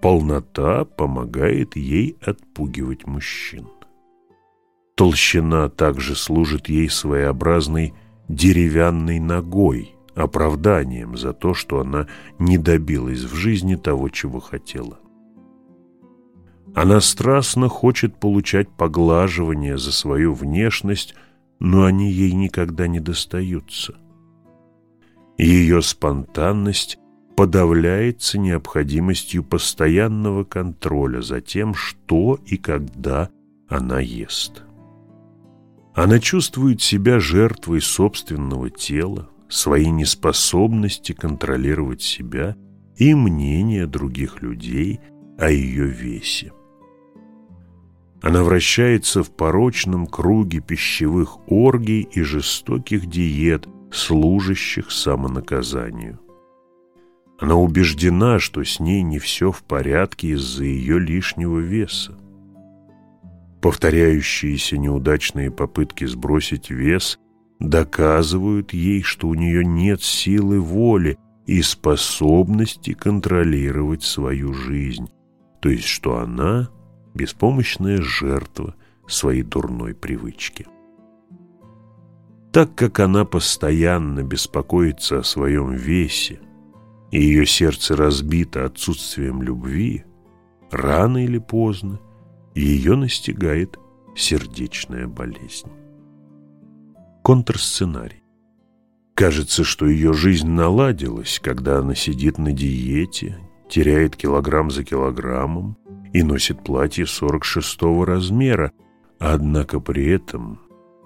полнота помогает ей отпугивать мужчин. Толщина также служит ей своеобразной деревянной ногой – оправданием за то, что она не добилась в жизни того, чего хотела. Она страстно хочет получать поглаживание за свою внешность, но они ей никогда не достаются. Ее спонтанность подавляется необходимостью постоянного контроля за тем, что и когда она ест. Она чувствует себя жертвой собственного тела, своей неспособности контролировать себя и мнение других людей о ее весе. Она вращается в порочном круге пищевых оргий и жестоких диет, служащих самонаказанию. Она убеждена, что с ней не все в порядке из-за ее лишнего веса. Повторяющиеся неудачные попытки сбросить вес доказывают ей, что у нее нет силы воли и способности контролировать свою жизнь, то есть что она – беспомощная жертва своей дурной привычки. Так как она постоянно беспокоится о своем весе, и ее сердце разбито отсутствием любви, рано или поздно ее настигает сердечная болезнь контрсценарий. Кажется, что ее жизнь наладилась, когда она сидит на диете, теряет килограмм за килограммом и носит платье 46 размера, однако при этом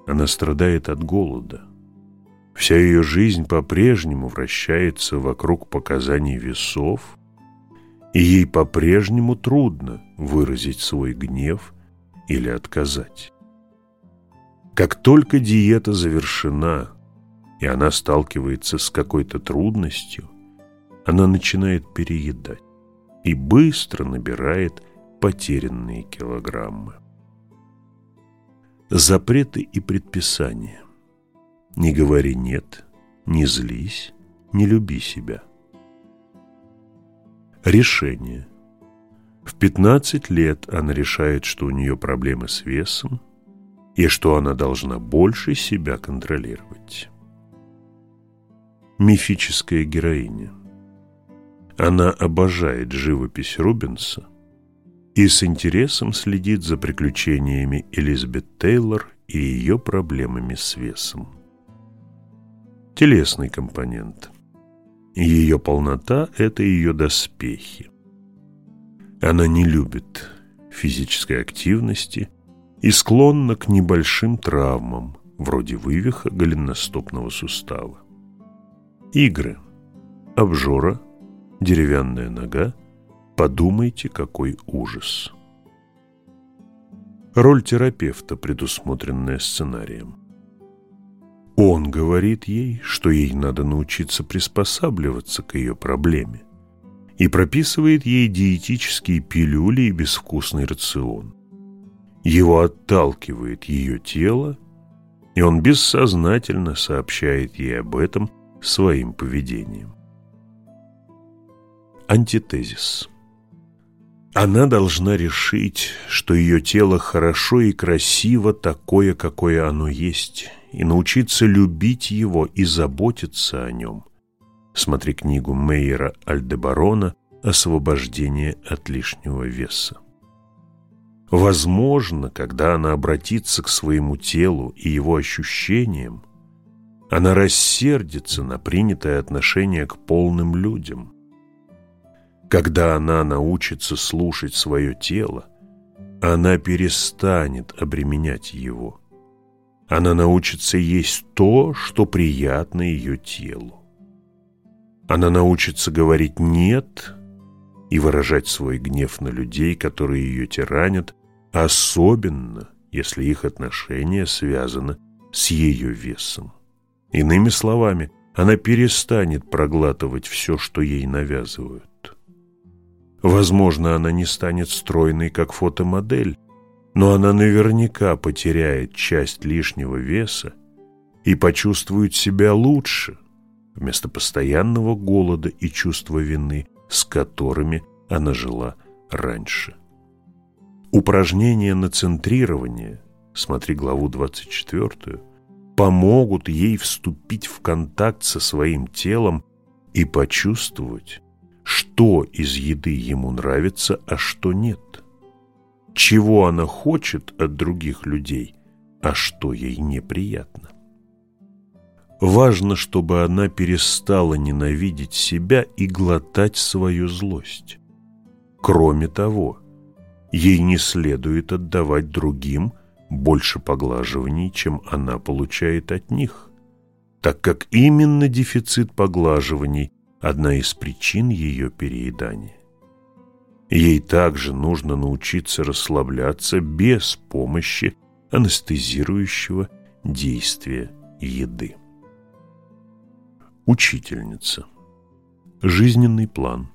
она страдает от голода. Вся ее жизнь по-прежнему вращается вокруг показаний весов, и ей по-прежнему трудно выразить свой гнев или отказать. Как только диета завершена, и она сталкивается с какой-то трудностью, она начинает переедать и быстро набирает потерянные килограммы. Запреты и предписания. Не говори «нет», не злись, не люби себя. Решение. В 15 лет она решает, что у нее проблемы с весом, и что она должна больше себя контролировать. Мифическая героиня. Она обожает живопись Рубенса и с интересом следит за приключениями Элизабет Тейлор и ее проблемами с весом. Телесный компонент. Ее полнота – это ее доспехи. Она не любит физической активности и склонна к небольшим травмам, вроде вывиха голеностопного сустава. Игры. Обжора, деревянная нога. Подумайте, какой ужас. Роль терапевта, предусмотренная сценарием. Он говорит ей, что ей надо научиться приспосабливаться к ее проблеме и прописывает ей диетические пилюли и безвкусный рацион. Его отталкивает ее тело, и он бессознательно сообщает ей об этом своим поведением. Антитезис. Она должна решить, что ее тело хорошо и красиво такое, какое оно есть, и научиться любить его и заботиться о нем. Смотри книгу Мейера Альдебарона «Освобождение от лишнего веса». Возможно, когда она обратится к своему телу и его ощущениям, она рассердится на принятое отношение к полным людям. Когда она научится слушать свое тело, она перестанет обременять его. Она научится есть то, что приятно ее телу. Она научится говорить «нет» и выражать свой гнев на людей, которые ее тиранят, особенно если их отношения связаны с ее весом. Иными словами, она перестанет проглатывать все, что ей навязывают. Возможно, она не станет стройной, как фотомодель, но она наверняка потеряет часть лишнего веса и почувствует себя лучше, вместо постоянного голода и чувства вины, с которыми она жила раньше. Упражнения на центрирование, смотри главу 24, помогут ей вступить в контакт со своим телом и почувствовать, что из еды ему нравится, а что нет чего она хочет от других людей, а что ей неприятно. Важно, чтобы она перестала ненавидеть себя и глотать свою злость. Кроме того, ей не следует отдавать другим больше поглаживаний, чем она получает от них, так как именно дефицит поглаживаний – одна из причин ее переедания. Ей также нужно научиться расслабляться без помощи анестезирующего действия еды. Учительница. Жизненный план.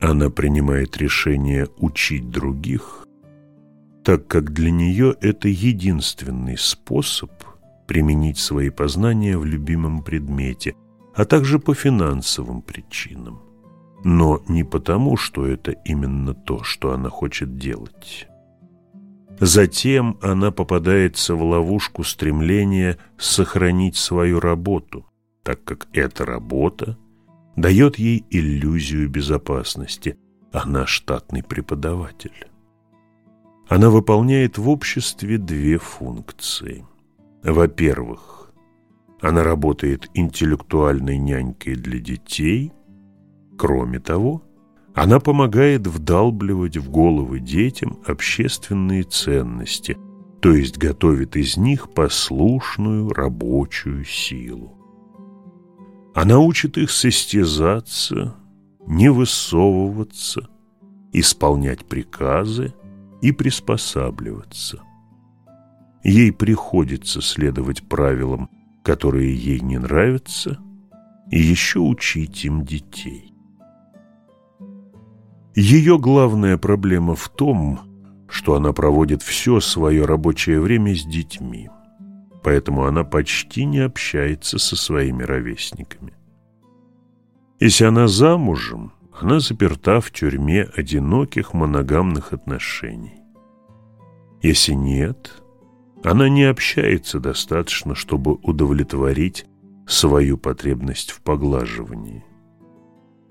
Она принимает решение учить других, так как для нее это единственный способ применить свои познания в любимом предмете, а также по финансовым причинам но не потому, что это именно то, что она хочет делать. Затем она попадается в ловушку стремления сохранить свою работу, так как эта работа дает ей иллюзию безопасности, она штатный преподаватель. Она выполняет в обществе две функции. Во-первых, она работает интеллектуальной нянькой для детей – Кроме того, она помогает вдалбливать в головы детям общественные ценности, то есть готовит из них послушную рабочую силу. Она учит их состязаться, не высовываться, исполнять приказы и приспосабливаться. Ей приходится следовать правилам, которые ей не нравятся, и еще учить им детей. Ее главная проблема в том, что она проводит все свое рабочее время с детьми, поэтому она почти не общается со своими ровесниками. Если она замужем, она заперта в тюрьме одиноких моногамных отношений. Если нет, она не общается достаточно, чтобы удовлетворить свою потребность в поглаживании.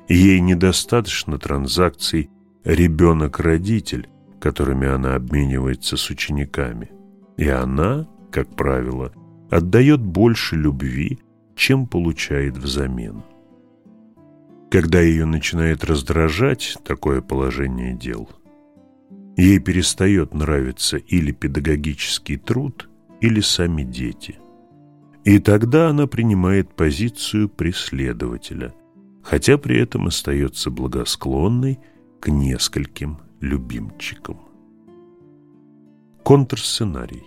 Ей недостаточно транзакций ребенок-родитель, которыми она обменивается с учениками. И она, как правило, отдает больше любви, чем получает взамен. Когда ее начинает раздражать такое положение дел, ей перестает нравиться или педагогический труд, или сами дети. И тогда она принимает позицию преследователя – хотя при этом остается благосклонной к нескольким любимчикам. Контрсценарий.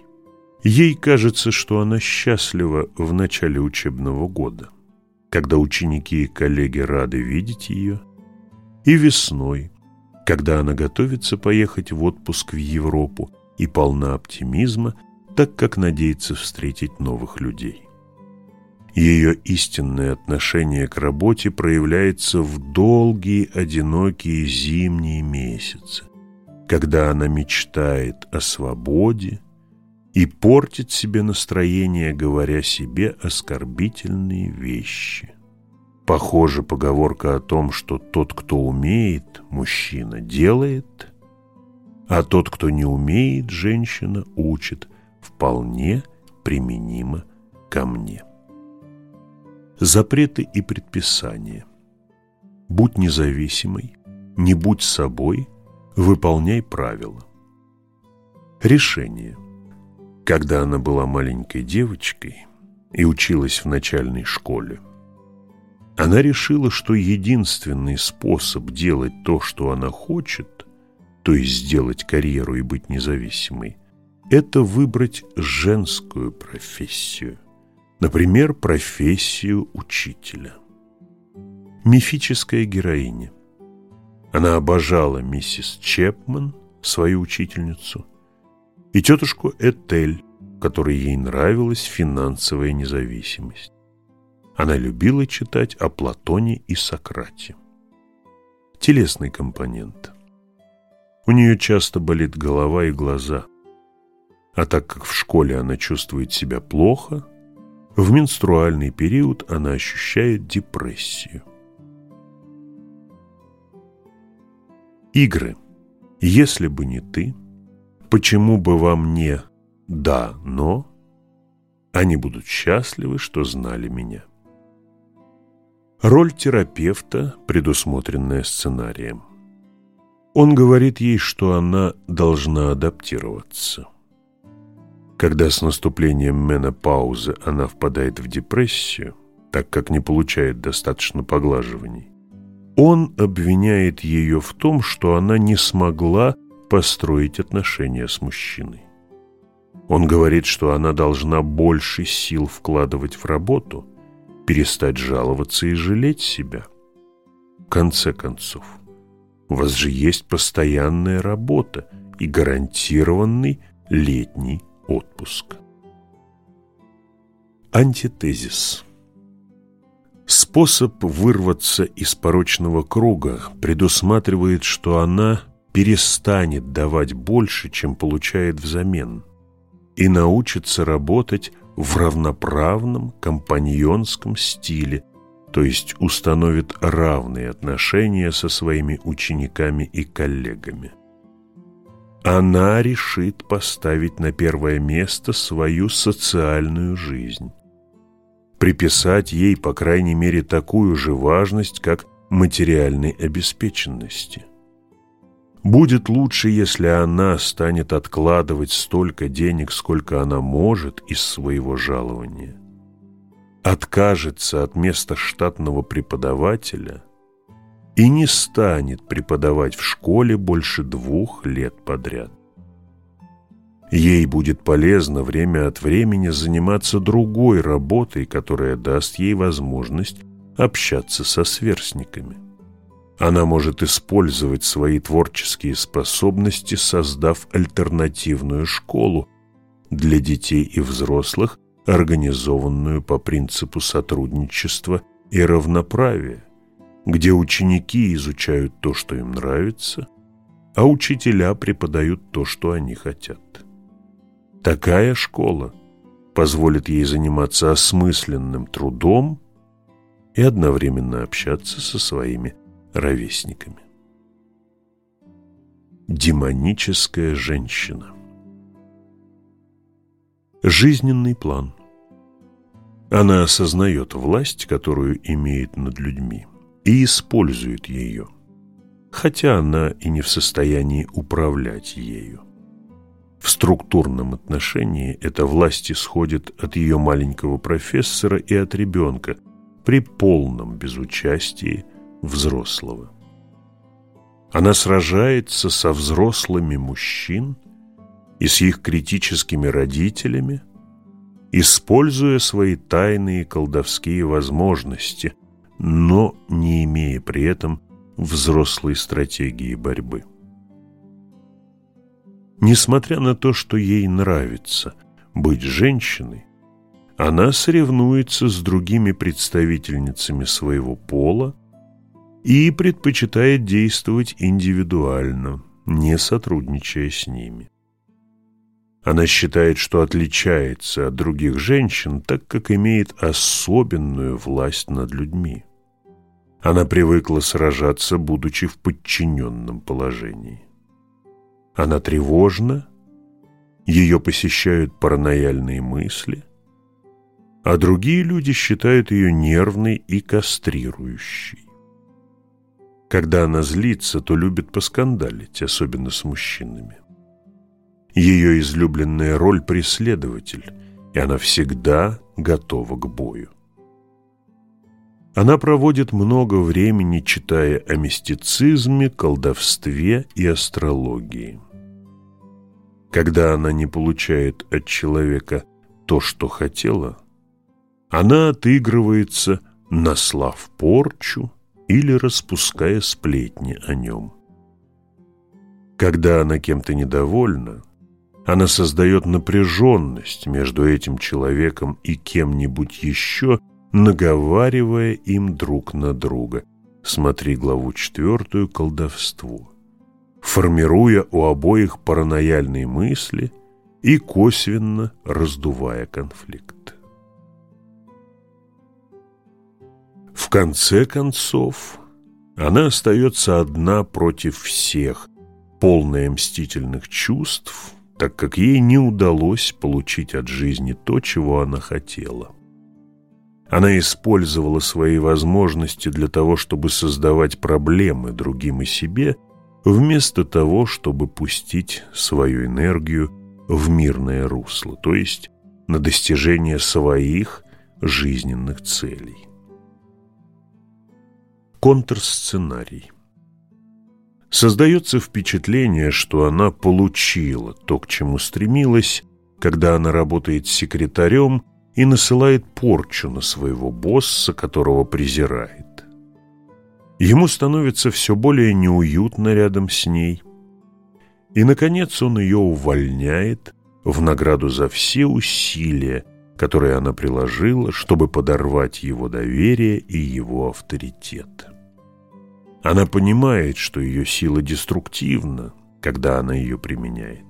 Ей кажется, что она счастлива в начале учебного года, когда ученики и коллеги рады видеть ее, и весной, когда она готовится поехать в отпуск в Европу и полна оптимизма, так как надеется встретить новых людей. Ее истинное отношение к работе проявляется в долгие, одинокие зимние месяцы, когда она мечтает о свободе и портит себе настроение, говоря себе оскорбительные вещи. Похоже, поговорка о том, что тот, кто умеет, мужчина делает, а тот, кто не умеет, женщина учит, вполне применима ко мне. Запреты и предписания. Будь независимой, не будь собой, выполняй правила. Решение. Когда она была маленькой девочкой и училась в начальной школе, она решила, что единственный способ делать то, что она хочет, то есть сделать карьеру и быть независимой, это выбрать женскую профессию. Например, профессию учителя. Мифическая героиня. Она обожала миссис Чепман, свою учительницу, и тетушку Этель, которой ей нравилась финансовая независимость. Она любила читать о Платоне и Сократе. Телесный компонент. У нее часто болит голова и глаза. А так как в школе она чувствует себя плохо, в менструальный период она ощущает депрессию. Игры. Если бы не ты, почему бы вам не «да, но» они будут счастливы, что знали меня. Роль терапевта, предусмотренная сценарием. Он говорит ей, что она должна адаптироваться. Когда с наступлением менопаузы она впадает в депрессию, так как не получает достаточно поглаживаний, он обвиняет ее в том, что она не смогла построить отношения с мужчиной. Он говорит, что она должна больше сил вкладывать в работу, перестать жаловаться и жалеть себя. В конце концов, у вас же есть постоянная работа и гарантированный летний отпуск. Антитезис Способ вырваться из порочного круга предусматривает, что она перестанет давать больше, чем получает взамен, и научится работать в равноправном компаньонском стиле, то есть установит равные отношения со своими учениками и коллегами. Она решит поставить на первое место свою социальную жизнь, приписать ей, по крайней мере, такую же важность, как материальной обеспеченности. Будет лучше, если она станет откладывать столько денег, сколько она может из своего жалования, откажется от места штатного преподавателя и не станет преподавать в школе больше двух лет подряд. Ей будет полезно время от времени заниматься другой работой, которая даст ей возможность общаться со сверстниками. Она может использовать свои творческие способности, создав альтернативную школу для детей и взрослых, организованную по принципу сотрудничества и равноправия, где ученики изучают то, что им нравится, а учителя преподают то, что они хотят. Такая школа позволит ей заниматься осмысленным трудом и одновременно общаться со своими ровесниками. Демоническая женщина Жизненный план Она осознает власть, которую имеет над людьми, и использует ее, хотя она и не в состоянии управлять ею. В структурном отношении эта власть исходит от ее маленького профессора и от ребенка при полном безучастии взрослого. Она сражается со взрослыми мужчин и с их критическими родителями, используя свои тайные колдовские возможности, но не имея при этом взрослой стратегии борьбы. Несмотря на то, что ей нравится быть женщиной, она соревнуется с другими представительницами своего пола и предпочитает действовать индивидуально, не сотрудничая с ними. Она считает, что отличается от других женщин, так как имеет особенную власть над людьми. Она привыкла сражаться, будучи в подчиненном положении. Она тревожна, ее посещают паранояльные мысли, а другие люди считают ее нервной и кастрирующей. Когда она злится, то любит поскандалить, особенно с мужчинами. Ее излюбленная роль – преследователь, и она всегда готова к бою. Она проводит много времени, читая о мистицизме, колдовстве и астрологии. Когда она не получает от человека то, что хотела, она отыгрывается, наслав порчу или распуская сплетни о нем. Когда она кем-то недовольна, она создает напряженность между этим человеком и кем-нибудь еще, наговаривая им друг на друга. Смотри главу четвертую «Колдовство». Формируя у обоих паранояльные мысли и косвенно раздувая конфликт. В конце концов, она остается одна против всех, полная мстительных чувств, так как ей не удалось получить от жизни то, чего она хотела. Она использовала свои возможности для того, чтобы создавать проблемы другим и себе, вместо того, чтобы пустить свою энергию в мирное русло, то есть на достижение своих жизненных целей. Контрсценарий Создается впечатление, что она получила то, к чему стремилась, когда она работает секретарем и насылает порчу на своего босса, которого презирает. Ему становится все более неуютно рядом с ней. И, наконец, он ее увольняет в награду за все усилия, которые она приложила, чтобы подорвать его доверие и его авторитет. Она понимает, что ее сила деструктивна, когда она ее применяет.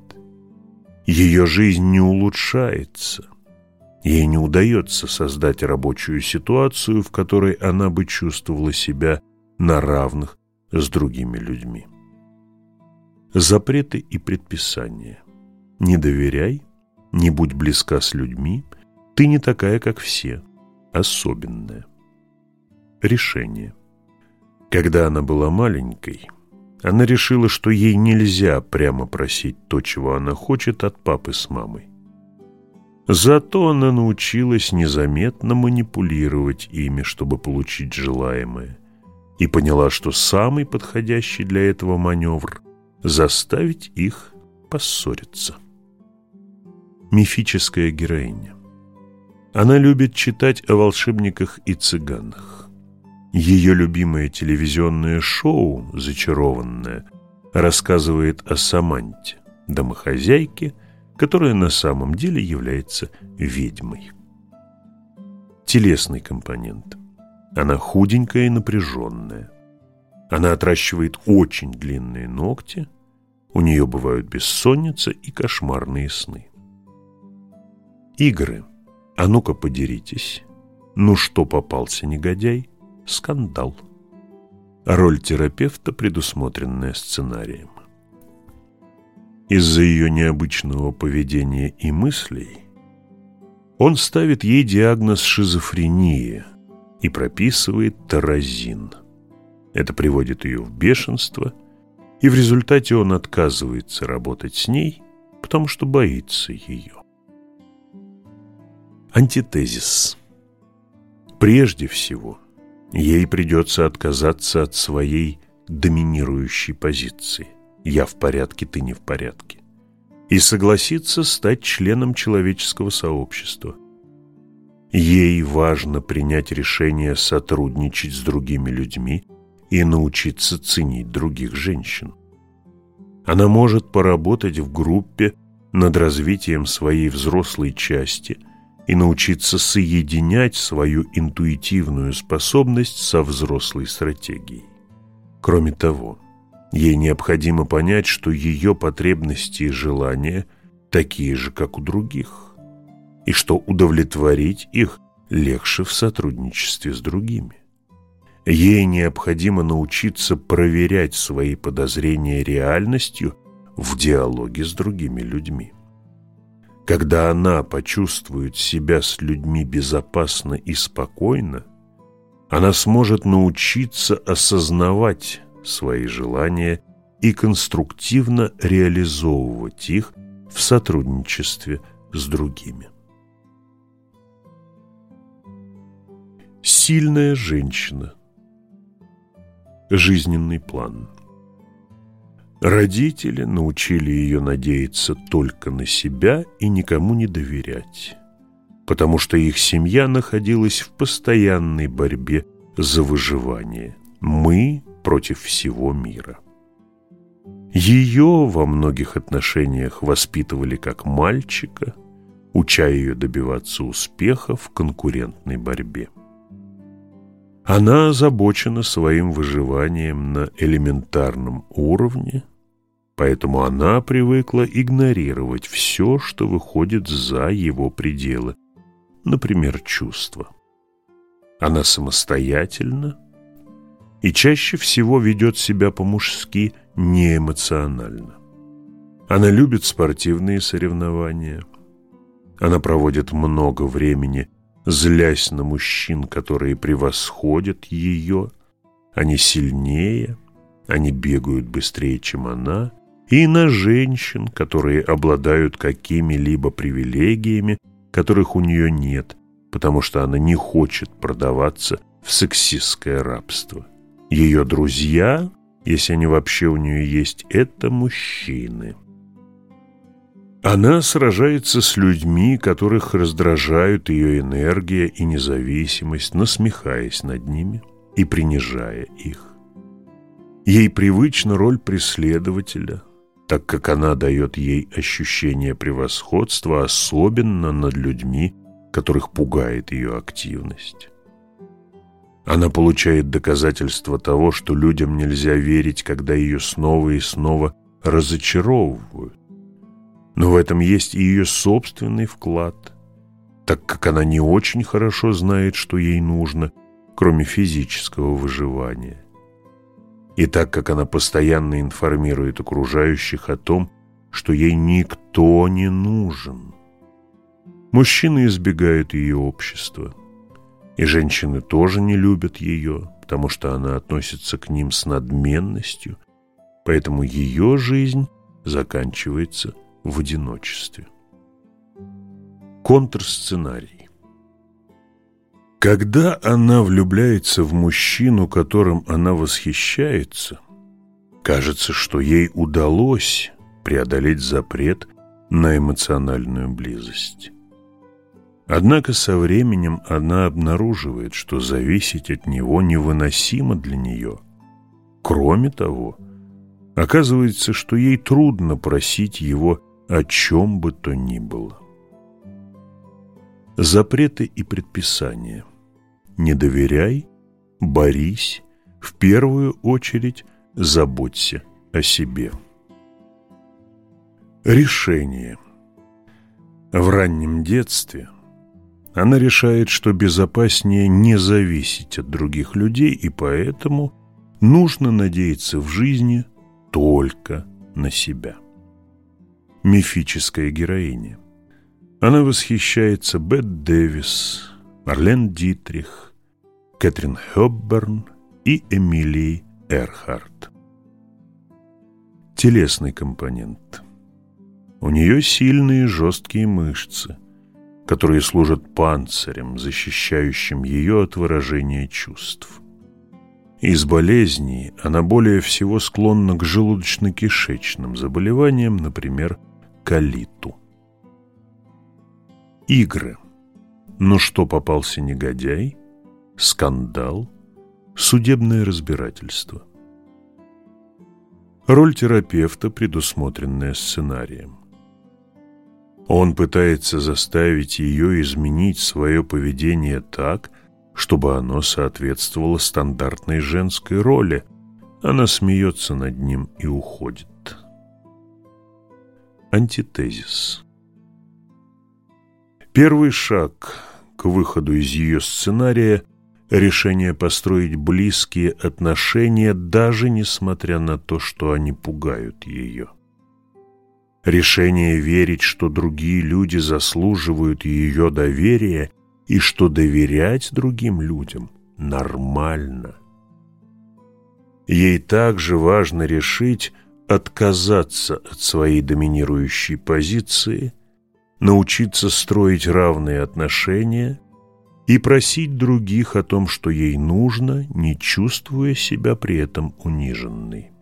Ее жизнь не улучшается – Ей не удается создать рабочую ситуацию, в которой она бы чувствовала себя на равных с другими людьми. Запреты и предписания. Не доверяй, не будь близка с людьми, ты не такая, как все, особенная. Решение. Когда она была маленькой, она решила, что ей нельзя прямо просить то, чего она хочет от папы с мамой. Зато она научилась незаметно манипулировать ими, чтобы получить желаемое, и поняла, что самый подходящий для этого маневр – заставить их поссориться. Мифическая героиня. Она любит читать о волшебниках и цыганах. Ее любимое телевизионное шоу «Зачарованное» рассказывает о Саманте, домохозяйке – которая на самом деле является ведьмой. Телесный компонент. Она худенькая и напряженная. Она отращивает очень длинные ногти, у нее бывают бессонница и кошмарные сны. Игры. А ну-ка подеритесь. Ну что попался негодяй? Скандал. Роль терапевта, предусмотренная сценарием. Из-за ее необычного поведения и мыслей он ставит ей диагноз шизофрения и прописывает таразин. Это приводит ее в бешенство, и в результате он отказывается работать с ней, потому что боится ее. Антитезис. Прежде всего, ей придется отказаться от своей доминирующей позиции – «я в порядке, ты не в порядке» и согласиться стать членом человеческого сообщества. Ей важно принять решение сотрудничать с другими людьми и научиться ценить других женщин. Она может поработать в группе над развитием своей взрослой части и научиться соединять свою интуитивную способность со взрослой стратегией. Кроме того, Ей необходимо понять, что ее потребности и желания такие же, как у других, и что удовлетворить их легче в сотрудничестве с другими. Ей необходимо научиться проверять свои подозрения реальностью в диалоге с другими людьми. Когда она почувствует себя с людьми безопасно и спокойно, она сможет научиться осознавать свои желания и конструктивно реализовывать их в сотрудничестве с другими. Сильная женщина. Жизненный план. Родители научили ее надеяться только на себя и никому не доверять, потому что их семья находилась в постоянной борьбе за выживание. Мы против всего мира. Ее во многих отношениях воспитывали как мальчика, уча ее добиваться успеха в конкурентной борьбе. Она озабочена своим выживанием на элементарном уровне, поэтому она привыкла игнорировать все, что выходит за его пределы, например, чувства. Она самостоятельна и чаще всего ведет себя по-мужски неэмоционально. Она любит спортивные соревнования. Она проводит много времени злясь на мужчин, которые превосходят ее, они сильнее, они бегают быстрее, чем она, и на женщин, которые обладают какими-либо привилегиями, которых у нее нет, потому что она не хочет продаваться в сексистское рабство. Ее друзья, если они вообще у нее есть, это мужчины. Она сражается с людьми, которых раздражают ее энергия и независимость, насмехаясь над ними и принижая их. Ей привычна роль преследователя, так как она дает ей ощущение превосходства, особенно над людьми, которых пугает ее активность. Она получает доказательство того, что людям нельзя верить, когда ее снова и снова разочаровывают. Но в этом есть и ее собственный вклад, так как она не очень хорошо знает, что ей нужно, кроме физического выживания. И так как она постоянно информирует окружающих о том, что ей никто не нужен. Мужчины избегают ее общества, и женщины тоже не любят ее, потому что она относится к ним с надменностью, поэтому ее жизнь заканчивается в одиночестве. Контрсценарий. Когда она влюбляется в мужчину, которым она восхищается, кажется, что ей удалось преодолеть запрет на эмоциональную близость. Однако со временем она обнаруживает, что зависеть от него невыносимо для нее. Кроме того, оказывается, что ей трудно просить его о чем бы то ни было. Запреты и предписания. Не доверяй, борись, в первую очередь заботься о себе. Решение. В раннем детстве она решает, что безопаснее не зависеть от других людей, и поэтому нужно надеяться в жизни только на себя мифическая героиня. Она восхищается Бет Дэвис, Марлен Дитрих, Кэтрин Хёбберн и Эмилией Эрхарт. Телесный компонент. У нее сильные жесткие мышцы, которые служат панцирем, защищающим ее от выражения чувств. Из болезней она более всего склонна к желудочно-кишечным заболеваниям, например, Калиту. Игры. Ну что попался негодяй? Скандал? Судебное разбирательство. Роль терапевта, предусмотренная сценарием. Он пытается заставить ее изменить свое поведение так, чтобы оно соответствовало стандартной женской роли. Она смеется над ним и уходит. Антитезис. Первый шаг к выходу из ее сценария – решение построить близкие отношения, даже несмотря на то, что они пугают ее. Решение верить, что другие люди заслуживают ее доверия и что доверять другим людям нормально. Ей также важно решить, отказаться от своей доминирующей позиции, научиться строить равные отношения и просить других о том, что ей нужно, не чувствуя себя при этом униженной.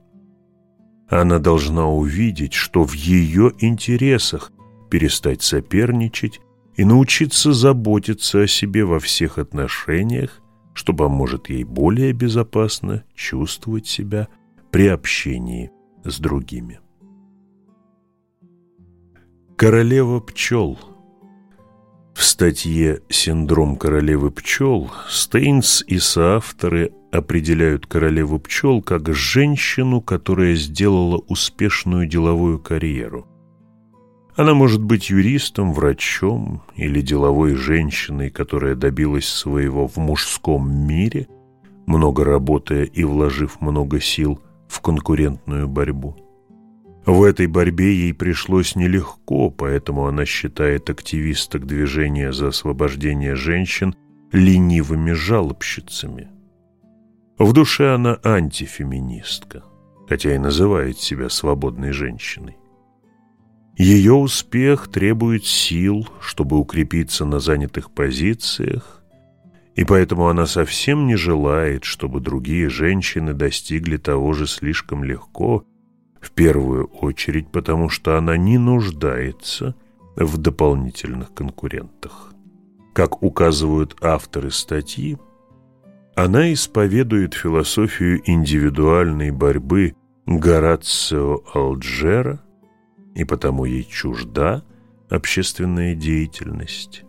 Она должна увидеть, что в ее интересах перестать соперничать и научиться заботиться о себе во всех отношениях, что поможет ей более безопасно чувствовать себя при общении с другими. Королева пчел В статье «Синдром королевы пчел» Стейнс и соавторы определяют королеву пчел как женщину, которая сделала успешную деловую карьеру. Она может быть юристом, врачом или деловой женщиной, которая добилась своего в мужском мире, много работая и вложив много сил в конкурентную борьбу. В этой борьбе ей пришлось нелегко, поэтому она считает активисток движения за освобождение женщин ленивыми жалобщицами. В душе она антифеминистка, хотя и называет себя свободной женщиной. Ее успех требует сил, чтобы укрепиться на занятых позициях, и поэтому она совсем не желает, чтобы другие женщины достигли того же слишком легко, в первую очередь потому, что она не нуждается в дополнительных конкурентах. Как указывают авторы статьи, она исповедует философию индивидуальной борьбы Горацио Алджера, и потому ей чужда общественная деятельность.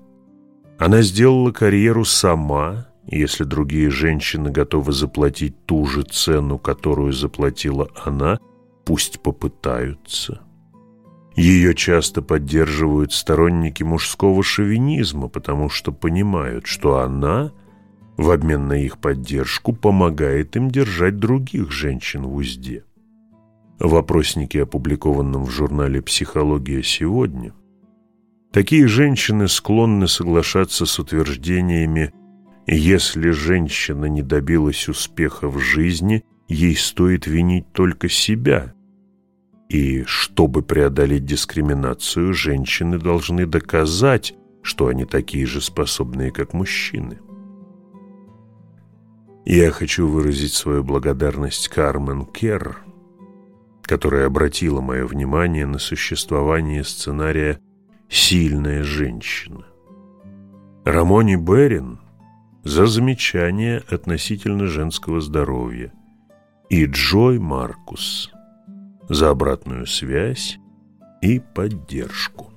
Она сделала карьеру сама, если другие женщины готовы заплатить ту же цену, которую заплатила она, пусть попытаются. Ее часто поддерживают сторонники мужского шовинизма, потому что понимают, что она – в обмен на их поддержку помогает им держать других женщин в узде. В опроснике, опубликованном в журнале «Психология сегодня», такие женщины склонны соглашаться с утверждениями «если женщина не добилась успеха в жизни, ей стоит винить только себя», и чтобы преодолеть дискриминацию, женщины должны доказать, что они такие же способные, как мужчины. Я хочу выразить свою благодарность Кармен Керр, которая обратила мое внимание на существование сценария «Сильная женщина». Рамони Берин за замечание относительно женского здоровья и Джой Маркус за обратную связь и поддержку.